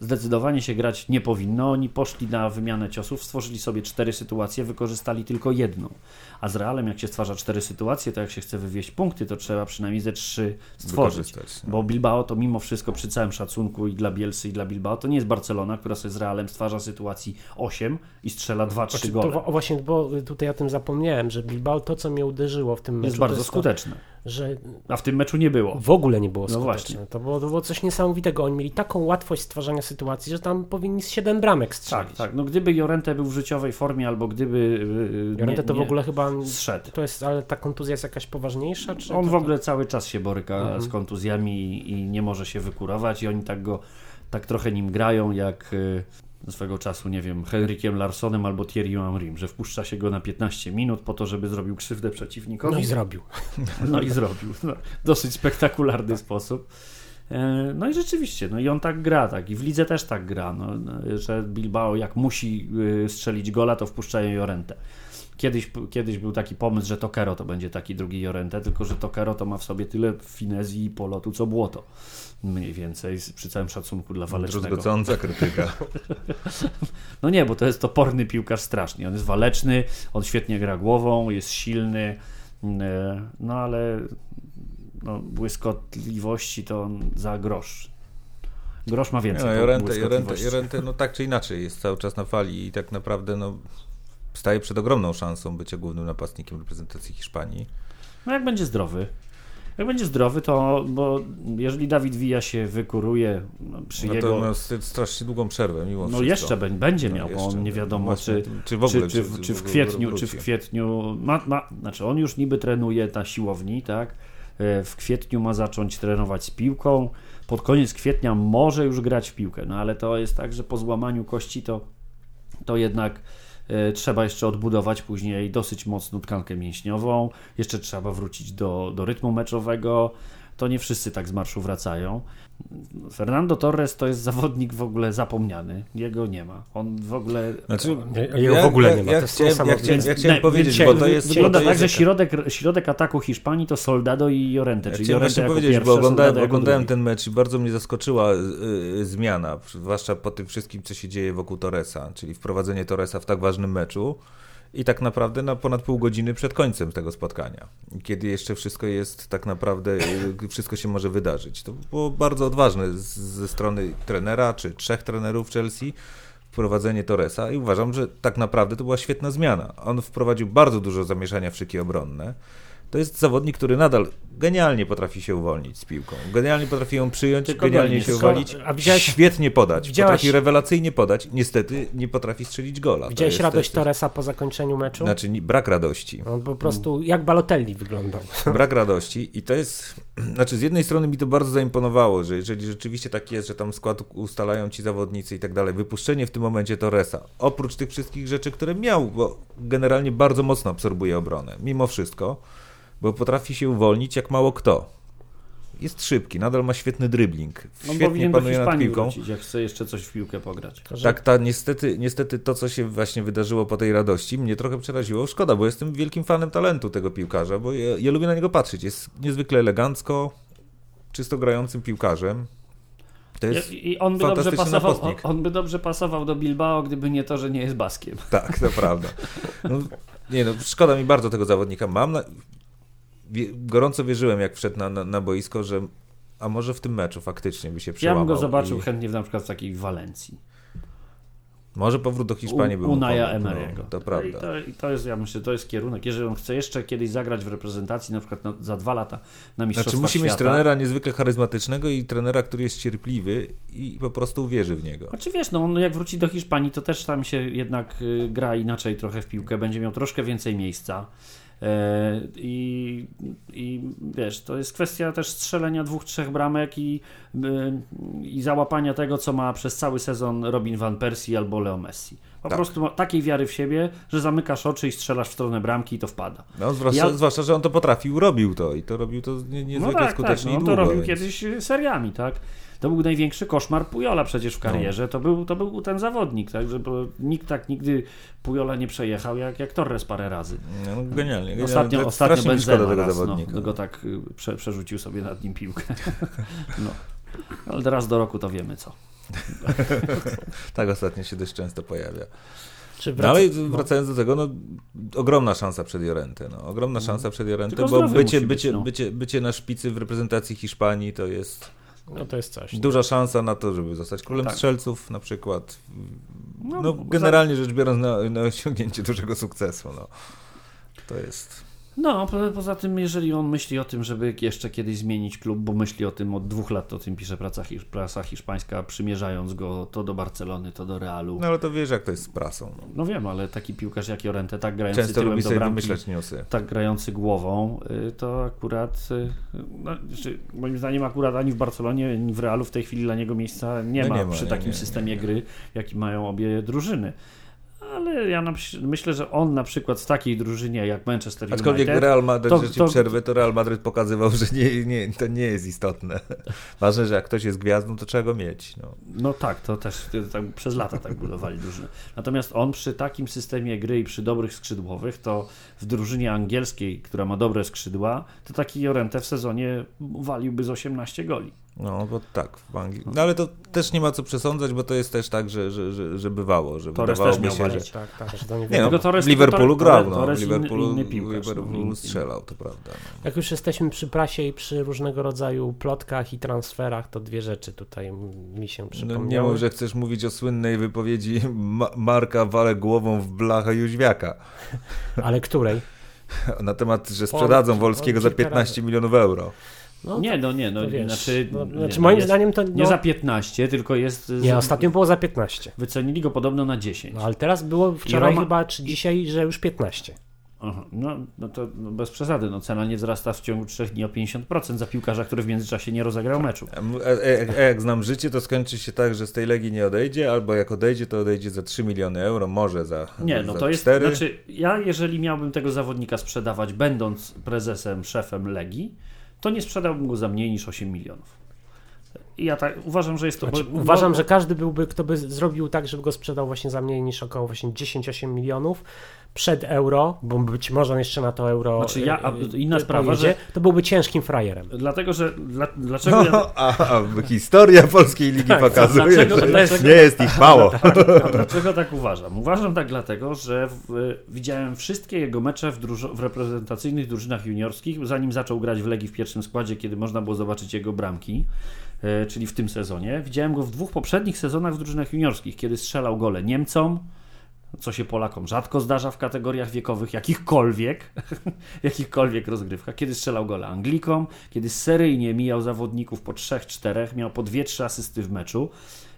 zdecydowanie się grać nie powinno. Oni poszli na wymianę ciosów, stworzyli sobie cztery sytuacje, wykorzystali tylko jedną. A z Realem, jak się stwarza cztery sytuacje, to jak się chce wywieźć punkty, to trzeba przynajmniej ze trzy stworzyć. No. Bo Bilbao to mimo wszystko, przy całym szacunku i dla Bielsy, i dla Bilbao, to nie jest Barcelona, która sobie z Realem stwarza sytuacji 8 i strzela 2-3 Znaczy, to, gole. wa- właśnie, bo tutaj o tym zapomniałem, że Bilbao to, co mnie uderzyło w tym meczu, Jest to bardzo jest to, skuteczne. Że A w tym meczu nie było. w ogóle nie było No skuteczne. właśnie. To, było, to było coś niesamowitego. Oni mieli taką łatwość stwarzania sytuacji, że tam powinni z 7 bramek strzelić. Tak, tak. No gdyby Jorente był w życiowej formie, albo gdyby. Jorente to w ogóle chyba... zszedł. To jest, ale ta kontuzja jest jakaś poważniejsza? Czy On to, w ogóle cały czas się boryka Mhm. z kontuzjami i, i nie może się wykurować i oni tak go, tak trochę nim grają jak y, swego czasu, nie wiem, Henrykiem Larsonem albo Thierry Henrym, że wpuszcza się go na 15 minut po to, żeby zrobił krzywdę przeciwnikowi. No i zrobił. No i zrobił. No, dosyć spektakularny sposób. E, No i rzeczywiście, no i on tak gra, tak i w lidze też tak gra, no, że Bilbao jak musi y, strzelić gola, to wpuszczają Jorentę. Kiedyś, kiedyś był taki pomysł, że Tokero to będzie taki drugi Jorente, tylko że Tokero to ma w sobie tyle finezji i polotu, co błoto. Mniej więcej, przy całym szacunku dla Walecznego. Druzgocąca krytyka. No nie, bo to jest toporny piłkarz strasznie. On jest waleczny, on świetnie gra głową, jest silny, e, no ale no, błyskotliwości to on za grosz. Grosz ma więcej no, Jorente, Jorente. Jorente, no tak czy inaczej jest cały czas na fali i tak naprawdę no, staje przed ogromną szansą bycia głównym napastnikiem reprezentacji Hiszpanii. No jak będzie zdrowy. Jak będzie zdrowy, to bo jeżeli Dawid Villa się wykuruje no, przy No jego... st- strasznie długą przerwę mimo No wszystko. jeszcze bę- będzie No miał, bo jeszcze. on nie wiadomo, Właśnie, czy, czy w ogóle, czy, czy, czy w kwietniu, czy w kwietniu ma, ma, znaczy on już niby trenuje na siłowni, tak? E, W kwietniu ma zacząć trenować z piłką. Pod koniec kwietnia może już grać w piłkę, no ale to jest tak, że po złamaniu kości to, to jednak trzeba jeszcze odbudować później dosyć mocną tkankę mięśniową. Jeszcze trzeba wrócić do, do rytmu meczowego. To nie wszyscy tak z marszu wracają. Fernando Torres to jest zawodnik w ogóle zapomniany. Jego nie ma. On w ogóle Znaczy, Jego w ogóle nie ma. Ja, To jest chciałem, ja chciałem, ja chciałem powiedzieć, bo to jest... Wygląda to tak, że jest środek, środek ataku Hiszpanii to Soldado i Jorente. Ja czyli chciałem Jorente właśnie jako powiedzieć, bo oglądałem, oglądałem ten mecz i bardzo mnie zaskoczyła y, y, zmiana, zwłaszcza po tym wszystkim, co się dzieje wokół Torresa, czyli wprowadzenie Torresa w tak ważnym meczu i tak naprawdę na ponad pół godziny przed końcem tego spotkania, kiedy jeszcze wszystko jest tak naprawdę, y, wszystko się może wydarzyć. To było bardzo odważne ze strony trenera, czy trzech trenerów Chelsea, wprowadzenie Torresa i uważam, że tak naprawdę to była świetna zmiana. On wprowadził bardzo dużo zamieszania w szyki obronne. To jest zawodnik, który nadal genialnie potrafi się uwolnić z piłką. Genialnie potrafi ją przyjąć, Tylko genialnie się uwolnić. A widziałeś- Świetnie podać. Potrafi rewelacyjnie podać. Niestety nie potrafi strzelić gola. Widziałeś jest radość Torresa po zakończeniu meczu? Znaczy brak radości. On po prostu jak Balotelli wyglądał. Brak radości i to jest, znaczy z jednej strony mi to bardzo zaimponowało, że jeżeli rzeczywiście tak jest, że tam skład ustalają ci zawodnicy i tak dalej, wypuszczenie w tym momencie Torresa, oprócz tych wszystkich rzeczy, które miał, bo generalnie bardzo mocno absorbuje obronę, mimo wszystko, bo potrafi się uwolnić jak mało kto. Jest szybki, nadal ma świetny dribbling, On świetnie panuje nad piłką. wrócić, jak chce jeszcze coś w piłkę pograć. Tak, ta, niestety, niestety to, co się właśnie wydarzyło po tej radości, mnie trochę przeraziło. Szkoda, bo jestem wielkim fanem talentu tego piłkarza, bo ja, ja lubię na niego patrzeć. Jest niezwykle elegancko, czysto grającym piłkarzem. To jest... I, on by dobrze pasował, on, napastnik. on by dobrze pasował do Bilbao, gdyby nie to, że nie jest Baskiem. Tak, to prawda. No, nie no, szkoda mi bardzo tego zawodnika. Mam na... gorąco wierzyłem, jak wszedł na, na, na boisko, że a może w tym meczu faktycznie by się Ja przełamał. bym go zobaczył i chętnie w, na przykład w takiej Walencji. Może powrót do Hiszpanii był Unaja no, Emery'ego. To prawda. I to, I to jest, ja myślę, to jest kierunek. Jeżeli on chce jeszcze kiedyś zagrać w reprezentacji, na przykład na, za dwa lata na Mistrzostwach Znaczy musi Świata. mieć trenera niezwykle charyzmatycznego i trenera, który jest cierpliwy i po prostu uwierzy w niego. Znaczy wiesz, no on jak wróci do Hiszpanii, to też tam się jednak y, gra inaczej trochę w piłkę, będzie miał troszkę więcej miejsca. E, I, I wiesz, to jest kwestia też strzelenia dwóch, trzech bramek i, y, i załapania tego, co ma przez cały sezon Robin Van Persie albo Leo Messi. Po Tak. prostu takiej wiary w siebie, że zamykasz oczy i strzelasz w stronę bramki i to wpada. No, zwłaszcza, Ja- zwłaszcza, że on to potrafił, robił to i to robił to nie, niezwykle skutecznie no, i on to robił więc- kiedyś seriami, tak? To był największy koszmar Pujola przecież w karierze. To, był, to był ten zawodnik, tak? Że bo nikt tak nigdy Pujola nie przejechał jak, jak Torres parę razy. No, genialnie. Ostatnio, ostatnio Benzema tego raz, zawodnika. no, go tak y, prze, przerzucił sobie nad nim piłkę. No. Ale teraz do roku to wiemy co. tak ostatnio się dość często pojawia. Czy No wraca... ale wracając do tego, no ogromna szansa przed Jorentę. No, ogromna szansa przed Jorentę, Tylko bo bycie, być, bycie, no. bycie, bycie na szpicy w reprezentacji Hiszpanii to jest No to jest coś. duża szansa na to, żeby zostać królem Tak. strzelców na przykład. No, No, za- generalnie rzecz biorąc na, na osiągnięcie dużego sukcesu. No. To jest... No, po, poza tym, jeżeli on myśli o tym, żeby jeszcze kiedyś zmienić klub, bo myśli o tym od dwóch lat, o tym pisze praca, hisz, prasa hiszpańska, przymierzając go to do Barcelony, to do Realu. No ale to wiesz, jak to jest z prasą. No. No wiem, ale taki piłkarz jak Jorente, tak grający Często tyłem lubi do bramki, tak grający głową, y, to akurat, y, no, znaczy, moim zdaniem akurat ani w Barcelonie, ani w Realu w tej chwili dla niego miejsca nie No ma nie ma, przy nie, takim nie, systemie gry, jaki mają obie drużyny. Ale ja na, myślę, że on na przykład w takiej drużynie jak Manchester Aczkolwiek United, Real Madryt, to- to- przerwę, to Real Madryt pokazywał, że nie, nie, to nie jest istotne. Ważne, że jak ktoś jest gwiazdą, to trzeba go mieć. No. No tak, to też tak, przez lata tak budowali drużynę. Natomiast on przy takim systemie gry i przy dobrych skrzydłowych, to w drużynie angielskiej, która ma dobre skrzydła, to taki Jorente w sezonie waliłby z 18 goli. No, bo tak, w Anglii. No ale to też nie ma co przesądzać, bo to jest też tak, że, że, że, że bywało, że Torres też miał się, że... Tak, tak, że to nie Nie no, Torres- w Liverpoolu grał, no, w Torres inny- Liverpoolu, inny piłkarz, no, Liverpoolu inny- strzelał, to prawda. No. Jak już jesteśmy przy prasie i przy różnego rodzaju plotkach i transferach, to dwie rzeczy tutaj mi się No, przypomniały. nie mów, że chcesz mówić o słynnej wypowiedzi Ma Marka wale głową w blachę Jóźwiaka Ale której? na temat, że sprzedadzą Wolskiego za kilka 15 milionów euro. No, Nie, no nie, no, to wiesz, znaczy, no, nie, znaczy moim jest, zdaniem to... No, nie za 15, tylko jest... nie, ostatnio było za 15. Wycenili go podobno na 10. No ale teraz było wczoraj Roma- chyba, czy dzisiaj, że już 15. Aha, no, no to no bez przesady, no cena nie wzrasta w ciągu 3 dni o 50% za piłkarza, który w międzyczasie nie rozegrał meczu. A, m- a, a, a jak znam życie, to skończy się tak, że z tej Legii nie odejdzie, albo jak odejdzie, to odejdzie za 3 miliony euro, może za Nie, no za to jest, 4. znaczy ja jeżeli miałbym tego zawodnika sprzedawać będąc prezesem, szefem Legii, to nie sprzedałbym go za mniej niż 8 milionów. Ja tak uważam, że jest to... Znaczy, bo- uważam, bo- że każdy byłby, kto by zrobił tak, żeby go sprzedał właśnie za mniej niż około właśnie 10-8 milionów przed euro, bo być może on jeszcze na to euro Znaczy ja- a y, y, inna sprawa, pojedzie, że- to byłby ciężkim frajerem. Dlatego, że... Dla, dlaczego ja... No, a, a historia polskiej ligi Tak, pokazuje, dlaczego- że dlaczego- nie jest ich mało. A dlaczego tak uważam? Uważam tak dlatego, że w, widziałem wszystkie jego mecze w, drużo- w reprezentacyjnych drużynach juniorskich, zanim zaczął grać w Legii w pierwszym składzie, kiedy można było zobaczyć jego bramki, czyli w tym sezonie. Widziałem go w dwóch poprzednich sezonach w drużynach juniorskich, kiedy strzelał gole Niemcom, co się Polakom rzadko zdarza w kategoriach wiekowych, jakichkolwiek, jakichkolwiek rozgrywkach, kiedy strzelał gole Anglikom, kiedy seryjnie mijał zawodników po trzech, czterech, miał po dwie, trzy asysty w meczu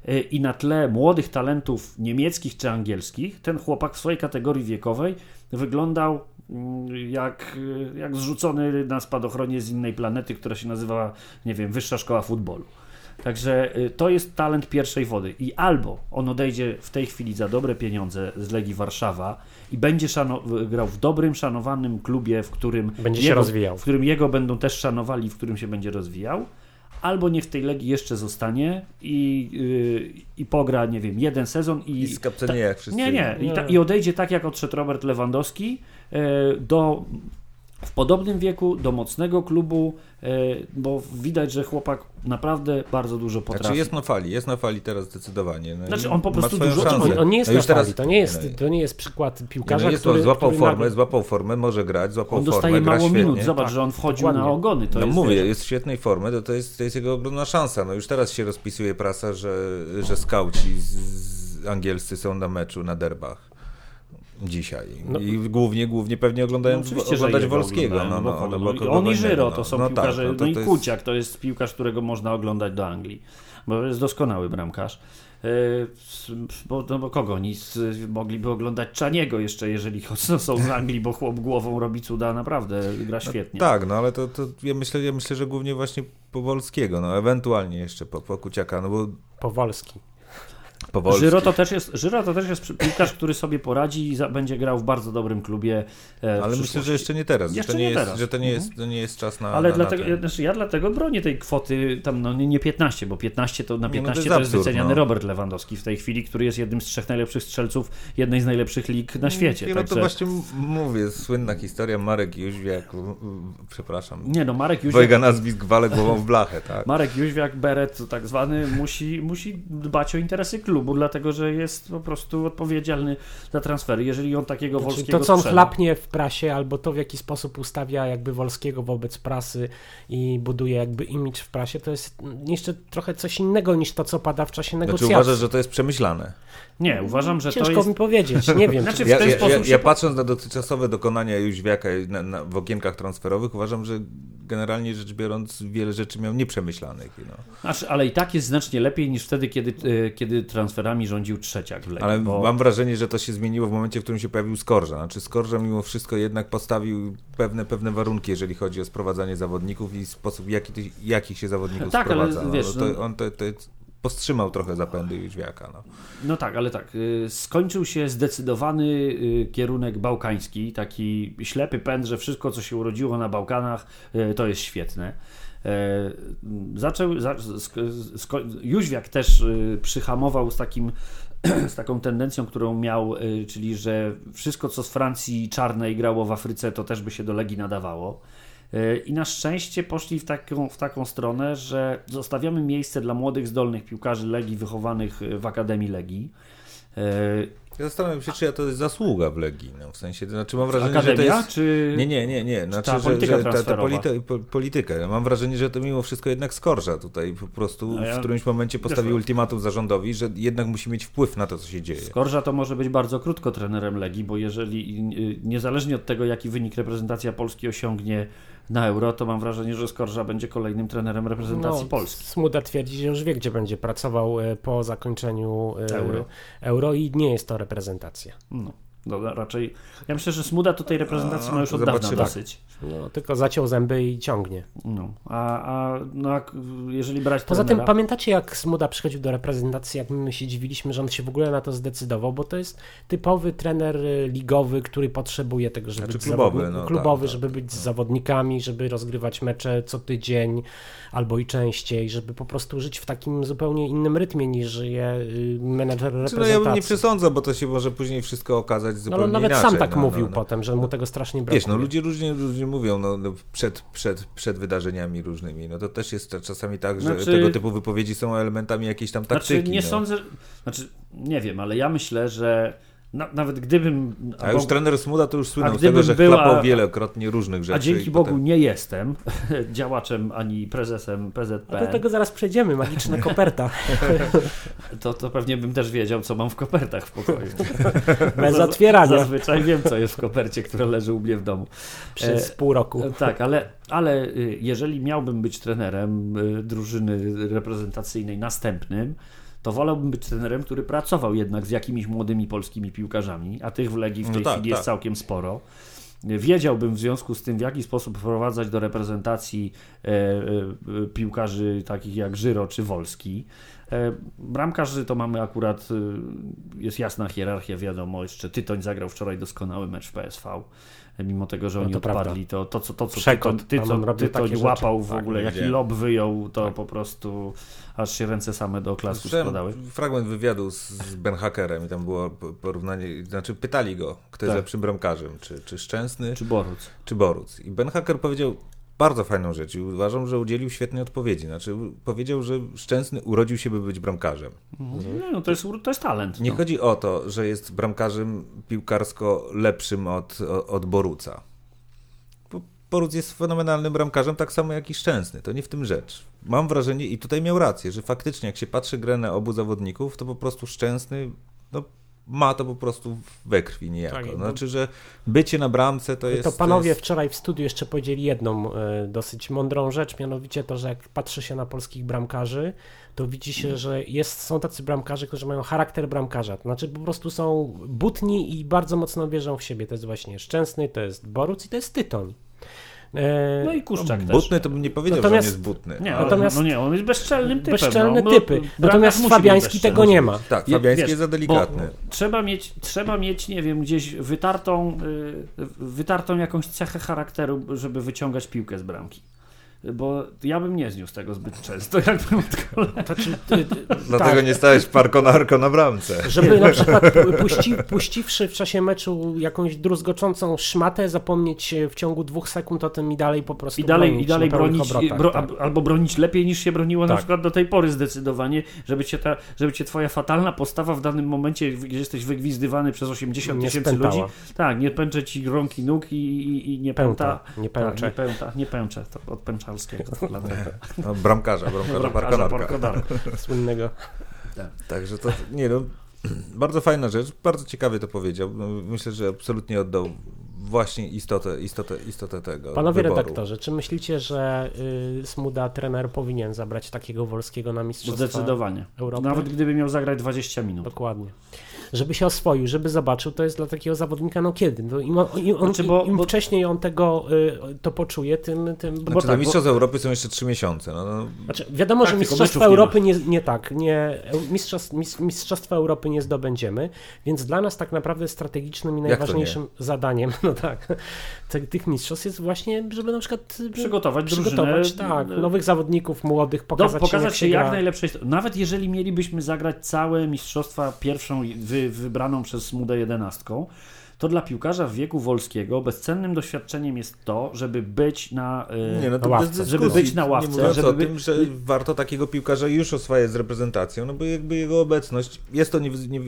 Y, i na tle młodych talentów niemieckich czy angielskich, ten chłopak w swojej kategorii wiekowej wyglądał mm, jak, jak zrzucony na spadochronie z innej planety, która się nazywa, nie wiem, Wyższa Szkoła Futbolu. Także y, to jest talent pierwszej wody. I albo on odejdzie w tej chwili za dobre pieniądze z Legii Warszawa i będzie grał w dobrym, szanowanym klubie, w którym Będzie się jego, rozwijał. w którym jego będą też szanowali, w którym się będzie rozwijał, albo niech w tej Legii jeszcze zostanie i, yy, i pogra, nie wiem, jeden sezon i... I skapcenie jak wszyscy. nie, nie, I, ta, Nie. i odejdzie tak, jak odszedł Robert Lewandowski yy, do... W podobnym wieku, do mocnego klubu, yy, bo widać, że chłopak naprawdę bardzo dużo potrafi. Znaczy jest na fali, jest na fali teraz zdecydowanie. No Znaczy, on po prostu dużo- szansę. On, on nie jest No na teraz- fali, to nie jest, no, to nie jest przykład nie, piłkarza, no jest, który, złapał który formę, nagle- złapał formę, może grać, złapał On formę, dostaje mało świetnie. minut. Zobacz, Tak, że on wchodzi dokładnie. na ogony. To no jest, mówię, wiesz, jest w świetnej formie, to, to, jest, to jest jego ogromna szansa. No już teraz się rozpisuje prasa, że, że skauci z, z angielscy są na meczu, na derbach. Dzisiaj. No. I głównie, głównie pewnie oglądają No oczywiście, oglądać Wolskiego. oglądają, No, no, no, bo kogo on i Żyro no. to są no piłkarze, Tak, no, i to jest- Kuciak to jest piłkarz, którego można oglądać do Anglii, bo jest doskonały bramkarz. S- Bo, no bo kogo oni s- mogliby oglądać Czaniego jeszcze, jeżeli są z Anglii, bo chłop głową robi cuda, naprawdę gra świetnie. Tak, no ale to, to ja, myślę, ja myślę, że głównie właśnie po Wolskiego, no ewentualnie jeszcze po, po Kuciaka, no bo Powolski. Powolski. Żyro to też jest, Żyro to też jest piłkarz, który sobie poradzi i za, będzie grał w bardzo dobrym klubie. E, Ale myślę, że jeszcze nie teraz. Jeszcze że to nie nie, jest, teraz. Że to nie, Mhm. jest, to nie jest czas na. Ale na, dlatego, na ja, znaczy ja dlatego bronię tej kwoty tam, no nie, nie 15, bo 15 to na Nie, no to 15 jest to jest absurd, wyceniany no. Robert Lewandowski w tej chwili, który jest jednym z trzech najlepszych strzelców jednej z najlepszych lig na świecie. Nie, no to Także- właśnie m- mówię, słynna historia Marek Jóźwiak, przepraszam, Nie no, Marek Jóźwiak, dwojga nazwisk wale głową w blachę, tak? Marek Jóźwiak, Beret tak zwany, musi, musi dbać o interesy klubu, dlatego że jest po prostu odpowiedzialny za transfery. Jeżeli on takiego Znaczy, Wolskiego to, co on strzela- chlapnie w prasie, albo to, w jaki sposób ustawia jakby Wolskiego wobec prasy i buduje jakby imidż w prasie, to jest jeszcze trochę coś innego niż to, co pada w czasie Znaczy negocjacji. uważasz, że to jest przemyślane? Nie, uważam, że Ciężko to jest... mi powiedzieć, nie wiem. Znaczy, czy... w Ja, ten ja, sposób ja, ja patrząc na dotychczasowe dokonania Jóźwiaka na, na, w okienkach transferowych, uważam, że generalnie rzecz biorąc wiele rzeczy miał nieprzemyślanych. No. Znaczy, ale i tak jest znacznie lepiej niż wtedy, kiedy, e, kiedy transferami rządził trzeciak w Legii. Ale bo... mam wrażenie, że to się zmieniło w momencie, w którym się pojawił Skorża. Znaczy Skorża mimo wszystko jednak postawił pewne, pewne warunki, jeżeli chodzi o sprowadzanie zawodników i sposób, jaki, jakich się zawodników Tak, ale sprowadza. no, wiesz, no, to, on to, to powstrzymał trochę zapędy Jóźwiaka. No. No tak, ale tak. y, Skończył się zdecydowany y, kierunek bałkański, taki ślepy pęd, że wszystko, co się urodziło na Bałkanach, y, to jest świetne. Zaczął, za, Jóźwiak też przyhamował z takim z taką tendencją, którą miał, czyli że wszystko, co z Francji czarnej grało w Afryce, to też by się do Legii nadawało. Y, I na szczęście poszli w taką, w taką stronę, że zostawiamy miejsce dla młodych, zdolnych piłkarzy Legii wychowanych w Akademii Legii. Y, Ja zastanawiam się, czy ja to jest zasługa w Legii. No, w sensie, to znaczy mam wrażenie, Akademia, że to jest... czy... Nie, nie, nie, nie. Znaczy, ta że, polityka że ta, ta polity, polityka. Ja mam wrażenie, że to mimo wszystko jednak skorża tutaj po prostu A ja- w którymś momencie postawił Wiesz, ultimatum zarządowi, że jednak musi mieć wpływ na to, co się dzieje. Skorża to może być bardzo krótko trenerem Legii, bo jeżeli y, niezależnie od tego, jaki wynik reprezentacja Polski osiągnie na Euro, to mam wrażenie, że Skorża będzie kolejnym trenerem reprezentacji Polski. Smuda twierdzi, że już wie, gdzie będzie pracował e, po zakończeniu e, Euro. euro i nie jest to reprezentacja. No, dobra, raczej. Ja myślę, że Smuda tutaj reprezentacji ma już od zobaczymy. dawna dosyć. No, tylko zaciął zęby i ciągnie. No, a, a no, jeżeli brać Poza tym trenera, pamiętacie, jak Smuda przychodził do reprezentacji, jak my się dziwiliśmy, że on się w ogóle na to zdecydował, bo to jest typowy trener y, ligowy, który potrzebuje tego, żeby Znaczy być klubowy, zawodni- no klubowy tak, żeby tak, być z zawodnikami, żeby rozgrywać mecze co tydzień albo i częściej, żeby po prostu żyć w takim zupełnie innym rytmie niż żyje y, menedżer Czy no reprezentacji. ja bym nie przesądzał, bo to się może później wszystko okazać no, zupełnie ale nawet inaczej. sam tak no, mówił no, no. potem, że mu tego strasznie brakuje. Wiesz, no ludzie różnie, różnie mówią no, no, przed, przed, przed wydarzeniami różnymi. No to też jest czasami tak, że Znaczy- tego typu wypowiedzi są elementami jakiejś tam taktyki. Znaczy, nie no. sądzę, znaczy, nie wiem, ale ja myślę, że na, nawet gdybym. A już trener Smuda to już słynął A z tego, że była- chlapał wielokrotnie różnych rzeczy. A dzięki Bogu potem- nie jestem działaczem ani prezesem A PZP. do tego zaraz przejdziemy, magiczna koperta. To, to pewnie bym też wiedział, co mam w kopertach w pokoju. Bez otwierania Zazwyczaj wiem, co jest w kopercie, która leży u mnie w domu. przez E, pół roku. E, Tak, ale, ale y, jeżeli miałbym być trenerem y, drużyny reprezentacyjnej następnym, to wolałbym być trenerem, który pracował jednak z jakimiś młodymi polskimi piłkarzami, a tych w Legii w No tej tak, chwili jest tak. całkiem sporo. Wiedziałbym w związku z tym, w jaki sposób wprowadzać do reprezentacji e, e, piłkarzy takich jak Żyro czy Wolski. E, bramkarzy to mamy akurat, e, jest jasna hierarchia, wiadomo, jeszcze Tytoń zagrał wczoraj doskonały mecz w PSV. Mimo tego, że No oni to odpadli, to, to, co, to co Tytoń, robił Tytoń takie rzeczy. łapał w Tak, ogóle, jaki widziałem. lob wyjął, to Tak. po prostu aż się ręce same do oklasku składały. fragment wywiadu z, z Ben Hackerem i tam było po- porównanie, znaczy pytali go, kto jest Tak. lepszym bramkarzem, czy, czy Szczęsny, Czy Boruc? czy Boruc. I Ben Hacker powiedział bardzo fajną rzecz i uważam, że udzielił świetnej odpowiedzi. Znaczy powiedział, że Szczęsny urodził się, by być bramkarzem. No, no to, jest, to jest talent. Nie no. chodzi o to, że jest bramkarzem piłkarsko lepszym od, od Boruca. Bo Boruc jest fenomenalnym bramkarzem, tak samo jak i Szczęsny. To nie w tym rzecz. Mam wrażenie, i tutaj miał rację, że faktycznie jak się patrzy grę na obu zawodników, to po prostu Szczęsny no, ma to po prostu we krwi niejako. Tak, znaczy, że bycie na bramce to jest... to panowie jest... wczoraj w studiu jeszcze powiedzieli jedną e, dosyć mądrą rzecz, mianowicie to, że jak patrzy się na polskich bramkarzy, to widzi się, że jest, są tacy bramkarze, którzy mają charakter bramkarza. To znaczy po prostu są butni i bardzo mocno wierzą w siebie. To jest właśnie Szczęsny, to jest Boruc i to jest Tytoń. E, No i Kuszczak też. Butny to bym nie powiedział, Natomiast- że on jest butny. Nie, Natomiast- no nie, on jest bezczelnym typem. bezczelne no, typy. Bramkarz Natomiast Fabiański tego nie ma. Tak, Fabiański wiesz, jest za delikatny. Trzeba mieć, trzeba mieć, nie wiem, gdzieś wytartą, y, wytartą jakąś cechę charakteru, żeby wyciągać piłkę z bramki. Bo ja bym nie zniósł tego zbyt często, jakbym od kolei. To, czy, ty, ty, Dlatego tak, nie stałeś parkonarko na bramce. Żeby na przykład pu- puści, puściwszy w czasie meczu jakąś druzgoczącą szmatę, zapomnieć w ciągu dwóch sekund o tym i dalej po prostu I dalej, bronić i dalej na bronić, obrotach, bro, tak. albo bronić lepiej niż się broniło na Tak. przykład do tej pory zdecydowanie, żeby cię, ta, żeby cię twoja fatalna postawa w danym momencie, gdzie jesteś wygwizdywany przez 80 Nie tysięcy spętała. ludzi, tak, nie pęcze ci rąk i nóg i, i, i nie Pęta, pęta. nie Tak, pęcze. nie pęta, nie pęcze, to od pęczalskiego. No, bramkarza, bramkarza, Bramkarza. Słynnego. Także to, nie no, bardzo fajna rzecz, bardzo ciekawie to powiedział. No, Myślę, że absolutnie oddał właśnie istotę, istotę, istotę tego Panowie wyboru. redaktorze, czy myślicie, że y, Smuda trener powinien zabrać takiego Wolskiego na mistrzostwa Zdecydowanie. Europy? Nawet gdyby miał zagrać 20 minut. Dokładnie. Żeby się oswoił, żeby zobaczył, to jest dla takiego zawodnika, no kiedy? No, im, on, im, on, Znaczy, bo- im bo- wcześniej on tego y, to poczuje, tym... tym bo Znaczy, do tak, Mistrzostw Europy są jeszcze trzy miesiące. No, no, Znaczy, wiadomo, Tak, że Mistrzostwa Europy nie, nie tak, nie, mistrzostw, mis- mistrzostwa Europy nie zdobędziemy, więc dla nas tak naprawdę strategicznym i najważniejszym zadaniem, no tak, tych mistrzostw jest właśnie, żeby na przykład Przygotować przygotować drużynę, tak, y, nowych zawodników, młodych, Do, pokazać, pokazać się się jak gra. najlepszej. Nawet jeżeli mielibyśmy zagrać całe mistrzostwa pierwszą wy, wybraną przez Smudę jedenastką, to dla piłkarza w wieku Wolskiego bezcennym doświadczeniem jest to, żeby być na. y, nie, no to na ławce. Żeby być na ławce, Nie żeby o by- tym, że warto takiego piłkarza już oswajać z reprezentacją, no bo jakby jego obecność, jest to nie, nie,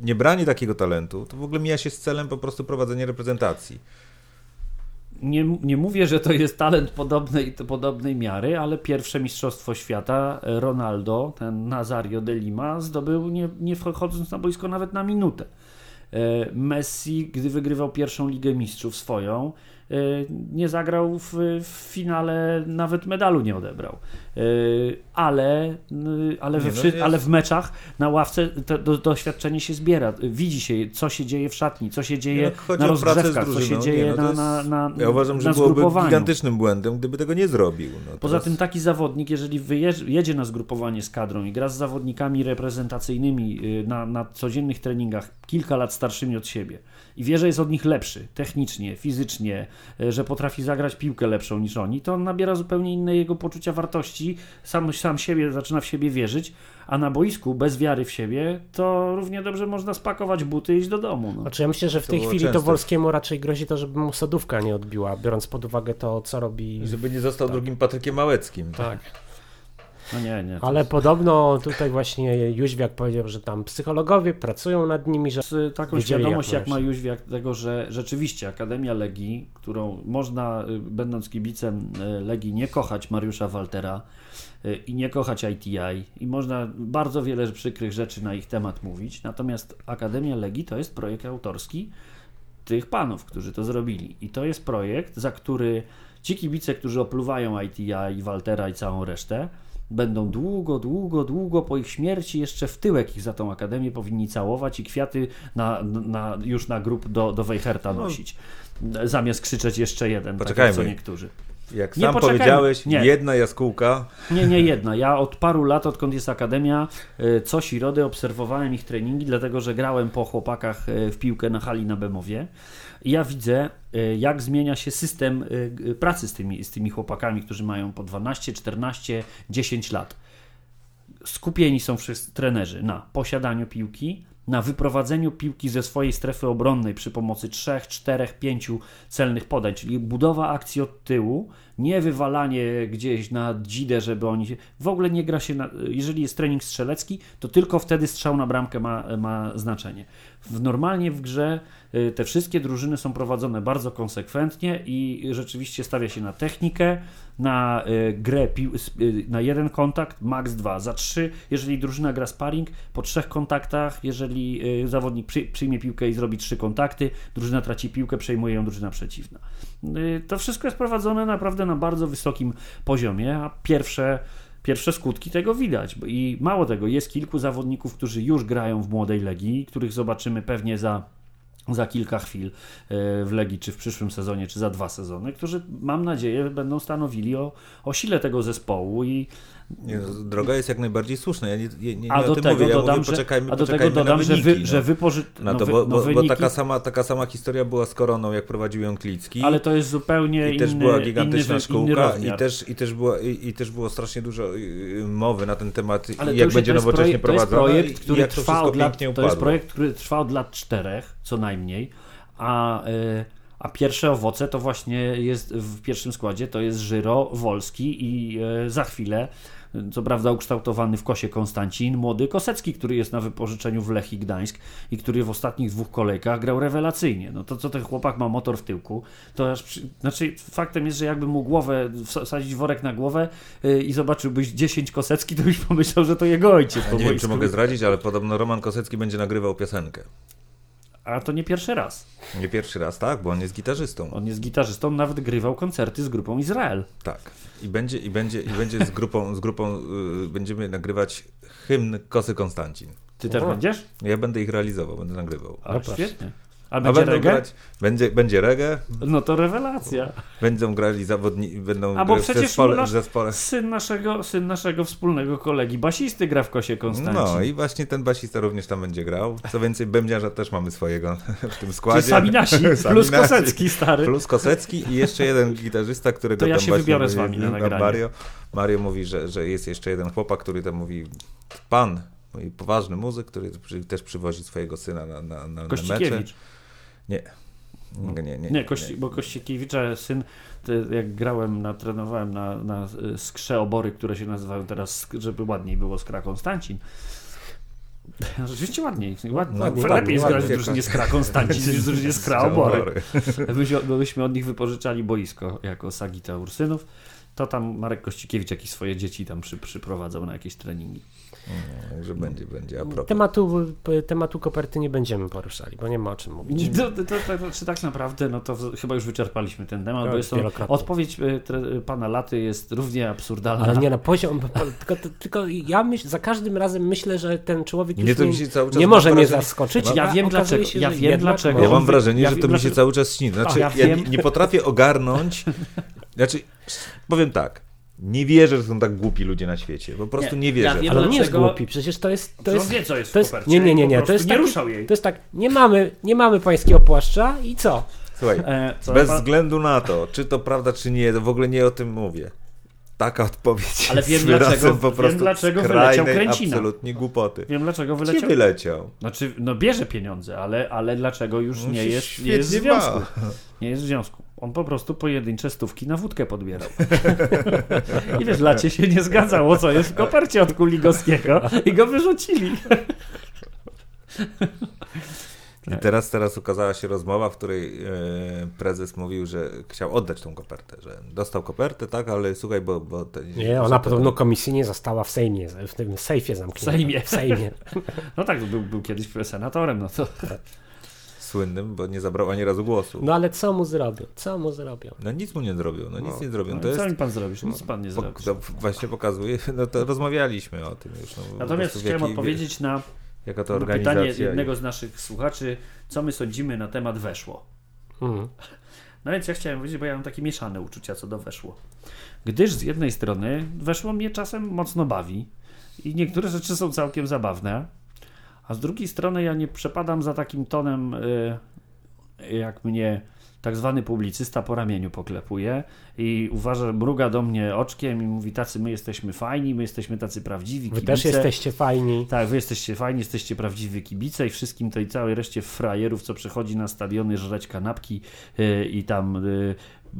nie branie takiego talentu, to w ogóle mija się z celem po prostu prowadzenia reprezentacji. Nie, nie mówię, że to jest talent podobnej, podobnej miary, ale pierwsze Mistrzostwo Świata e, Ronaldo, ten Nazario de Lima, zdobył nie, nie wchodząc na boisko nawet na minutę. E, Messi, gdy wygrywał pierwszą Ligę Mistrzów swoją, e, nie zagrał w, w finale, nawet medalu nie odebrał. E, Ale, n- ale, we no wszy- jest- ale w meczach na ławce to, do, doświadczenie się zbiera. Widzi się, co się dzieje w szatni, co się dzieje na rozgrzewkach, co się dzieje nie, no to na, jest- na, na, Ja uważam, że na byłoby gigantycznym błędem, gdyby tego nie zrobił. No, Poza teraz- tym taki zawodnik, jeżeli wyjeżdż- jedzie na zgrupowanie z kadrą i gra z zawodnikami reprezentacyjnymi y, na, na codziennych treningach, kilka lat starszymi od siebie i wie, że jest od nich lepszy technicznie, fizycznie, y, że potrafi zagrać piłkę lepszą niż oni, to on nabiera zupełnie innej jego poczucia wartości, sam, sam siebie zaczyna w siebie wierzyć, a na boisku bez wiary w siebie to równie dobrze można spakować buty i iść do domu. No. Znaczy ja myślę, że w To tej chwili to. Wolskiemu raczej grozi to, żeby mu sodówka nie odbiła, biorąc pod uwagę to, co robi. I żeby nie został drugim Patrykiem Małeckim. Tak. No nie, nie. Ale podobno tutaj właśnie Jóźwiak powiedział, że tam psychologowie pracują nad nimi, że z taką świadomość, jak jak ma Jóźwiak, tego, że rzeczywiście Akademia Legii, którą można, y, będąc kibicem y, Legii, nie kochać Mariusza Waltera y, i nie kochać ITI i można bardzo wiele przykrych rzeczy na ich temat mówić, natomiast Akademia Legii to jest projekt autorski tych panów, którzy to zrobili i to jest projekt, za który ci kibice, którzy opluwają ITI Waltera i całą resztę, będą długo, długo, długo po ich śmierci jeszcze w tyłek ich za tą akademię powinni całować i kwiaty na, na, już na grób do, do Wejherta No. nosić. Zamiast krzyczeć jeszcze jeden, tak jak Poczekajmy. co niektórzy. Jak Nie, sam poczekajmy. powiedziałeś, Nie. jedna jaskółka. Nie, nie jedna. Ja od paru lat, odkąd jest akademia, y, co środę obserwowałem ich treningi, dlatego że grałem po chłopakach y, w piłkę na hali na Bemowie. Ja widzę, y, jak zmienia się system y, pracy z tymi, z tymi chłopakami, którzy mają po 12, 14, 10 lat. Skupieni są wszyscy trenerzy na posiadaniu piłki, na wyprowadzeniu piłki ze swojej strefy obronnej przy pomocy 3, 4, 5 celnych podań, czyli budowa akcji od tyłu, nie wywalanie gdzieś na dzidę, żeby oni się... W ogóle nie gra się, na... jeżeli jest trening strzelecki, to tylko wtedy strzał na bramkę ma, ma znaczenie. W, normalnie w grze y, te wszystkie drużyny są prowadzone bardzo konsekwentnie i rzeczywiście stawia się na technikę, na y, grę y, na jeden kontakt, max dwa, za trzy, jeżeli drużyna gra sparring, po trzech kontaktach, jeżeli zawodnik przy, przyjmie piłkę i zrobi trzy kontakty, drużyna traci piłkę, przejmuje ją drużyna przeciwna. To wszystko jest prowadzone naprawdę na bardzo wysokim poziomie, a pierwsze Pierwsze skutki tego widać. I mało tego, jest kilku zawodników, którzy już grają w młodej legii, których zobaczymy pewnie za za kilka chwil e, w Legii, czy w przyszłym sezonie, czy za dwa sezony, którzy mam nadzieję będą stanowili o, o sile tego zespołu i Nie, no, droga jest jak najbardziej słuszna. Ja nie, nie, nie a o do tym tego mówię. Ja dodam, mówię, poczekajmy, a do tego poczekajmy dodam, na że, wyniki, wy, że no. wypoży... No, to, bo, no, bo, bo wyniki, taka, sama, taka sama historia była z Koroną, jak prowadził ją Klicki. ale to jest zupełnie I inny też była inny, gigantyczna inny szkółka rozmiar. i też, i, też była, i, i też było strasznie dużo y, mowy na ten temat, Ale to jak będzie to nowocześnie projekt, to jest projekt, który jak to trwa wszystko od lat, To jest projekt, który trwa od lat czterech, co najmniej, a, y, a pierwsze owoce to właśnie jest w pierwszym składzie, to jest Żyro, Wolski i y, za chwilę y, co prawda ukształtowany w Kosie Konstancin, młody Kosecki, który jest na wypożyczeniu w Lechii Gdańsk i który w ostatnich dwóch kolejkach grał rewelacyjnie. No to co ten chłopak ma motor w tyłku, to aż przy... znaczy faktem jest, że jakby mu głowę, wsadzić worek na głowę y, i zobaczyłbyś 10 Kosecki, to byś pomyślał, że to jego ojciec. Ja nie wiem, czy mogę zdradzić, ale podobno Roman Kosecki będzie nagrywał piosenkę. A to nie pierwszy raz. Nie pierwszy raz, tak? Bo on jest gitarzystą. On jest gitarzystą, nawet grywał koncerty z grupą Izrael. Tak. I będzie, i będzie, i będzie z grupą, z grupą y, będziemy nagrywać hymn Kosy Konstancin. Ty też O. będziesz? Ja będę ich realizował, będę nagrywał. A, No świetnie. A A będzie będą reggae? grać, będzie, będzie reggae, No to rewelacja. będą grali zawodnicy, będą A bo przecież zespole, nasz zespole. Syn naszego, syn naszego wspólnego kolegi, basisty gra w Kosie Konstancin. No i właśnie ten basista również tam będzie grał. Co więcej, bębniarza też mamy swojego w tym Czyli składzie. sami nasi, plus nasi. Kosecki stary. Plus Kosecki i jeszcze jeden gitarzysta, którego To ja tam się wybiorę z wami na a nagranie. Mario, Mario mówi, że, że jest jeszcze jeden chłopak, który tam mówi pan, mój poważny muzyk, który też przywozi swojego syna na, na, na, na mecze. Nie. Nie, nie, nie. Nie, Kości, bo Kościkiewicza syn, jak grałem, na, trenowałem na, na y, skrze obory, które się nazywają teraz, żeby ładniej było skra Konstancin. Rzeczywiście ładniej. Ładniej, Ładniej, lepiej ładniej, jest grać w ładniej. drużynie skra Konstancin niż w drużynie skra obory. Myśmy, bo myśmy od nich wypożyczali boisko jako Sagita Ursynów. To tam Marek Kościkiewicz jakieś swoje dzieci tam przy, przyprowadzał na jakieś treningi. No, Także będzie, będzie. A. Tematu, tematu koperty nie będziemy poruszali, bo nie ma o czym mówić. To, to, to, to, czy tak naprawdę, no to w- chyba już wyczerpaliśmy ten temat, bo jest to, wielokrotnie. odpowiedź e, tre, pana Laty jest równie absurdalna. Ale nie na poziom, po- tylko, to- tylko ja myśl, za każdym razem myślę, że ten człowiek Mnie już to nie, mi się cały czas nie może mnie zaskoczyć. Ja wiem dlaczego, Się, ja wiem dlaczego. Ja mam wrażenie, ja że to mi się cały czas śni. Znaczy, ja nie, nie potrafię ogarnąć. Znaczy, powiem tak. Nie wierzę, że są tak głupi ludzie na świecie. Po prostu Nie, nie, wierzę. ja wiem, Ale on nie jest Dlaczego- głupi, przecież to jest... To To jest wie, co jest to jest, nie, nie, nie, nie, to jest, nie taki, ruszał jej. to jest tak, nie mamy, nie mamy pańskiego płaszcza i co? Słuchaj, E, co bez pan- względu na to, czy to prawda, czy nie, to w ogóle nie o tym mówię. Taka odpowiedź Ale jest wiem, dlaczego- po wiem, prostu dlaczego skrajnej wyleciał Kręcina. absolutnie głupoty. Wiem dlaczego Gdzie wyleciał. wyleciał? Znaczy, no bierze pieniądze, ale, ale dlaczego już On nie jest, nie jest w związku? Nie jest w związku. On po prostu pojedyncze stówki na wódkę podbierał. I wiesz, lacie się nie zgadzało, co jest w kopercie od Kuligowskiego i go wyrzucili. I teraz, teraz ukazała się rozmowa, w której e, prezes mówił, że chciał oddać tą kopertę, że dostał kopertę, tak, ale słuchaj, bo... bo te, Nie, ona podobno komisyjnie została w Sejmie, w tym sejfie zamknięta. W Sejmie. W Sejmie. No tak, był, był kiedyś senatorem, no to Słynnym, bo nie zabrał ani razu głosu. No, No ale co mu zrobią? Co mu zrobią? nic mu nie zrobią, no, nic nie zrobią. no, To co jest... mi pan zrobisz? Nic pan nie pok- zrobi. to właśnie pokazuje, no to rozmawialiśmy o tym już. No, Natomiast chciałem jaki- odpowiedzieć na, Jaka to na pytanie i- jednego z naszych słuchaczy, co my sądzimy na temat weszło. Mhm. No więc ja chciałem powiedzieć, bo ja mam takie mieszane uczucia co do weszło. Gdyż z jednej strony weszło mnie czasem mocno bawi i niektóre rzeczy są całkiem zabawne, a z drugiej strony ja nie przepadam za takim tonem, y, jak mnie tak zwany publicysta po ramieniu poklepuje i uważa, mruga do mnie oczkiem i mówi, tacy my jesteśmy fajni, my jesteśmy tacy prawdziwi, Wy kibice. też jesteście fajni. Tak, wy jesteście fajni, jesteście prawdziwi kibice i wszystkim tej całej reszcie frajerów, co przychodzi na stadiony żreć kanapki yy, i tam yy,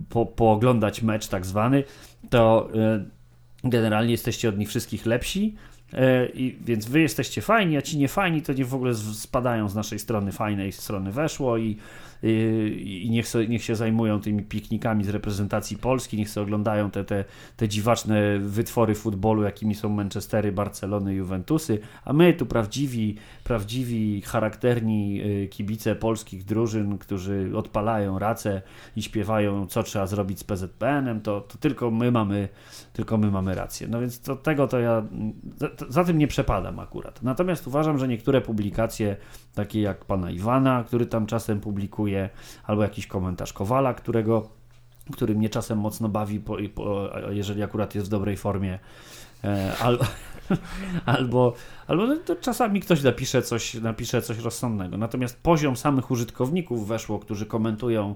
po, pooglądać mecz tak zwany, to yy, generalnie jesteście od nich wszystkich lepsi. Yy, I, więc wy jesteście fajni, a ci niefajni to nie w ogóle spadają z naszej strony fajnej strony weszło i, i niech, niech się zajmują tymi piknikami z reprezentacji Polski, niech sobie oglądają te, te, te dziwaczne wytwory futbolu, jakimi są Manchestery, Barcelony, Juventusy, a my tu prawdziwi, prawdziwi, charakterni y, kibice polskich drużyn, którzy odpalają racę i śpiewają, co trzeba zrobić z PZPN-em, to, to tylko my mamy tylko my mamy rację. No więc to, tego to ja, za tym nie przepadam akurat. Natomiast uważam, że niektóre publikacje, takie jak pana Iwana, który tam czasem publikuje, albo jakiś komentarz Kowala, którego, który mnie czasem mocno bawi, po, po, jeżeli akurat jest w dobrej formie, e, al, albo, albo no, czasami ktoś napisze coś, napisze coś rozsądnego. Natomiast poziom samych użytkowników weszło, którzy komentują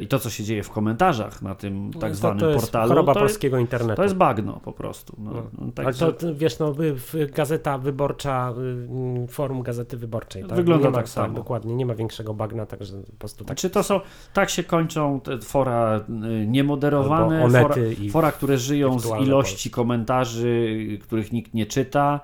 i to, co się dzieje w komentarzach na tym tak No to, zwanym to jest portalu, choroba to, jest, polskiego internetu. to jest bagno po prostu. No, No. no, Ale także- to, wiesz, no, Gazeta Wyborcza, y, forum Gazety Wyborczej. Tak? Wygląda ma, tak samo. Dokładnie, nie ma większego bagna, także po prostu tak. Czy to są, tak się kończą te fora y, niemoderowane, fora, fora, które żyją z ilości komentarzy, których nikt nie czyta,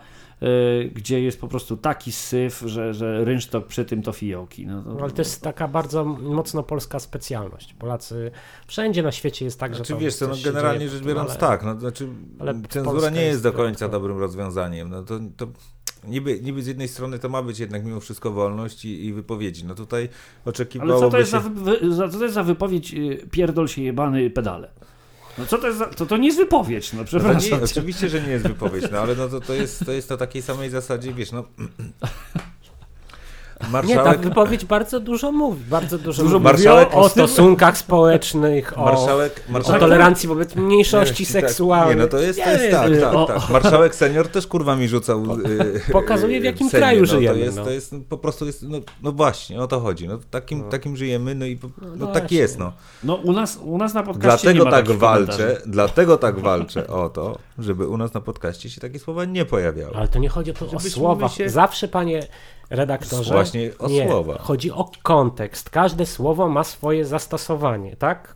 gdzie jest po prostu taki syf, że, że rynsztok przy tym to fijołki. No, to, Ale to jest taka bardzo mocno polska specjalność. Polacy, wszędzie na świecie jest tak, Znaczy że to wiesz no generalnie rzecz biorąc ale- tak, no znaczy ale cenzura Polska nie jest jest do końca dobrym rozwiązaniem. No to, to niby, niby z jednej strony to ma być jednak mimo wszystko wolność i, i wypowiedzi. No tutaj Ale oczekiwałoby co to, jest się... za, wy, za, co to jest za wypowiedź y, pierdol się jebany pedale? No co to jest za, to, to nie jest wypowiedź, no No przepraszam. nie, oczywiście, że nie jest wypowiedź, no ale no to, to, jest, to jest na takiej samej zasadzie, wiesz, no... Nie, ta Marszałek, wypowiedź bardzo dużo mówi. Bardzo dużo, Dużo mówi o, stosunkach społecznych, o, marszałek, o marszałek tolerancji wobec mniejszości Nie, tak. seksualnej. Nie, no to jest, to jest tak, tak, o- tak. Marszałek senior też kurwa mi rzucał. y, Pokazuje, w y, jakim Sejmie, kraju no, żyjemy, To jest, no. to jest po prostu jest, no, no właśnie, o to chodzi. No, takim, No. takim żyjemy, no i no, no tak jest, no. No u nas, u nas na podcaście Dlatego nie ma tak walczę, komentarzy. dlatego tak walczę o to, żeby u nas na podcaście się takie słowa nie pojawiały. Ale to nie chodzi o to o słowa. się- Zawsze, panie redaktorze. Właśnie o nie, słowa. Chodzi o kontekst. Każde słowo ma swoje zastosowanie, tak?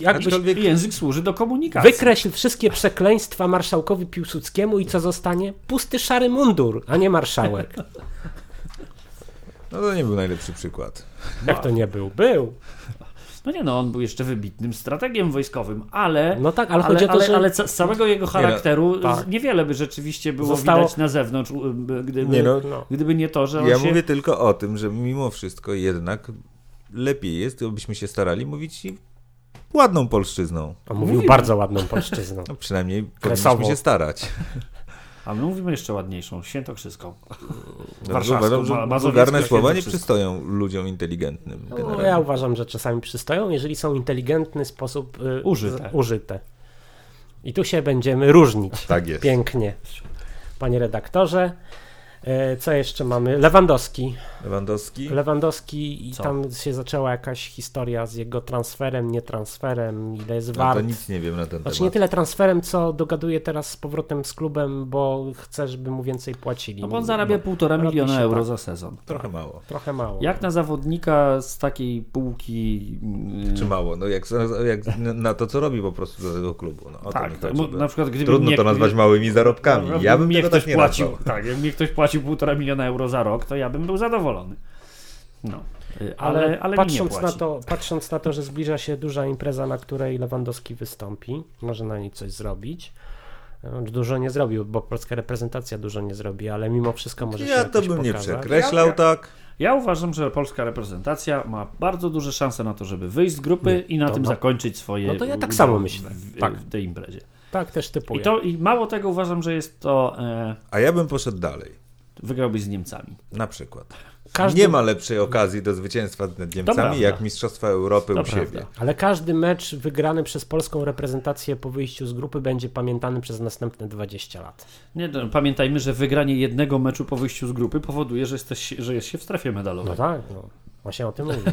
Jakbyś Aczkolwiek Język służy do komunikacji. wykreśl wszystkie przekleństwa marszałkowi Piłsudskiemu i co zostanie? Pusty szary mundur, a nie marszałek. no to nie był najlepszy przykład. Jak to nie był? Był. No nie no, on był jeszcze wybitnym strategiem wojskowym, ale... No tak, ale Ale, chodzi o to, ale, że... ale z całego jego charakteru tak. z- niewiele by rzeczywiście było Zostało- widać na zewnątrz, gdyby, Nie no, No. gdyby nie to, że on ja się... mówię tylko o tym, że mimo wszystko jednak lepiej jest, gdybyśmy się starali mówić ładną polszczyzną. On mówił Mówimy. bardzo ładną polszczyzną. No, przynajmniej Kresową. powinniśmy się starać. A my mówimy jeszcze ładniejszą, świętokrzyską. No, Warszawską, uważam, że ma- mazowiecką, wulgarne słowa nie przystoją ludziom inteligentnym. No, ja uważam, że czasami przystoją, jeżeli są w inteligentny sposób y, Użyte. z- użyte. I tu się będziemy różnić. Tak jest. Pięknie. Panie redaktorze. E, Co jeszcze mamy? Lewandowski. Lewandowski? Lewandowski i Co? tam się zaczęła jakaś historia z jego transferem, nie transferem, ile jest No wart. to nic nie wiem na ten Znaczy nie temat. tyle transferem, co dogaduje teraz z powrotem z klubem, bo chce, żeby mu więcej płacili. No bo on zarabia No, półtora miliona się euro tak. za sezon. Trochę mało. Trochę mało. Jak na zawodnika z takiej półki... yy, Czy mało? No jak, jak na to, co robi po prostu dla tego klubu. No, Tak, mo- bo na przykład gdyby Trudno mnie, to nazwać małymi zarobkami. No, Ja bym mnie tego ktoś tak nie płacił, nazwał. tak, jak mnie ktoś płacił półtora miliona euro za rok, to ja bym był zadowolony. No, y, ale, Ale, ale, nie patrząc, na to, patrząc na to, że zbliża się duża impreza, na której Lewandowski wystąpi, może na niej coś zrobić. Dużo nie zrobił, bo polska reprezentacja dużo nie zrobi, ale mimo wszystko może się Ja to jakoś bym nie pokazać. przekreślał Ja- tak. Ja uważam, że polska reprezentacja ma bardzo duże szanse na to, żeby wyjść z grupy Nie, i na tym no- zakończyć swoje no to ja tak samo myślę. W, Tak. w tej imprezie. Tak też I, typuję. to, I mało tego uważam, że jest to... E, A ja bym poszedł dalej. wygrałbyś z Niemcami. Na przykład. Każdy, Nie ma lepszej okazji do zwycięstwa nad Niemcami, jak Mistrzostwa Europy To u siebie. prawda. Ale każdy mecz wygrany przez polską reprezentację po wyjściu z grupy będzie pamiętany przez następne 20 lat. Nie, no, pamiętajmy, że wygranie jednego meczu po wyjściu z grupy powoduje, że, jesteś, że jest się w strefie medalowej. No tak, no. Właśnie o tym mówię.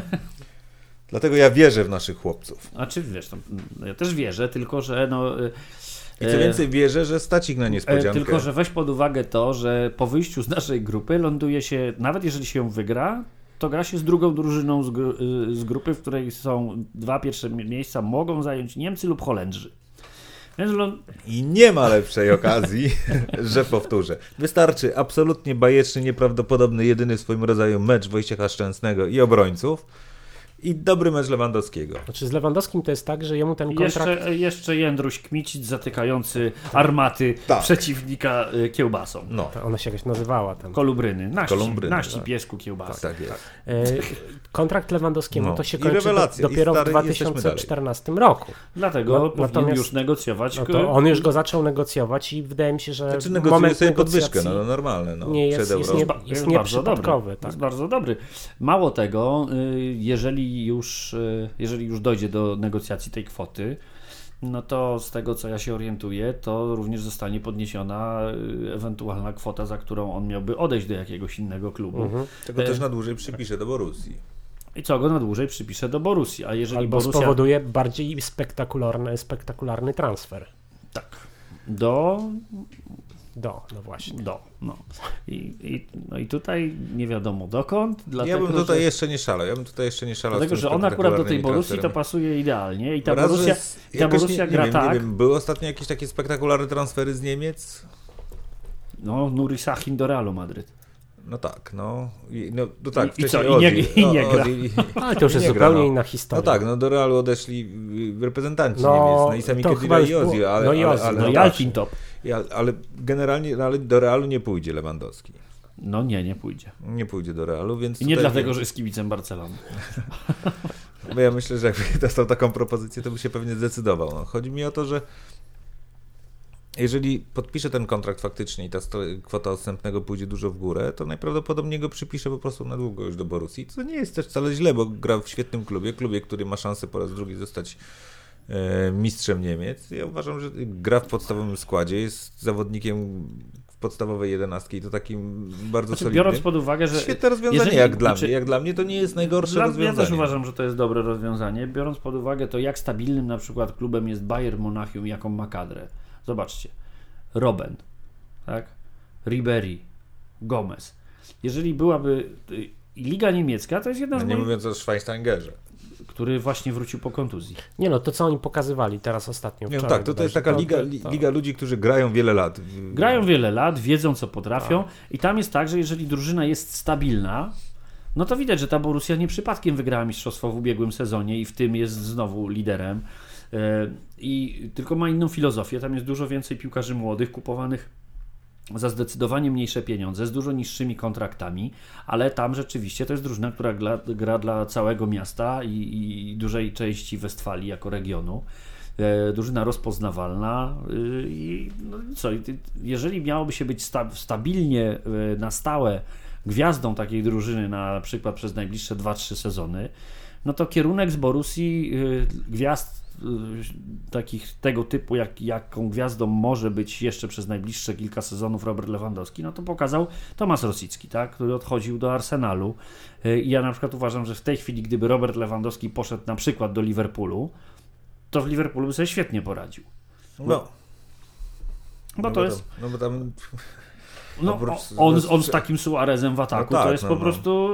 Dlatego ja wierzę w naszych chłopców. A czy wiesz, no, ja też wierzę, tylko że no... I co e, więcej, wierzę, że stać ich na E, niespodziankę. Tylko, że weź pod uwagę to, że po wyjściu z naszej grupy ląduje się, nawet jeżeli się ją wygra, to gra się z drugą drużyną z, gru, y, z grupy, w której są dwa pierwsze mi- miejsca, mogą zająć Niemcy lub Holendrzy. I nie ma lepszej okazji, że powtórzę. Wystarczy absolutnie bajeczny, nieprawdopodobny, jedyny w swoim rodzaju mecz Wojciecha Szczęsnego i obrońców i dobry mecz Lewandowskiego. Znaczy z Lewandowskim to jest tak, że jemu ten kontrakt... Jeszcze, jeszcze Jędruś Kmicic zatykający armaty Tak. przeciwnika y, kiełbasą. No, To ona się jakoś nazywała tam. Kolubryny, naści, Kolumbryny, naści tak. piesku kiełbasy. tak jest. Kontrakt Lewandowskiemu No. to się I kończy do, dopiero w stary, jesteśmy 2014 roku. Dlatego No, powinien natomiast- już negocjować. No to on już go zaczął negocjować i wydaje mi się, że Znaczy negocjuje moment sobie podwyżkę, no, no normalne, no, nie jest- jest nie- jest bardzo dobry. nieprzypadkowy, tak. Jest bardzo dobry. Mało tego, y, jeżeli już, y, jeżeli już dojdzie do negocjacji tej kwoty, no to z tego co ja się orientuję, to również zostanie podniesiona y, ewentualna kwota, za którą on miałby odejść do jakiegoś innego klubu. Mhm. Tego też na dłużej przypiszę do Borussii. I co go na dłużej przypisze do Borussii. A jeżeli albo Borussia spowoduje bardziej spektakularny, spektakularny transfer. tak, do Do, no właśnie. do. No. I, i, no i tutaj nie wiadomo dokąd. Dlatego, ja bym tutaj że, jeszcze nie szalał, ja bym tutaj jeszcze nie szalał. dlatego, że on akurat do tej Borussii to pasuje idealnie i ta Raz, Borussia, i ta Borussia nie, gra nie wiem, tak. Nie wiem, były ostatnio jakieś takie spektakularne transfery z Niemiec? No, Nuri Sahin do Realu Madryt. No tak, no. I, no, no tak, I- i wcześniej co, i nie- i nie o- gra. Ozil i- Ale to już jest nie gra, zupełnie no. inna No historia. tak, no do Realu odeszli reprezentanci No, Niemiec, no i sami Kedira i było- ale, no i ale, Ozil, ale, No i Top. I al- ale generalnie no, ale do Realu nie pójdzie Lewandowski. No nie, nie pójdzie. Nie pójdzie do Realu, więc I nie dlatego, że jest kibicem Barcelony. Bo ja myślę, że jakby dostał taką propozycję, to by się pewnie zdecydował. No, chodzi mi o to, że jeżeli podpisze ten kontrakt faktycznie i ta kwota odstępnego pójdzie dużo w górę, to najprawdopodobniej go przypisze po prostu na długo już do Borussii, co nie jest też wcale źle, bo gra w świetnym klubie, klubie, który ma szansę po raz drugi zostać e, mistrzem Niemiec. Ja uważam, że gra w podstawowym składzie, jest zawodnikiem w podstawowej jedenastki i to takim bardzo Znaczy, solidnym. biorąc pod uwagę, że Świetne rozwiązanie jeżeli- jak dla znaczy- mnie. Jak dla mnie to nie jest najgorsze Dla, ja rozwiązanie. też uważam, że to jest dobre rozwiązanie, biorąc pod uwagę to, jak stabilnym na przykład klubem jest Bayern Monachium, jaką ma kadrę. Zobaczcie. Robben, tak? Ribery, Gomez. Jeżeli byłaby y, Liga Niemiecka, to jest jedna No z nie moich, mówiąc o Schweinsteigerze. który właśnie wrócił po kontuzji. Nie no, to co oni pokazywali teraz ostatnio. Nie, no tak, to, to jest taka liga, to- li- to- liga ludzi, którzy grają wiele lat. Grają wiele lat, wiedzą co potrafią i tam jest tak, że jeżeli drużyna jest stabilna, no to widać, że ta Borussia nie przypadkiem wygrała mistrzostwo w ubiegłym sezonie i w tym jest znowu liderem. E, I tylko ma inną filozofię. Tam jest dużo więcej piłkarzy młodych, kupowanych za zdecydowanie mniejsze pieniądze, z dużo niższymi kontraktami, ale tam rzeczywiście to jest drużyna, która gra, gra dla całego miasta i, i dużej części Westfalii jako regionu. E, drużyna rozpoznawalna y, i no co, jeżeli miałoby się być sta, stabilnie na stałe gwiazdą takiej drużyny na przykład przez najbliższe 2-3 sezony, no to kierunek z Borussii y, gwiazd takich tego typu, jak, jaką gwiazdą może być jeszcze przez najbliższe kilka sezonów Robert Lewandowski, no to pokazał Tomasz Rosicki, tak, który odchodził do Arsenalu. Y, I ja na przykład uważam, że w tej chwili, gdyby Robert Lewandowski poszedł na przykład do Liverpoolu, to w Liverpoolu by sobie świetnie poradził. No, Bo no to bo jest. Tam, no bo tam No, oprócz- on, on z takim Suarezem w ataku, No tak, to jest no, po no. prostu,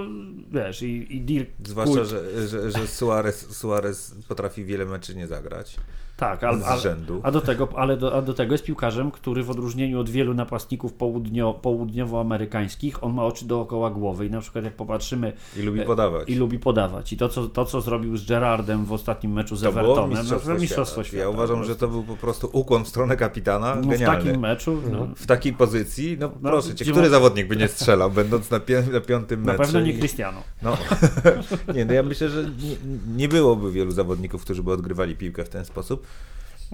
wiesz, i, i Dirk zwłaszcza, Kuyt- że, że, że Suarez, Suarez potrafi wiele meczy nie zagrać tak, a, z a, rzędu. a, do tego, ale do, a do tego jest piłkarzem, który w odróżnieniu od wielu napastników południo, południowoamerykańskich, on ma oczy dookoła głowy i na przykład jak popatrzymy I lubi e, podawać. i lubi podawać. I to, co, to, co zrobił z Gerardem w ostatnim meczu z to Evertonem, mistrzostwo, no, to mistrzostwo świata. Ja uważam, po że to był po prostu ukłon w stronę kapitana. no, w takim meczu, no, w takiej pozycji, no, No, proszę cię, który zawodnik by nie strzelał, będąc na, pię- na piątym na metrze? pewno nie Cristiano. No, nie, no ja myślę, że nie, nie byłoby wielu zawodników, którzy by odgrywali piłkę w ten sposób.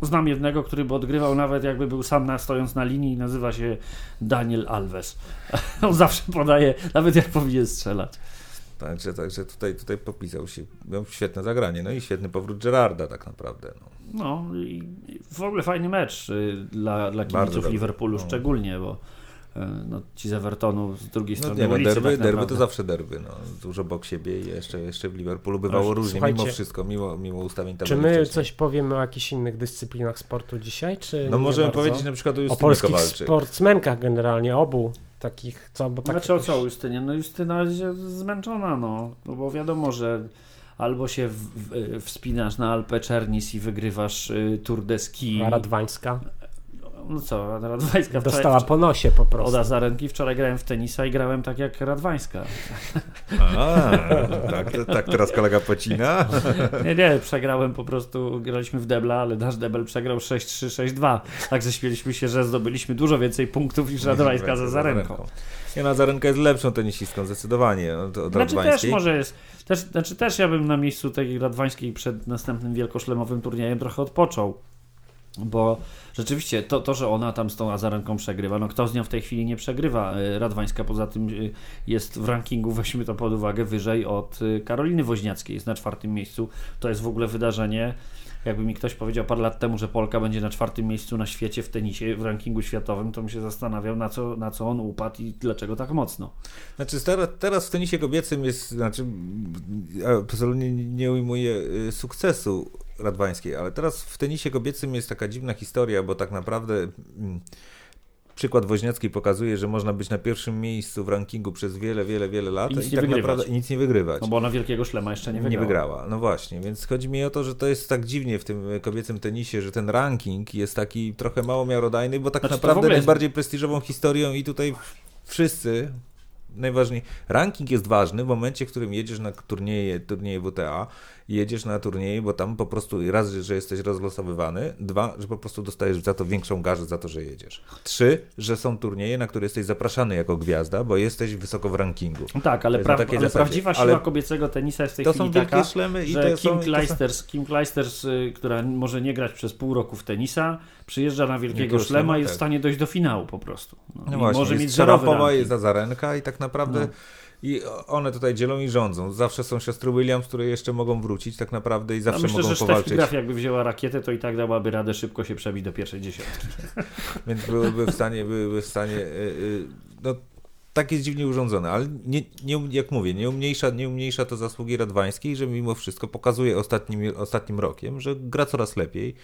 Znam jednego, który by odgrywał nawet jakby był sam na, stojąc na linii i nazywa się Daniel Alves. On zawsze podaje, nawet jak powinien strzelać. Także, także tutaj, tutaj popisał się. Miał świetne zagranie. No i świetny powrót Gerarda tak naprawdę. No. No i w ogóle fajny mecz y, dla, dla kibiców. Liverpoolu No. szczególnie, bo no, ci z Evertonu z drugiej No strony nie, no derby, tak derby to zawsze derby. No. Dużo bok siebie i jeszcze, jeszcze w Liverpoolu bywało różnie, mimo wszystko, mimo, mimo ustawień Czy my wcześniej. coś powiemy o jakichś innych dyscyplinach sportu dzisiaj, czy No możemy bardzo? powiedzieć na przykład o o polskich Kowalczyk. sportsmenkach generalnie, obu takich, co, bo tak Znaczy o co Justynie? No Justyna jest zmęczona, no. no bo wiadomo, że albo się w, w, wspinasz na Alpę Czernis i wygrywasz y, Tour de Ski. Radwańska. No co, Radwańska wczoraj, Dostała po nosie po od prostu. Azarenki. Wczoraj grałem w tenisa i grałem tak jak Radwańska. A, tak, tak teraz kolega pocina. Nie, nie, przegrałem po prostu, graliśmy w debla, ale nasz debel przegrał 6-3, 6-2. Także śmieliśmy się, że zdobyliśmy dużo więcej punktów niż Radwańska za Zarenką. Nie, no, Zarenka jest lepszą tenisistką, zdecydowanie. Od, od Znaczy też Radwańskiej. może jest, też, znaczy też ja bym na miejscu tej Radwańskiej przed następnym wielkoszlemowym turniejem trochę odpoczął. Bo rzeczywiście to, to, że ona tam z tą Azarenką przegrywa, no kto z nią w tej chwili nie przegrywa? Y, Radwańska poza tym y, jest w rankingu, weźmy to pod uwagę, wyżej od y, Karoliny Woźniackiej, jest na czwartym miejscu. To jest w ogóle wydarzenie. Jakby mi ktoś powiedział parę lat temu, że Polka będzie na czwartym miejscu na świecie w tenisie, w rankingu światowym, to bym się zastanawiał, na co, na co on upadł i dlaczego tak mocno. Znaczy teraz, w tenisie kobiecym jest, znaczy absolutnie nie ujmuję y, sukcesu Radwańskiej, ale teraz w tenisie kobiecym jest taka dziwna historia, bo tak naprawdę mm, przykład Woźniackiej pokazuje, że można być na pierwszym miejscu w rankingu przez wiele, wiele, wiele lat I nic nie tak wygrywać. naprawdę i nic nie wygrywać. No bo ona wielkiego szlema jeszcze nie nie wygrała. wygrała. No właśnie, więc chodzi mi o to, że to jest tak dziwnie w tym kobiecym tenisie, że ten ranking jest taki trochę mało miarodajny, bo tak Znaczy, naprawdę jest- najbardziej prestiżową historią i tutaj wszyscy najważniej. Ranking jest ważny w momencie, w którym jedziesz na turnieje, turnieje WTA, jedziesz na turnieje, bo tam po prostu raz, że jesteś rozlosowywany, dwa, że po prostu dostajesz za to większą garzę za to, że jedziesz. Trzy, że są turnieje, na które jesteś zapraszany jako gwiazda, bo jesteś wysoko w rankingu. No tak, ale, pra- ale prawdziwa siła Ale kobiecego tenisa jest w tej To chwili są wielkie taka, szlemy i że Kim są... to są- Kleisters, Kim Kleisters, która może nie grać przez pół roku w tenisa, przyjeżdża na wielkiego Wielkiego szlema i jest tak. w stanie dojść do finału po prostu. No, No właśnie, może jest mieć Szarapowa, jest Azarenka i tak naprawdę No. I one tutaj dzielą i rządzą. Zawsze są siostry Williams, które jeszcze mogą wrócić tak naprawdę i No, zawsze myślę, mogą że powalczyć. Graf jakby wzięła rakietę, to i tak dałaby radę szybko się przebić do pierwszej dziesiątki. Więc byłyby w stanie, byłyby w stanie y, y, no tak jest dziwnie urządzone, ale nie, nie, um- jak mówię, nie umniejsza, nie umniejsza to zasługi Radwańskiej, że mimo wszystko pokazuje ostatnim, ostatnim rokiem, że gra coraz lepiej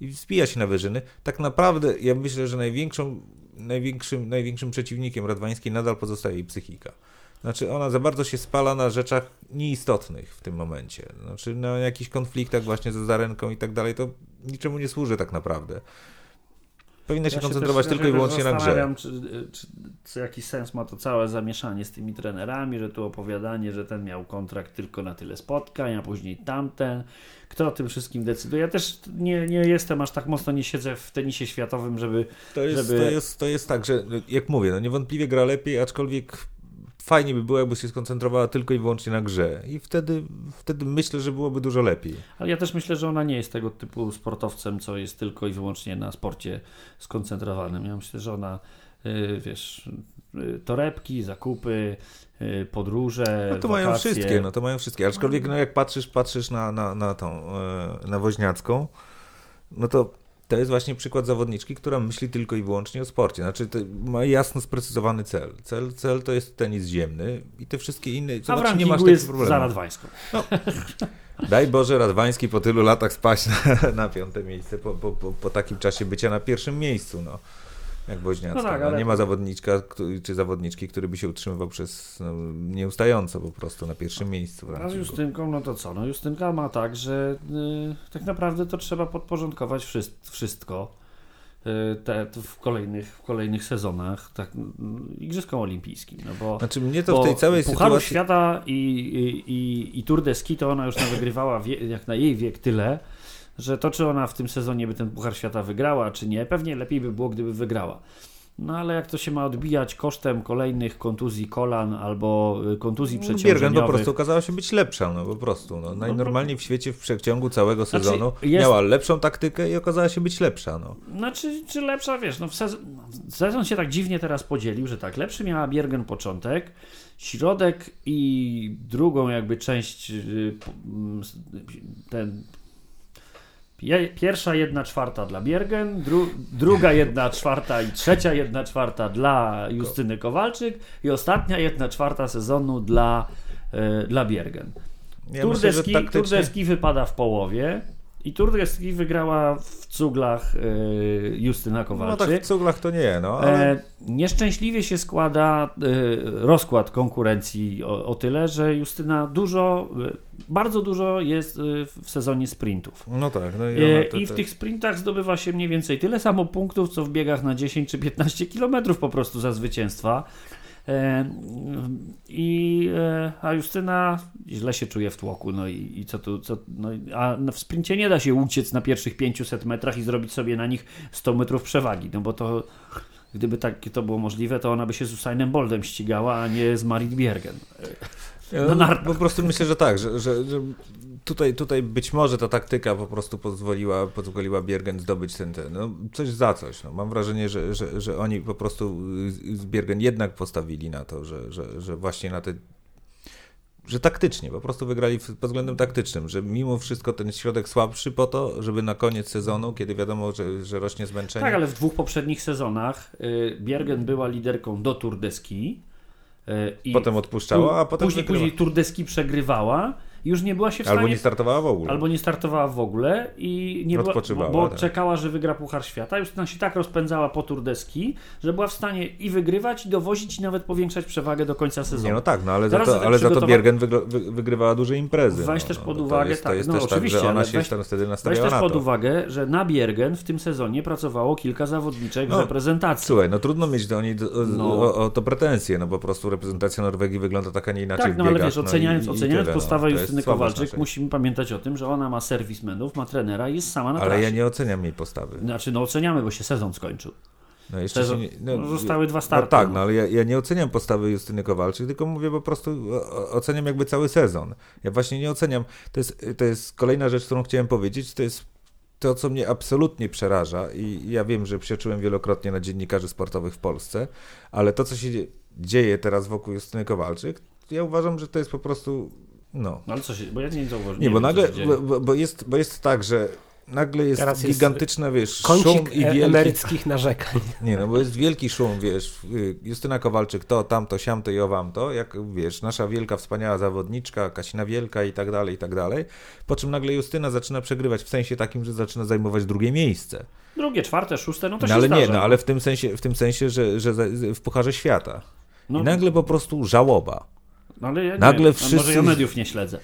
i wzbija się na wyżyny. Tak naprawdę ja myślę, że największą, największym, największym przeciwnikiem Radwańskiej nadal pozostaje jej psychika. Znaczy ona za bardzo się spala na rzeczach nieistotnych w tym momencie. Znaczy na jakichś konfliktach właśnie ze Zarenką i tak dalej, to niczemu nie służy tak naprawdę. Powinna się Ja koncentrować też- tylko i się wyłącznie na grze. Czy, czy, czy jaki sens ma to całe zamieszanie z tymi trenerami, że tu opowiadanie, że ten miał kontrakt tylko na tyle spotkań, a później tamten. Kto o tym wszystkim decyduje? Ja też nie, nie jestem aż tak mocno, nie siedzę w tenisie światowym, żeby To jest, żeby- to, jest, to jest tak, że jak mówię, no niewątpliwie gra lepiej, aczkolwiek fajnie by było, jakby się skoncentrowała tylko i wyłącznie na grze. I wtedy, wtedy myślę, że byłoby dużo lepiej. Ale ja też myślę, że ona nie jest tego typu sportowcem, co jest tylko i wyłącznie na sporcie skoncentrowanym. Ja myślę, że ona, y, wiesz, y, torebki, zakupy, y, podróże, No to mają wakacje. wszystkie, no to mają wszystkie. Aczkolwiek no, jak patrzysz, patrzysz na, na, na tą, e, na Woźniacką, no to to jest właśnie przykład zawodniczki, która myśli tylko i wyłącznie o sporcie. Znaczy ma jasno sprecyzowany cel. Cel, cel to jest tenis ziemny i te wszystkie inne... A w Zobacz, nie masz takich jest problemów. za Radwańską. Daj Boże Radwański po tylu latach spaść na, na piąte miejsce, po, po, po, po takim czasie bycia na pierwszym miejscu, no. Jak Woźniacka. No tak, no, ale- Nie ma zawodniczka czy zawodniczki, który by się utrzymywał przez no, nieustająco po prostu na pierwszym miejscu. A z. Justynką, no to co? No Justynka ma tak, że y, tak naprawdę to trzeba podporządkować wszyst- wszystko y, te, w, kolejnych, w kolejnych sezonach, tak, Igrzyska Olimpijskim, no bo Znaczy mnie to w tej całej Pucharu sytuacji... Świata i, i, i, i Tour de Ski to ona już nawygrywała wie, jak na jej wiek tyle, że to czy ona w tym sezonie by ten Puchar Świata wygrała, czy nie, pewnie lepiej by było, gdyby wygrała. No ale jak to się ma odbijać kosztem kolejnych kontuzji kolan albo y, kontuzji Biergen przeciążeniowych. po prostu okazała się być lepsza, no po prostu. No, najnormalniej w świecie w przeciągu całego Znaczy, sezonu jest- miała lepszą taktykę i okazała się być lepsza, no. Znaczy, czy lepsza, wiesz, no sezon, sezon się tak dziwnie teraz podzielił, że tak, lepszy miała Biergen początek, środek i drugą jakby część, y, ten, pierwsza jedna czwarta dla Biergen, dru, druga jedna czwarta i trzecia jedna czwarta dla Justyny Kowalczyk i ostatnia jedna czwarta sezonu dla, y, dla Biergen. Ja Tour, myślę, de że ski, Tour taktycznie... wypada w połowie I Tour de Ski wygrała w cuglach y, Justyna No Kowalczyk. tak w cuglach to nie, no. Ale... E, nieszczęśliwie się składa e, rozkład konkurencji o, o tyle, że Justyna dużo, e, bardzo dużo jest e, w sezonie sprintów. No tak, no i, E, to, I w tych sprintach zdobywa się mniej więcej tyle samo punktów, co w biegach na 10 czy 15 kilometrów po prostu za zwycięstwa. E, I, e, a Justyna źle się czuje w tłoku, no i, i co tu, co, no, a w sprincie nie da się uciec na pierwszych 500 metrach i zrobić sobie na nich 100 metrów przewagi, no bo to gdyby tak to było możliwe, to ona by się z Usainem Boldem ścigała, a nie z Marit Biergen. Ja, na nartach. Po prostu myślę, że tak, że, że, że tutaj, tutaj być może ta taktyka po prostu pozwoliła, pozwoliła Biergen zdobyć ten, ten no, coś za coś. No. Mam wrażenie, że, że, że oni po prostu z- Biergen jednak postawili na to, że, że, że właśnie na te że taktycznie, po prostu wygrali pod względem taktycznym, że mimo wszystko ten środek słabszy po to, żeby na koniec sezonu, kiedy wiadomo, że, że rośnie zmęczenie, Tak, ale w dwóch poprzednich sezonach y, Biergen była liderką do Tour de Ski. y, I potem odpuszczała, a potem później, później Tour de Ski przegrywała już nie była się w stanie... albo nie startowała w ogóle. albo nie startowała w ogóle i nie była, bo, bo tak. czekała, że wygra Puchar Świata. Justyna się tak rozpędzała po Tour de Ski, że była w stanie i wygrywać, i dowozić, i nawet powiększać przewagę do końca sezonu. Nie, no tak, no ale, za to, tak ale za to przygotowa- Biergen wygrywała duże imprezy. Weź no, też no, pod to uwagę, jest, to tak, no też oczywiście, tak, że ona się weź- tam wtedy Weź nastawiała też na pod uwagę, że na Biergen w tym sezonie pracowało kilka zawodniczek w No, reprezentacji. Słuchaj, no trudno mieć do niej No. o, o to pretensje, no po prostu reprezentacja Norwegii wygląda tak, a nie inaczej Tak, no ale wiesz, oceniając, no i, i oceniając tyle, postawę no, słabość Kowalczyk, naszej. musimy pamiętać o tym, że ona ma serwismenów, ma trenera i jest sama na Ale trasie. ja nie oceniam jej postawy. Znaczy, no oceniamy, bo się sezon skończył. No jeszcze Sezon- nie, no, zostały dwa starty, No tak, no. no ale ja, ja nie oceniam postawy Justyny Kowalczyk, tylko mówię po prostu, oceniam jakby cały sezon. Ja właśnie nie oceniam, to jest, to jest kolejna rzecz, którą chciałem powiedzieć, to jest to, co mnie absolutnie przeraża i ja wiem, że przeczyłem wielokrotnie na dziennikarzy sportowych w Polsce, ale to, co się dzie- dzieje teraz wokół Justyny Kowalczyk, ja uważam, że to jest po prostu, no... No ale co się, bo ja nie zauważyłem. Nie, bo wiem, nagle, bo, bo- jest, bo jest tak, że nagle jest Teraz jest gigantyczna, wiesz, Kącik szum i e- wielki... emeryckich narzekań. Nie, no bo jest wielki szum, wiesz, y, Justyna Kowalczyk to, tamto, siamto i owamto, jak wiesz, nasza wielka, wspaniała zawodniczka, Kasina Wielka i tak dalej, i tak dalej, po czym nagle Justyna zaczyna przegrywać w sensie takim, że zaczyna zajmować drugie miejsce. Drugie, czwarte, szóste, no to No się ale zdarza. nie, no ale w tym sensie, w tym sensie że, że w Pucharze Świata. No, I nagle po prostu żałoba. No, ale ja nie, nagle wiem, wszyscy- Może ja mediów nie śledzę.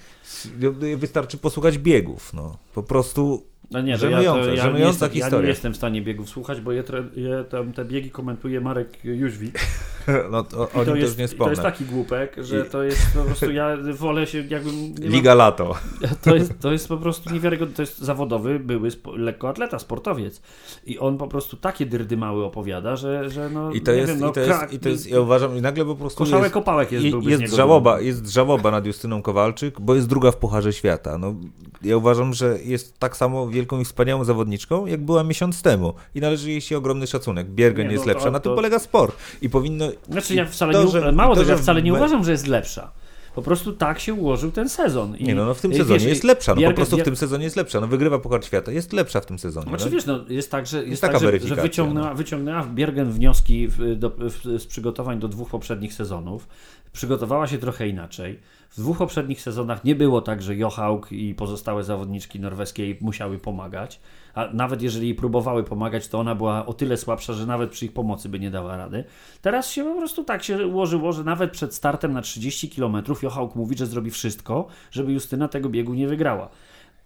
Wystarczy posłuchać biegów, no. Po prostu No nie, to Żenujące, ja, ja, nie żenująca jestem, ja nie jestem w stanie biegów słuchać, bo je, je tam te biegi komentuje Marek Jóźwik. no, to, I to jest, też nie to jest taki głupek, że to jest po prostu, ja wolę się jakbym... nie mam- Liga Lato. To jest, to jest po prostu niewiarygodne. To jest zawodowy, były spo, lekkoatleta, sportowiec. I on po prostu takie dyrdy mały opowiada, że, że no. I to jest, wiem, no, i to jest, i to jest, ja uważam, i nagle po prostu Koszałek jest, kopałek jest, i- byłby jest żałoba, jest żałoba nad Justyną Kowalczyk, bo jest druga w Pucharze Świata. No, ja uważam, że jest tak samo wielką i wspaniałą zawodniczką, jak była miesiąc temu. I należy jej się ogromny szacunek. Biergen Nie, jest no to- lepsza, na tym polega sport. I powinno... Znaczy ja wcale to, nie, że- mało to, tego, ja wcale nie uważam, że jest lepsza. Po prostu tak się ułożył ten sezon. I, Nie no, no w tym i sezonie wiesz, jest lepsza, no po Biergen- prostu w tym sezonie jest lepsza. No wygrywa Puchar Świata, jest lepsza w tym sezonie. Znaczy no. wiesz, no, jest tak, że, jest taka tak, że, że wyciągnęła, no. wyciągnęła Biergen wnioski w, do, w, z przygotowań do dwóch poprzednich sezonów. Przygotowała się trochę inaczej. W dwóch poprzednich sezonach nie było tak, że Johaug i pozostałe zawodniczki norweskie musiały pomagać. A nawet jeżeli próbowały pomagać, to ona była o tyle słabsza, że nawet przy ich pomocy by nie dała rady. Teraz się po prostu tak się ułożyło, że nawet przed startem na 30 km Johaug mówi, że zrobi wszystko, żeby Justyna tego biegu nie wygrała.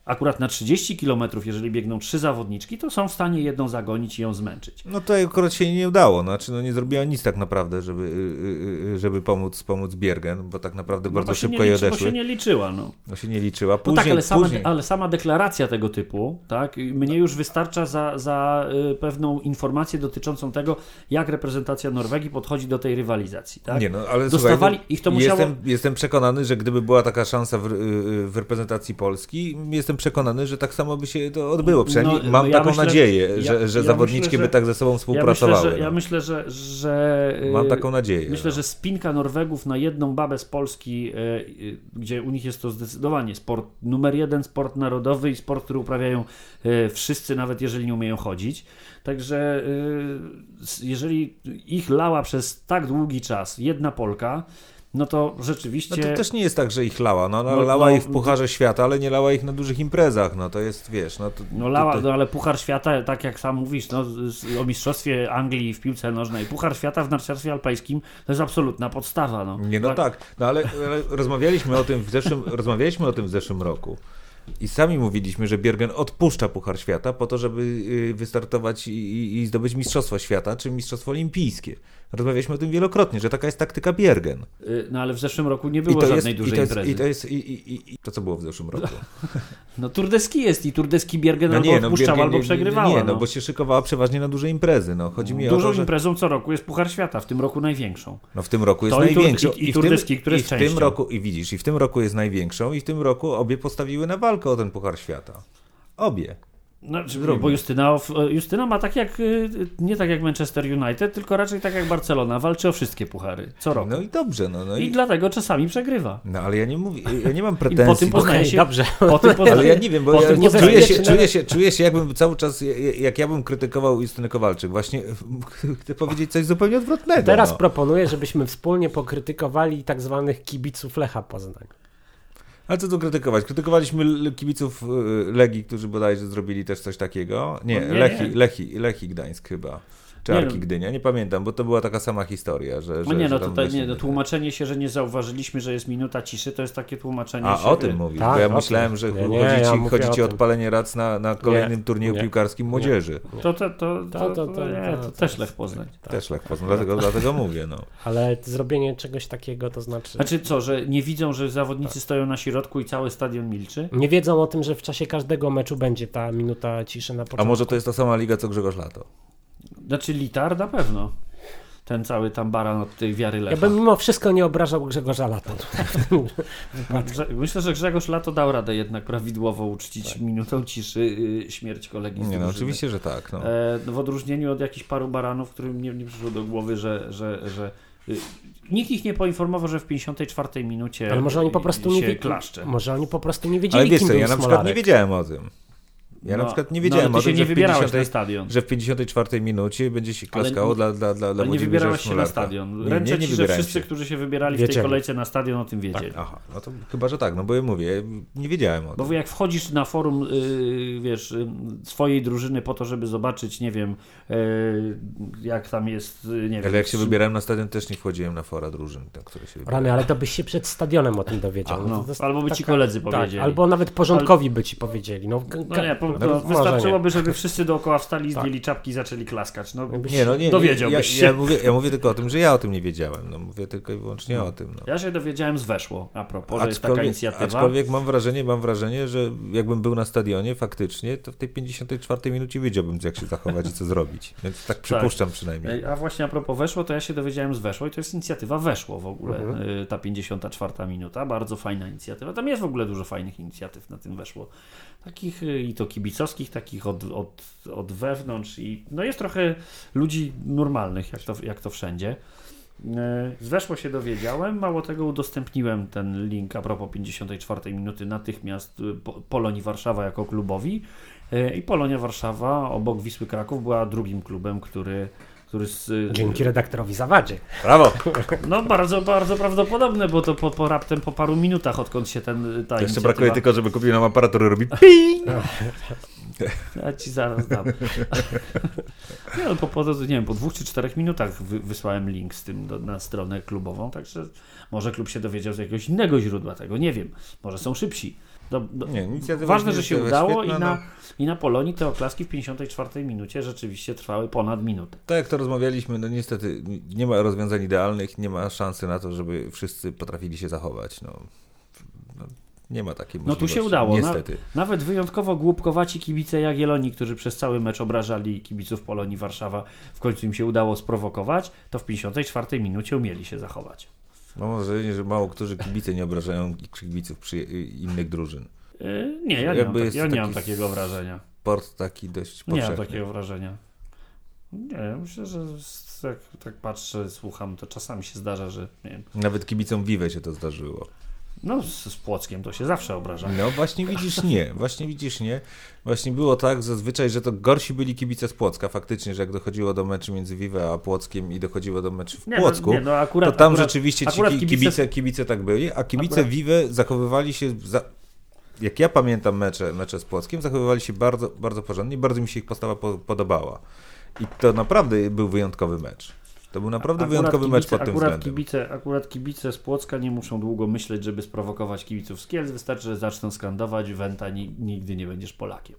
Akurat na 30 km, jeżeli biegną trzy zawodniczki, to są w stanie jedną zagonić i ją zmęczyć. No to akurat się nie udało, znaczy no nie zrobiła nic tak naprawdę, żeby, y, y, y, żeby pomóc, pomóc Biergen, bo tak naprawdę No bardzo bo szybko jej liczy, bo odeszły. się nie liczyła. No. No się nie liczyła. No Później, tak, ale sama, później... ale sama deklaracja tego typu, tak, mnie już wystarcza za, za pewną informację dotyczącą tego, jak reprezentacja Norwegii podchodzi do tej rywalizacji. Tak? Nie, no, ale Dostawali- słuchaj, ich to musiało- jestem, jestem przekonany, że gdyby była taka szansa w, w reprezentacji Polski, jestem przekonany, że tak samo by się to odbyło. Przynajmniej No, mam ja taką myślę- nadzieję, ja- że, że ja zawodniczki myślę, by że- tak ze sobą Ja myślę, współpracowały. że, ja no. myślę, że, że y, Mam taką nadzieję. Myślę, no. że spinka Norwegów na jedną babę z Polski, e, e, gdzie u nich jest to zdecydowanie sport numer jeden, sport narodowy i sport, który uprawiają wszyscy, nawet jeżeli nie umieją chodzić. Także jeżeli ich lała przez tak długi czas jedna Polka, no to No rzeczywiście... to też nie jest tak, że ich lała. No, no, No, lała no, ich w Pucharze Świata, ale nie lała ich na dużych imprezach. No to jest, wiesz, no to... No, lała, to, no ale Puchar Świata, tak jak sam mówisz, no, o Mistrzostwie Anglii w piłce nożnej, Puchar Świata w narciarstwie alpejskim to jest absolutna podstawa. No. Nie, no tak, no ale, ale rozmawialiśmy o tym w zeszłym, rozmawialiśmy o tym w zeszłym roku. I sami mówiliśmy, że Biergen odpuszcza Puchar Świata po to, żeby y, wystartować i- i zdobyć Mistrzostwo Świata, czy Mistrzostwo Olimpijskie. Rozmawialiśmy o tym wielokrotnie, że taka jest taktyka Biergen. Y, No ale w zeszłym roku nie było to jest, żadnej i dużej to jest, imprezy. i to jest, i, i, i, to co było w zeszłym roku? No Turdeski jest i Turdeski Biergen No albo nie, no Biergen, albo przegrywała. nie, no no. bo się szykowała przeważnie na duże imprezy, no. Chodzi mi o Dużą to, że... imprezą co roku jest Puchar Świata, w tym roku największą. No w tym roku jest największą. i- i turdeski, które jest w tym roku, i widzisz, i w tym roku jest największą, i w tym roku obie postawiły na walkę o ten Puchar Świata. Obie. No, czy- Drugi. bo Justyna, Justyna ma tak jak, y, nie tak jak Manchester United, tylko raczej tak jak Barcelona, walczy o wszystkie puchary, co roku. No i dobrze, no. no I i, dlatego czasami przegrywa. no ale ja nie mówię, ja nie mam I po tym pretensji. poznaje Okej, się, dobrze. po tym poznaje, Ale ja nie wiem, bo ja nie czuję, się, się- czuję, się, czuję się jakbym cały czas, jak ja bym krytykował Justynę Kowalczyk. Właśnie chcę powiedzieć coś zupełnie odwrotnego. Teraz no. proponuję, żebyśmy wspólnie pokrytykowali tak zwanych kibiców Lecha Poznań. Ale co tu krytykować? Krytykowaliśmy kibiców y, Legii, którzy bodajże zrobili też coś takiego. Nie, nie, Lechi, nie. Lechi, Lechi Gdańsk chyba. Czy Nie Arki no. Gdynia, nie pamiętam, bo to była taka sama historia, że... No że nie, że no tam tutaj nie, no tłumaczenie się, że nie zauważyliśmy, że jest minuta ciszy, to jest takie tłumaczenie A się. o tym mówisz, Tak, bo ja myślałem, że Nie, chodzi, nie, ja ci, mówię chodzi ci o odpalenie rac na, na kolejnym turnieju nie. piłkarskim młodzieży. To, to, to, to, To- to- to, to- nie, to- to to- też Lech Poznań. Też Lech Poznań, dlatego, dlatego mówię, no. Ale zrobienie czegoś takiego to znaczy... Znaczy co, że nie widzą, że zawodnicy stoją na środku i cały stadion milczy? Nie wiedzą o tym, że w czasie każdego meczu będzie ta minuta ciszy na początku. A może to jest ta sama liga, co Grzegorz Lato? Znaczy Litar na pewno. Ten cały tam baran od tej wiary Ja Lecha. bym mimo wszystko nie obrażał Grzegorza Lata. Grze- Myślę, że Grzegorz Lato dał radę jednak prawidłowo uczcić minutą ciszy y, śmierć kolegi z Nie, no oczywiście, że tak, no. E, no w odróżnieniu od jakichś paru baranów, którym nie, nie przyszło do głowy, że, że, że y, nikt ich nie poinformował, że w 54 minucie Ale może oni po prostu nie się wie... klaszcze. Może oni po prostu nie wiedzieli, Ale wiesz kim co, był ja na przykład Smolarek. nie wiedziałem o tym. Ja na No, przykład nie no, wiedziałem ale o ty się tym, nie że w, wybierałeś 50, na stadion. że w 54 minucie będzie się Ale klaskało nie- dla, dla, dla, dla Ale nie wybierałeś się na stadion. Nie, Ręczę nie, nie ci, że wszyscy, się. którzy się wybierali w tej kolejce na stadion o tym wiedzieli. Aha, no to chyba, że tak, no bo ja mówię, nie wiedziałem o Bo tym. wy jak wchodzisz na forum, yy, wiesz, yy, swojej drużyny po to, żeby zobaczyć, nie wiem, yy, jak tam jest, yy, nie wiem. Ale jak się czy- wybierałem na stadion, też nie wchodziłem na fora drużyn, na które się wybierałem. Rany, ale to byś się przed stadionem o tym dowiedział. A, no. to jest Albo by ci koledzy tak, powiedzieli. Albo nawet porządkowi by ci powiedzieli. No, No nie, po, no, to może wystarczyłoby, żeby wszyscy dookoła wstali, Tak. zdjęli czapki i zaczęli klaskać. No, Nie, no nie, Dowiedziałbyś ja, się. Ja mówię, ja mówię tylko o tym, że ja o tym nie wiedziałem. No, mówię tylko i wyłącznie o tym. No. Ja się dowiedziałem z Weszło, a propos, że jest taka Aczkolwiek, inicjatywa. aczkolwiek mam wrażenie, mam wrażenie, że jakbym był na stadionie faktycznie, to w tej 54 minucie wiedziałbym, jak się zachować i co zrobić. Więc tak przypuszczam przynajmniej. Ej, A właśnie a propos Weszło, to ja się dowiedziałem z Weszło i to jest inicjatywa Weszło w ogóle, Mhm. y, ta 54 minuta, bardzo fajna inicjatywa. Tam jest w ogóle dużo fajnych inicjatyw na tym Weszło. Takich y, i to kibicowskich, takich od, od, od wewnątrz i no jest trochę ludzi normalnych, jak to, jak to wszędzie. Y, Z Weszło się dowiedziałem, mało tego udostępniłem ten link a propos 54 minuty natychmiast Po- Polonii Warszawa jako klubowi y, i Polonia Warszawa obok Wisły Kraków była drugim klubem, który który z, Dzięki redaktorowi Zawadzie. Brawo! no bardzo, bardzo prawdopodobne, bo to po, po raptem po paru minutach, odkąd się ten ta Jeszcze brakuje tylko, żeby kupił nam aparatur i robi ping! Ja ci zaraz dam. nie, no, po, po, nie wiem, po dwóch czy czterech minutach wy, wysłałem link z tym do, na stronę klubową, także może klub się dowiedział z jakiegoś innego źródła tego, nie wiem. Może są szybsi. Do, do, Nie, ważne, że się świetna, udało i no. na, i na Polonii te oklaski w 54 minucie rzeczywiście trwały ponad minutę. Tak jak to rozmawialiśmy, no niestety nie ma rozwiązań idealnych, nie ma szansy na to, żeby wszyscy potrafili się zachować. No, no, nie ma takiej No możliwości. tu się udało. Niestety. Nawet wyjątkowo głupkowaci kibice Jagiellonii, którzy przez cały mecz obrażali kibiców Polonii Warszawa, w końcu im się udało sprowokować, to w 54 minucie umieli się zachować. Mam wrażenie, że mało którzy kibice nie obrażają kibiców przy innych drużyn. Yy, nie, ja nie, mam, tak, ja nie mam taki takiego wrażenia. Sport taki dość Nie mam powszechny. takiego wrażenia. Nie, myślę, że jak tak patrzę, słucham, to czasami się zdarza, że nie wiem. Nawet kibicom Vive się to zdarzyło. No, z, z Płockiem to się zawsze obraża. No właśnie widzisz nie, właśnie widzisz nie. Właśnie było tak zazwyczaj, że to gorsi byli kibice z Płocka faktycznie, że jak dochodziło do meczu między Vive a Płockiem i dochodziło do meczu w Nie, Płocku, no, nie, no akurat, to tam akurat, rzeczywiście ci kibice- kibice, kibice tak byli, a kibice Akurat- Vive zachowywali się, za... jak ja pamiętam mecze, mecze z Płockiem, zachowywali się bardzo, bardzo porządnie, bardzo mi się ich postawa po, podobała. I to naprawdę był wyjątkowy mecz. To był naprawdę wyjątkowy mecz pod tym akurat względem. Kibice, akurat kibice z Płocka nie muszą długo myśleć, żeby sprowokować kibiców z Kielc. Wystarczy, że zaczną skandować Wenta, ni- nigdy nie będziesz Polakiem.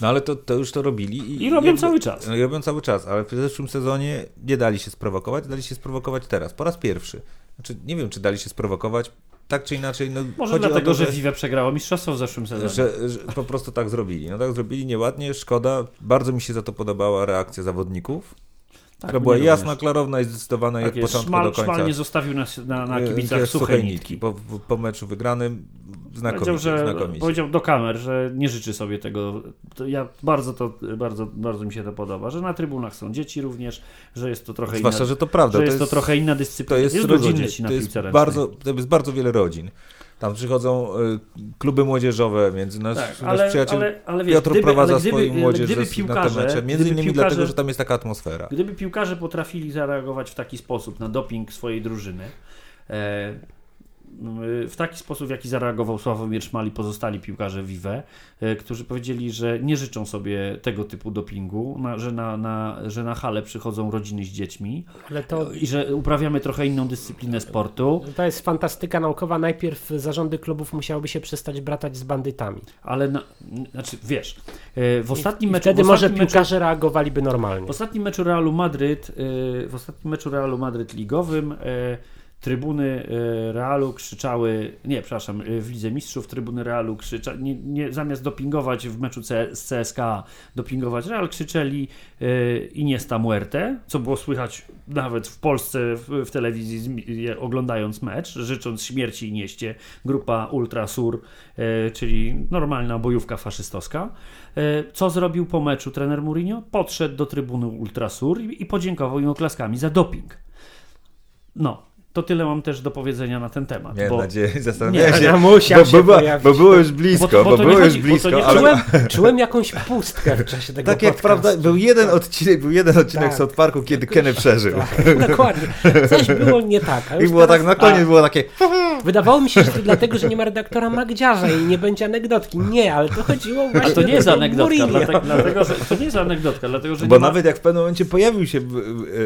No ale to, to już to robili. I, I robią jakby- cały czas. No, i robią cały czas, ale w zeszłym sezonie nie dali się sprowokować, dali się sprowokować teraz, po raz pierwszy. Znaczy, nie wiem, czy dali się sprowokować, tak czy inaczej. No, Może dlatego, to, że Vive przegrało mistrzostwo w zeszłym sezonie. że, że po prostu tak zrobili. No tak zrobili nieładnie, szkoda. Bardzo mi się za to podobała reakcja zawodników, tak, która była jasna, również. klarowna i zdecydowana Tak od jest. początku Szmal, do końca. Szmal nie zostawił na, na, na E, kibicach e, suchej nitki. Po, po meczu wygranym znakomicie, Powiedział, że, znakomicie. powiedział do kamer, że nie życzy sobie tego. To ja bardzo to, bardzo, bardzo mi się to podoba, że na trybunach są dzieci również, że jest to trochę Zwłaszcza, inna, że to prawda. że jest to, trochę inna To dyscyplina. jest, dużo rodzinne, dzieci na to jest piłce ręcznej. bardzo, to jest bardzo wiele rodzin. Tam przychodzą y, kluby młodzieżowe, między nasz, Tak, nasz ale, przyjaciel ale, ale wiesz, Piotr gdyby, prowadza ale gdyby, swoją młodzież gdyby ze- na te piłkarze, mecze, między innymi piłkarze, dlatego, że tam jest taka atmosfera. Gdyby piłkarze potrafili zareagować w taki sposób na doping swojej drużyny, e, w taki sposób, w jaki zareagował Sławomir Szmal i pozostali piłkarze Vive, e, którzy powiedzieli, że nie życzą sobie tego typu dopingu, na, że, na, na, że na hale przychodzą rodziny z dziećmi to, i że uprawiamy trochę inną dyscyplinę sportu, to jest fantastyka naukowa. Najpierw zarządy klubów musiałyby się przestać bratać z bandytami. ale na, znaczy wiesz, e, w ostatnim I meczu... wtedy w może ostatnim meczu- piłkarze reagowaliby normalnie. W ostatnim meczu Realu Madryt, y, w ostatnim meczu Realu Madryt ligowym y, trybuny y, Realu krzyczały, nie, przepraszam, y, w Lidze Mistrzów trybuny Realu krzyczały, nie, nie, zamiast dopingować w meczu z CSKA, dopingować Real, krzyczeli y, Iniesta Muerte, co było słychać nawet w Polsce w, w telewizji z- oglądając mecz, życząc śmierci Inieście, grupa Ultra Sur, y, czyli normalna bojówka faszystowska. E, Co zrobił po meczu trener Mourinho? Podszedł do trybuny Ultrasur i, i podziękował im oklaskami za doping. No, to tyle mam też do powiedzenia na ten temat. Miałem bo nadzieję, zastanawiałem Nie, się, no musiał bo, się bo, bo, pojawić. bo było już blisko, Bo to- bo, było już chodzi- bo to blisko, nie- ale Czułem, czułem jakąś pustkę w czasie tego tak jak prawda, był jeden odcinek, był jeden odcinek Tak. South Parku, kiedy Kenny przeżył. Tak, dokładnie. Coś było nie tak. I było tak teraz- na koniec, A. było takie Wydawało mi się, że to dlatego, że nie ma redaktora Magdziarza i nie będzie anegdotki. Nie, ale to chodziło właśnie Ale to nie jest anegdotka, dlatego, dlatego, że to nie jest anegdotka, dlatego że Bo nie ma, nawet jak w pewnym momencie pojawił się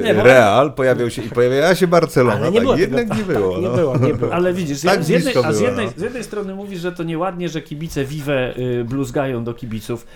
Real, pojawił się i pojawiała się Barcelona, Ale nie tak, było tego, jednak tak, nie było. tak, no. Nie było, nie było. Ale widzisz, Tak z jednej, a z było, jednej, no. z jednej strony mówisz, że to nieładnie, że kibice Vive y, bluzgają do kibiców,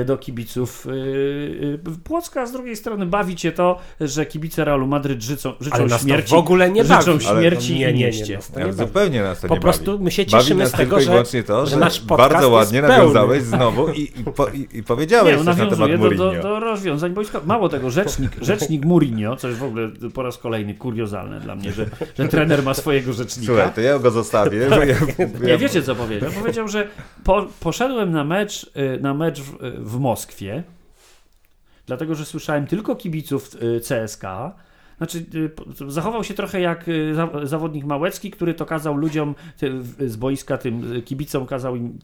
y, do kibiców y, Płocka, a z drugiej strony bawi cię to, że kibice Realu Madryt życzą, życzą Ale nas śmierci. to w ogóle nie życzą bawi. Ale- śmierci nie, nie, nie, Ja nie zupełnie nas to Po nie prostu bawi. my się Bawi cieszymy nas z tego, że, to, że że, nasz podcast bardzo ładnie jest pełny. nawiązałeś znowu i, i, po, i, i powiedziałeś Nie, no, coś na temat nawiązuje do, do, Mourinho. do rozwiązań boiskowych. Mało tego, rzecznik, rzecznik Mourinho, co jest w ogóle po raz kolejny kuriozalne dla mnie, że, że trener ma swojego rzecznika. Słuchaj, to ja go zostawię. bo ja, Nie, ja, wiecie co powiedział? Powiedział, że po, poszedłem na mecz, y, na mecz w, w Moskwie, dlatego że słyszałem tylko kibiców y, CSK. Znaczy, y, zachował się trochę jak y, za- zawodnik Małecki, który to kazał ludziom z boiska, tym y, kibicom kazał im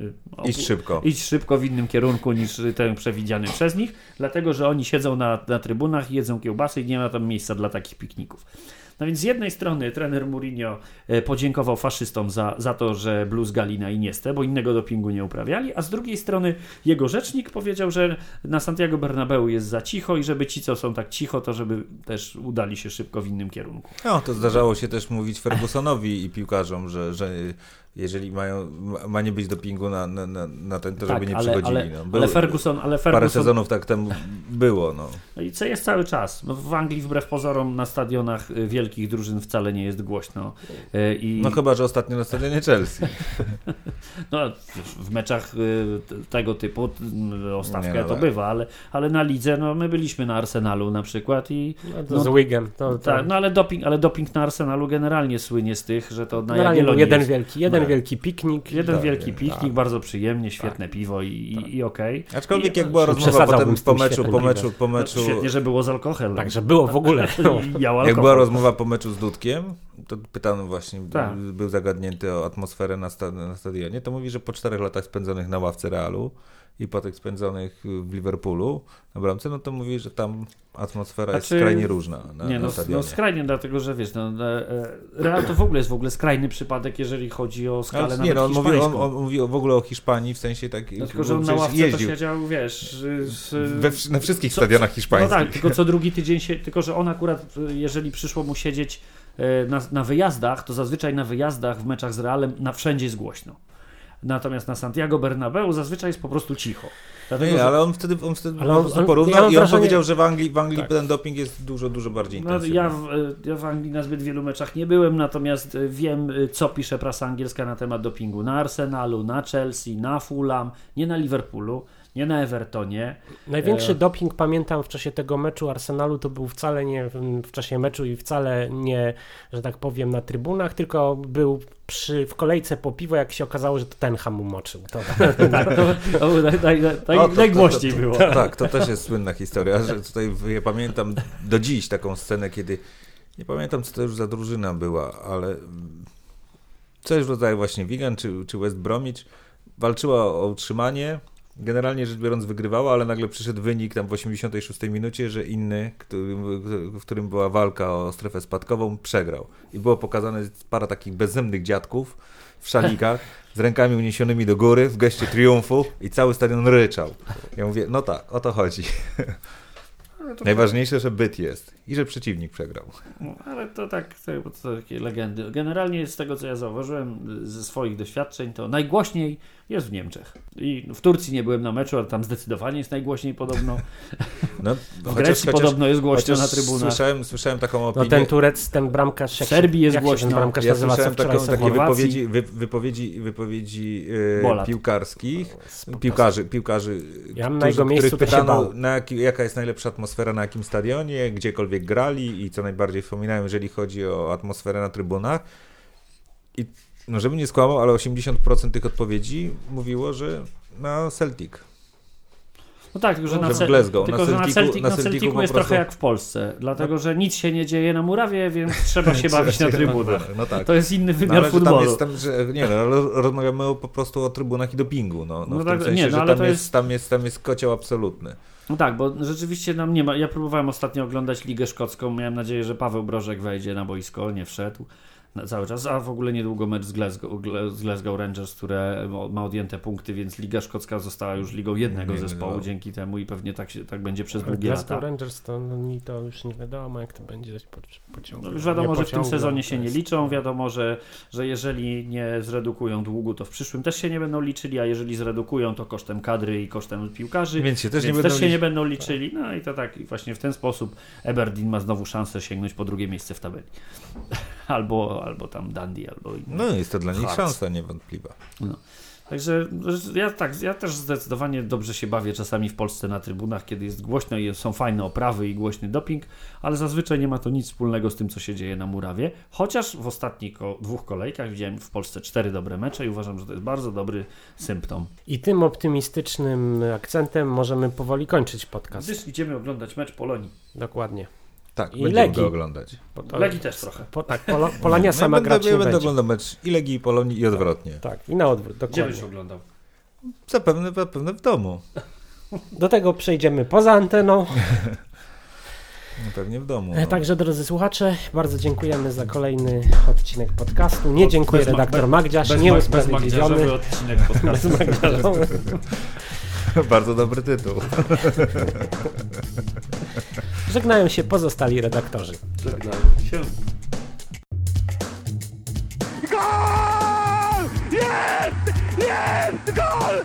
y, y, Idź szybko. iść szybko w innym kierunku niż ten przewidziany przez nich, dlatego że oni siedzą na, na trybunach, jedzą kiełbasy i nie ma tam miejsca dla takich pikników. No więc z jednej strony trener Mourinho e, podziękował faszystom za, za to, że blues Galina i Niestę, bo innego dopingu nie uprawiali, a z drugiej strony jego rzecznik powiedział, że na Santiago Bernabeu jest za cicho i żeby ci, co są tak cicho, to żeby też udali się szybko w innym kierunku. No, to zdarzało się też mówić Fergusonowi i piłkarzom, że, że jeżeli mają, ma- nie być dopingu na, na, na, na ten, to żeby nie Tak, ale, przychodzili. ale, no. Był- ale Ferguson, ale Parę Ferguson, sezonów tak temu było, no. No i co jest cały czas. No w Anglii wbrew pozorom na stadionach y, wielkich drużyn wcale nie jest głośno. Y, I No chyba, że ostatnio na stadionie Chelsea. no, w meczach y, tego typu o stawkę Nie, no to tak. bywa, ale, ale na lidze no my byliśmy na Arsenalu na przykład i No, to No, z Wigem. To, to, tak, no ale doping, ale doping na Arsenalu generalnie słynie z tych, że to na Jagiellonii jeden jest, wielki, jeden na wielki piknik. Jeden Tak, wielki tak. piknik, bardzo przyjemnie, świetne piwo i, i, i okej. Aczkolwiek I- jak była rozmowa potem po meczu, po meczu, po meczu, Świetnie, że było z alkoholem. Tak, że było w ogóle. No. Jak była rozmowa po meczu z Dudkiem, to pytano właśnie, Tak. był zagadnięty o atmosferę na, sta, na stadionie, to mówi, że po czterech latach spędzonych na ławce Realu i po tych spędzonych w Liverpoolu na bramce, no to mówi, że tam atmosfera jest Znaczy- skrajnie różna na, Nie, no, no skrajnie, dlatego że wiesz, no, e, e, Real to w ogóle jest w ogóle skrajny przypadek, jeżeli chodzi o skalę nawet nie, no, on mówi, on, on mówi w ogóle o Hiszpanii, w sensie tak, Dlatego, że on na ławce jeździł to siedział, wiesz... Z, we, na wszystkich co- stadionach No hiszpańskich. tak, tylko co drugi tydzień się, tylko że on akurat, jeżeli przyszło mu siedzieć e, na, na wyjazdach, to zazwyczaj na wyjazdach w meczach z Realem na wszędzie jest głośno. Natomiast na Santiago Bernabeu zazwyczaj jest po prostu cicho. Dlatego, Nie, że- ale on wtedy, on wtedy Ale on- porównał ja i on wrażenie- powiedział, że w Anglii, w Anglii Tak. ten doping jest dużo, dużo bardziej No, intensywny. ja, w, ja w Anglii na zbyt wielu meczach nie byłem, natomiast y, wiem, y, co pisze prasa angielska na temat dopingu. Na Arsenalu, na Chelsea, na Fulham, nie na Liverpoolu, nie na Evertonie. Największy E. doping pamiętam w czasie tego meczu Arsenalu to był wcale nie w, czasie meczu i wcale nie, że tak powiem, na trybunach, tylko był przy, w kolejce po piwo, jak się okazało, że to ten ham umoczył. To, Tak, to, najgłośniej to, to, było. To, tak, to też jest słynna historia, że tutaj ja pamiętam do dziś taką scenę, kiedy nie pamiętam, co to już za drużyna była, ale coś w rodzaju właśnie Wigan czy, czy West Bromwich walczyła o utrzymanie. Generalnie rzecz biorąc wygrywała, ale nagle przyszedł wynik tam w 86 minucie, że inny, który, w którym była walka o strefę spadkową, przegrał. I było pokazane para takich bezzemnych dziadków w szalikach z rękami uniesionymi do góry w geście triumfu i cały stadion ryczał. Ja mówię, no tak, o to chodzi. Najważniejsze, że byt jest i że przeciwnik przegrał. No, ale to tak, to, to takie legendy. Generalnie z tego, co ja zauważyłem ze swoich doświadczeń, to najgłośniej jest w Niemczech. I w Turcji nie byłem na meczu, ale tam zdecydowanie jest najgłośniej podobno. No, W Grecji podobno jest głośno na trybunach. Słyszałem, słyszałem taką no opinię. ten Turec, ten bramkarz... W jak Serbii jest jak głośno. ten bramkarz Ja nazywa, słyszałem taką, takie wypowiedzi, wy, wypowiedzi, wypowiedzi Bolat. piłkarskich, Spoko. piłkarzy, piłkarzy Ja bym na którzy, jego miejscu których pytano, na jaki, jaka jest najlepsza atmosfera na jakim stadionie, gdziekolwiek grali i co najbardziej wspominają, jeżeli chodzi o atmosferę na trybunach. I no, żeby nie skłamał, ale 80% tych odpowiedzi mówiło, że na Celtic. No tak, tylko że na, Glasgow, tylko, na że na, Celticu- Celtic, na na Celticu Celticu po jest prostu- trochę jak w Polsce, dlatego że nic się nie dzieje na murawie, więc trzeba się bawić na trybunach. No tak. To jest inny No, wymiar ale że tam futbolu. jest, tam, że, nie no, rozmawiamy po prostu o trybunach i dopingu, no, no, No w tak, tym sensie, nie, no, że ale tam jest, jest- tam, jest, tam jest kocioł absolutny. No tak, bo rzeczywiście nam nie ma. Ja próbowałem ostatnio oglądać Ligę Szkocką. Miałem nadzieję, że Paweł Brożek wejdzie na boisko, nie wszedł na cały czas, a w ogóle niedługo mecz z Glasgow, Gla- z Glasgow Rangers, które ma odjęte punkty, więc Liga Szkocka została już ligą jednego Nie, zespołu dzięki temu i pewnie tak, się, tak będzie przez Ale długie Glasgow lata. Rangers to, no, mi to już nie wiadomo, jak to będzie po, pociągu. No już wiadomo, Nie że w tym sezonie się nie liczą. Wiadomo, że, że jeżeli nie zredukują długu, to w przyszłym też się nie będą liczyli, a jeżeli zredukują, to kosztem kadry i kosztem piłkarzy. Więc się też Więc nie też będą się nie będą liczyli. No i to tak, i właśnie w ten sposób Aberdeen ma znowu szansę sięgnąć po drugie miejsce w tabeli. albo, albo tam Dundee, albo inne. No jest to dla nich Hearts. szansa niewątpliwa. Także że ja tak, ja też zdecydowanie dobrze się bawię czasami w Polsce na trybunach, kiedy jest głośno i są fajne oprawy i głośny doping, ale zazwyczaj nie ma to nic wspólnego z tym, co się dzieje na murawie. Chociaż w ostatnich ko- dwóch kolejkach widziałem w Polsce cztery dobre mecze i uważam, że to jest bardzo dobry symptom. I tym optymistycznym akcentem możemy powoli kończyć podcast. Gdyż idziemy oglądać mecz Polonii. Dokładnie. Tak, I będziemy Legii. go oglądać. To- Legii też trochę. Po, tak, Polo, Polonia No, sama ja grać będę, nie ja będę oglądał mecz i Legii, i Polonii i odwrotnie. Tak, i na odwrót, Gdzie dokładnie. byś oglądał? Zapewne, zapewne w domu. Do tego przejdziemy poza anteną. No, Pewnie w domu. E, No. Także drodzy słuchacze, bardzo dziękujemy za kolejny odcinek podcastu. Nie dziękuję redaktor Magdziarz, nie usprawiedliwiony. odcinek podcastu. Bardzo dobry tytuł. Żegnają się pozostali redaktorzy. Się. Gol! Jest! Jest! Gol!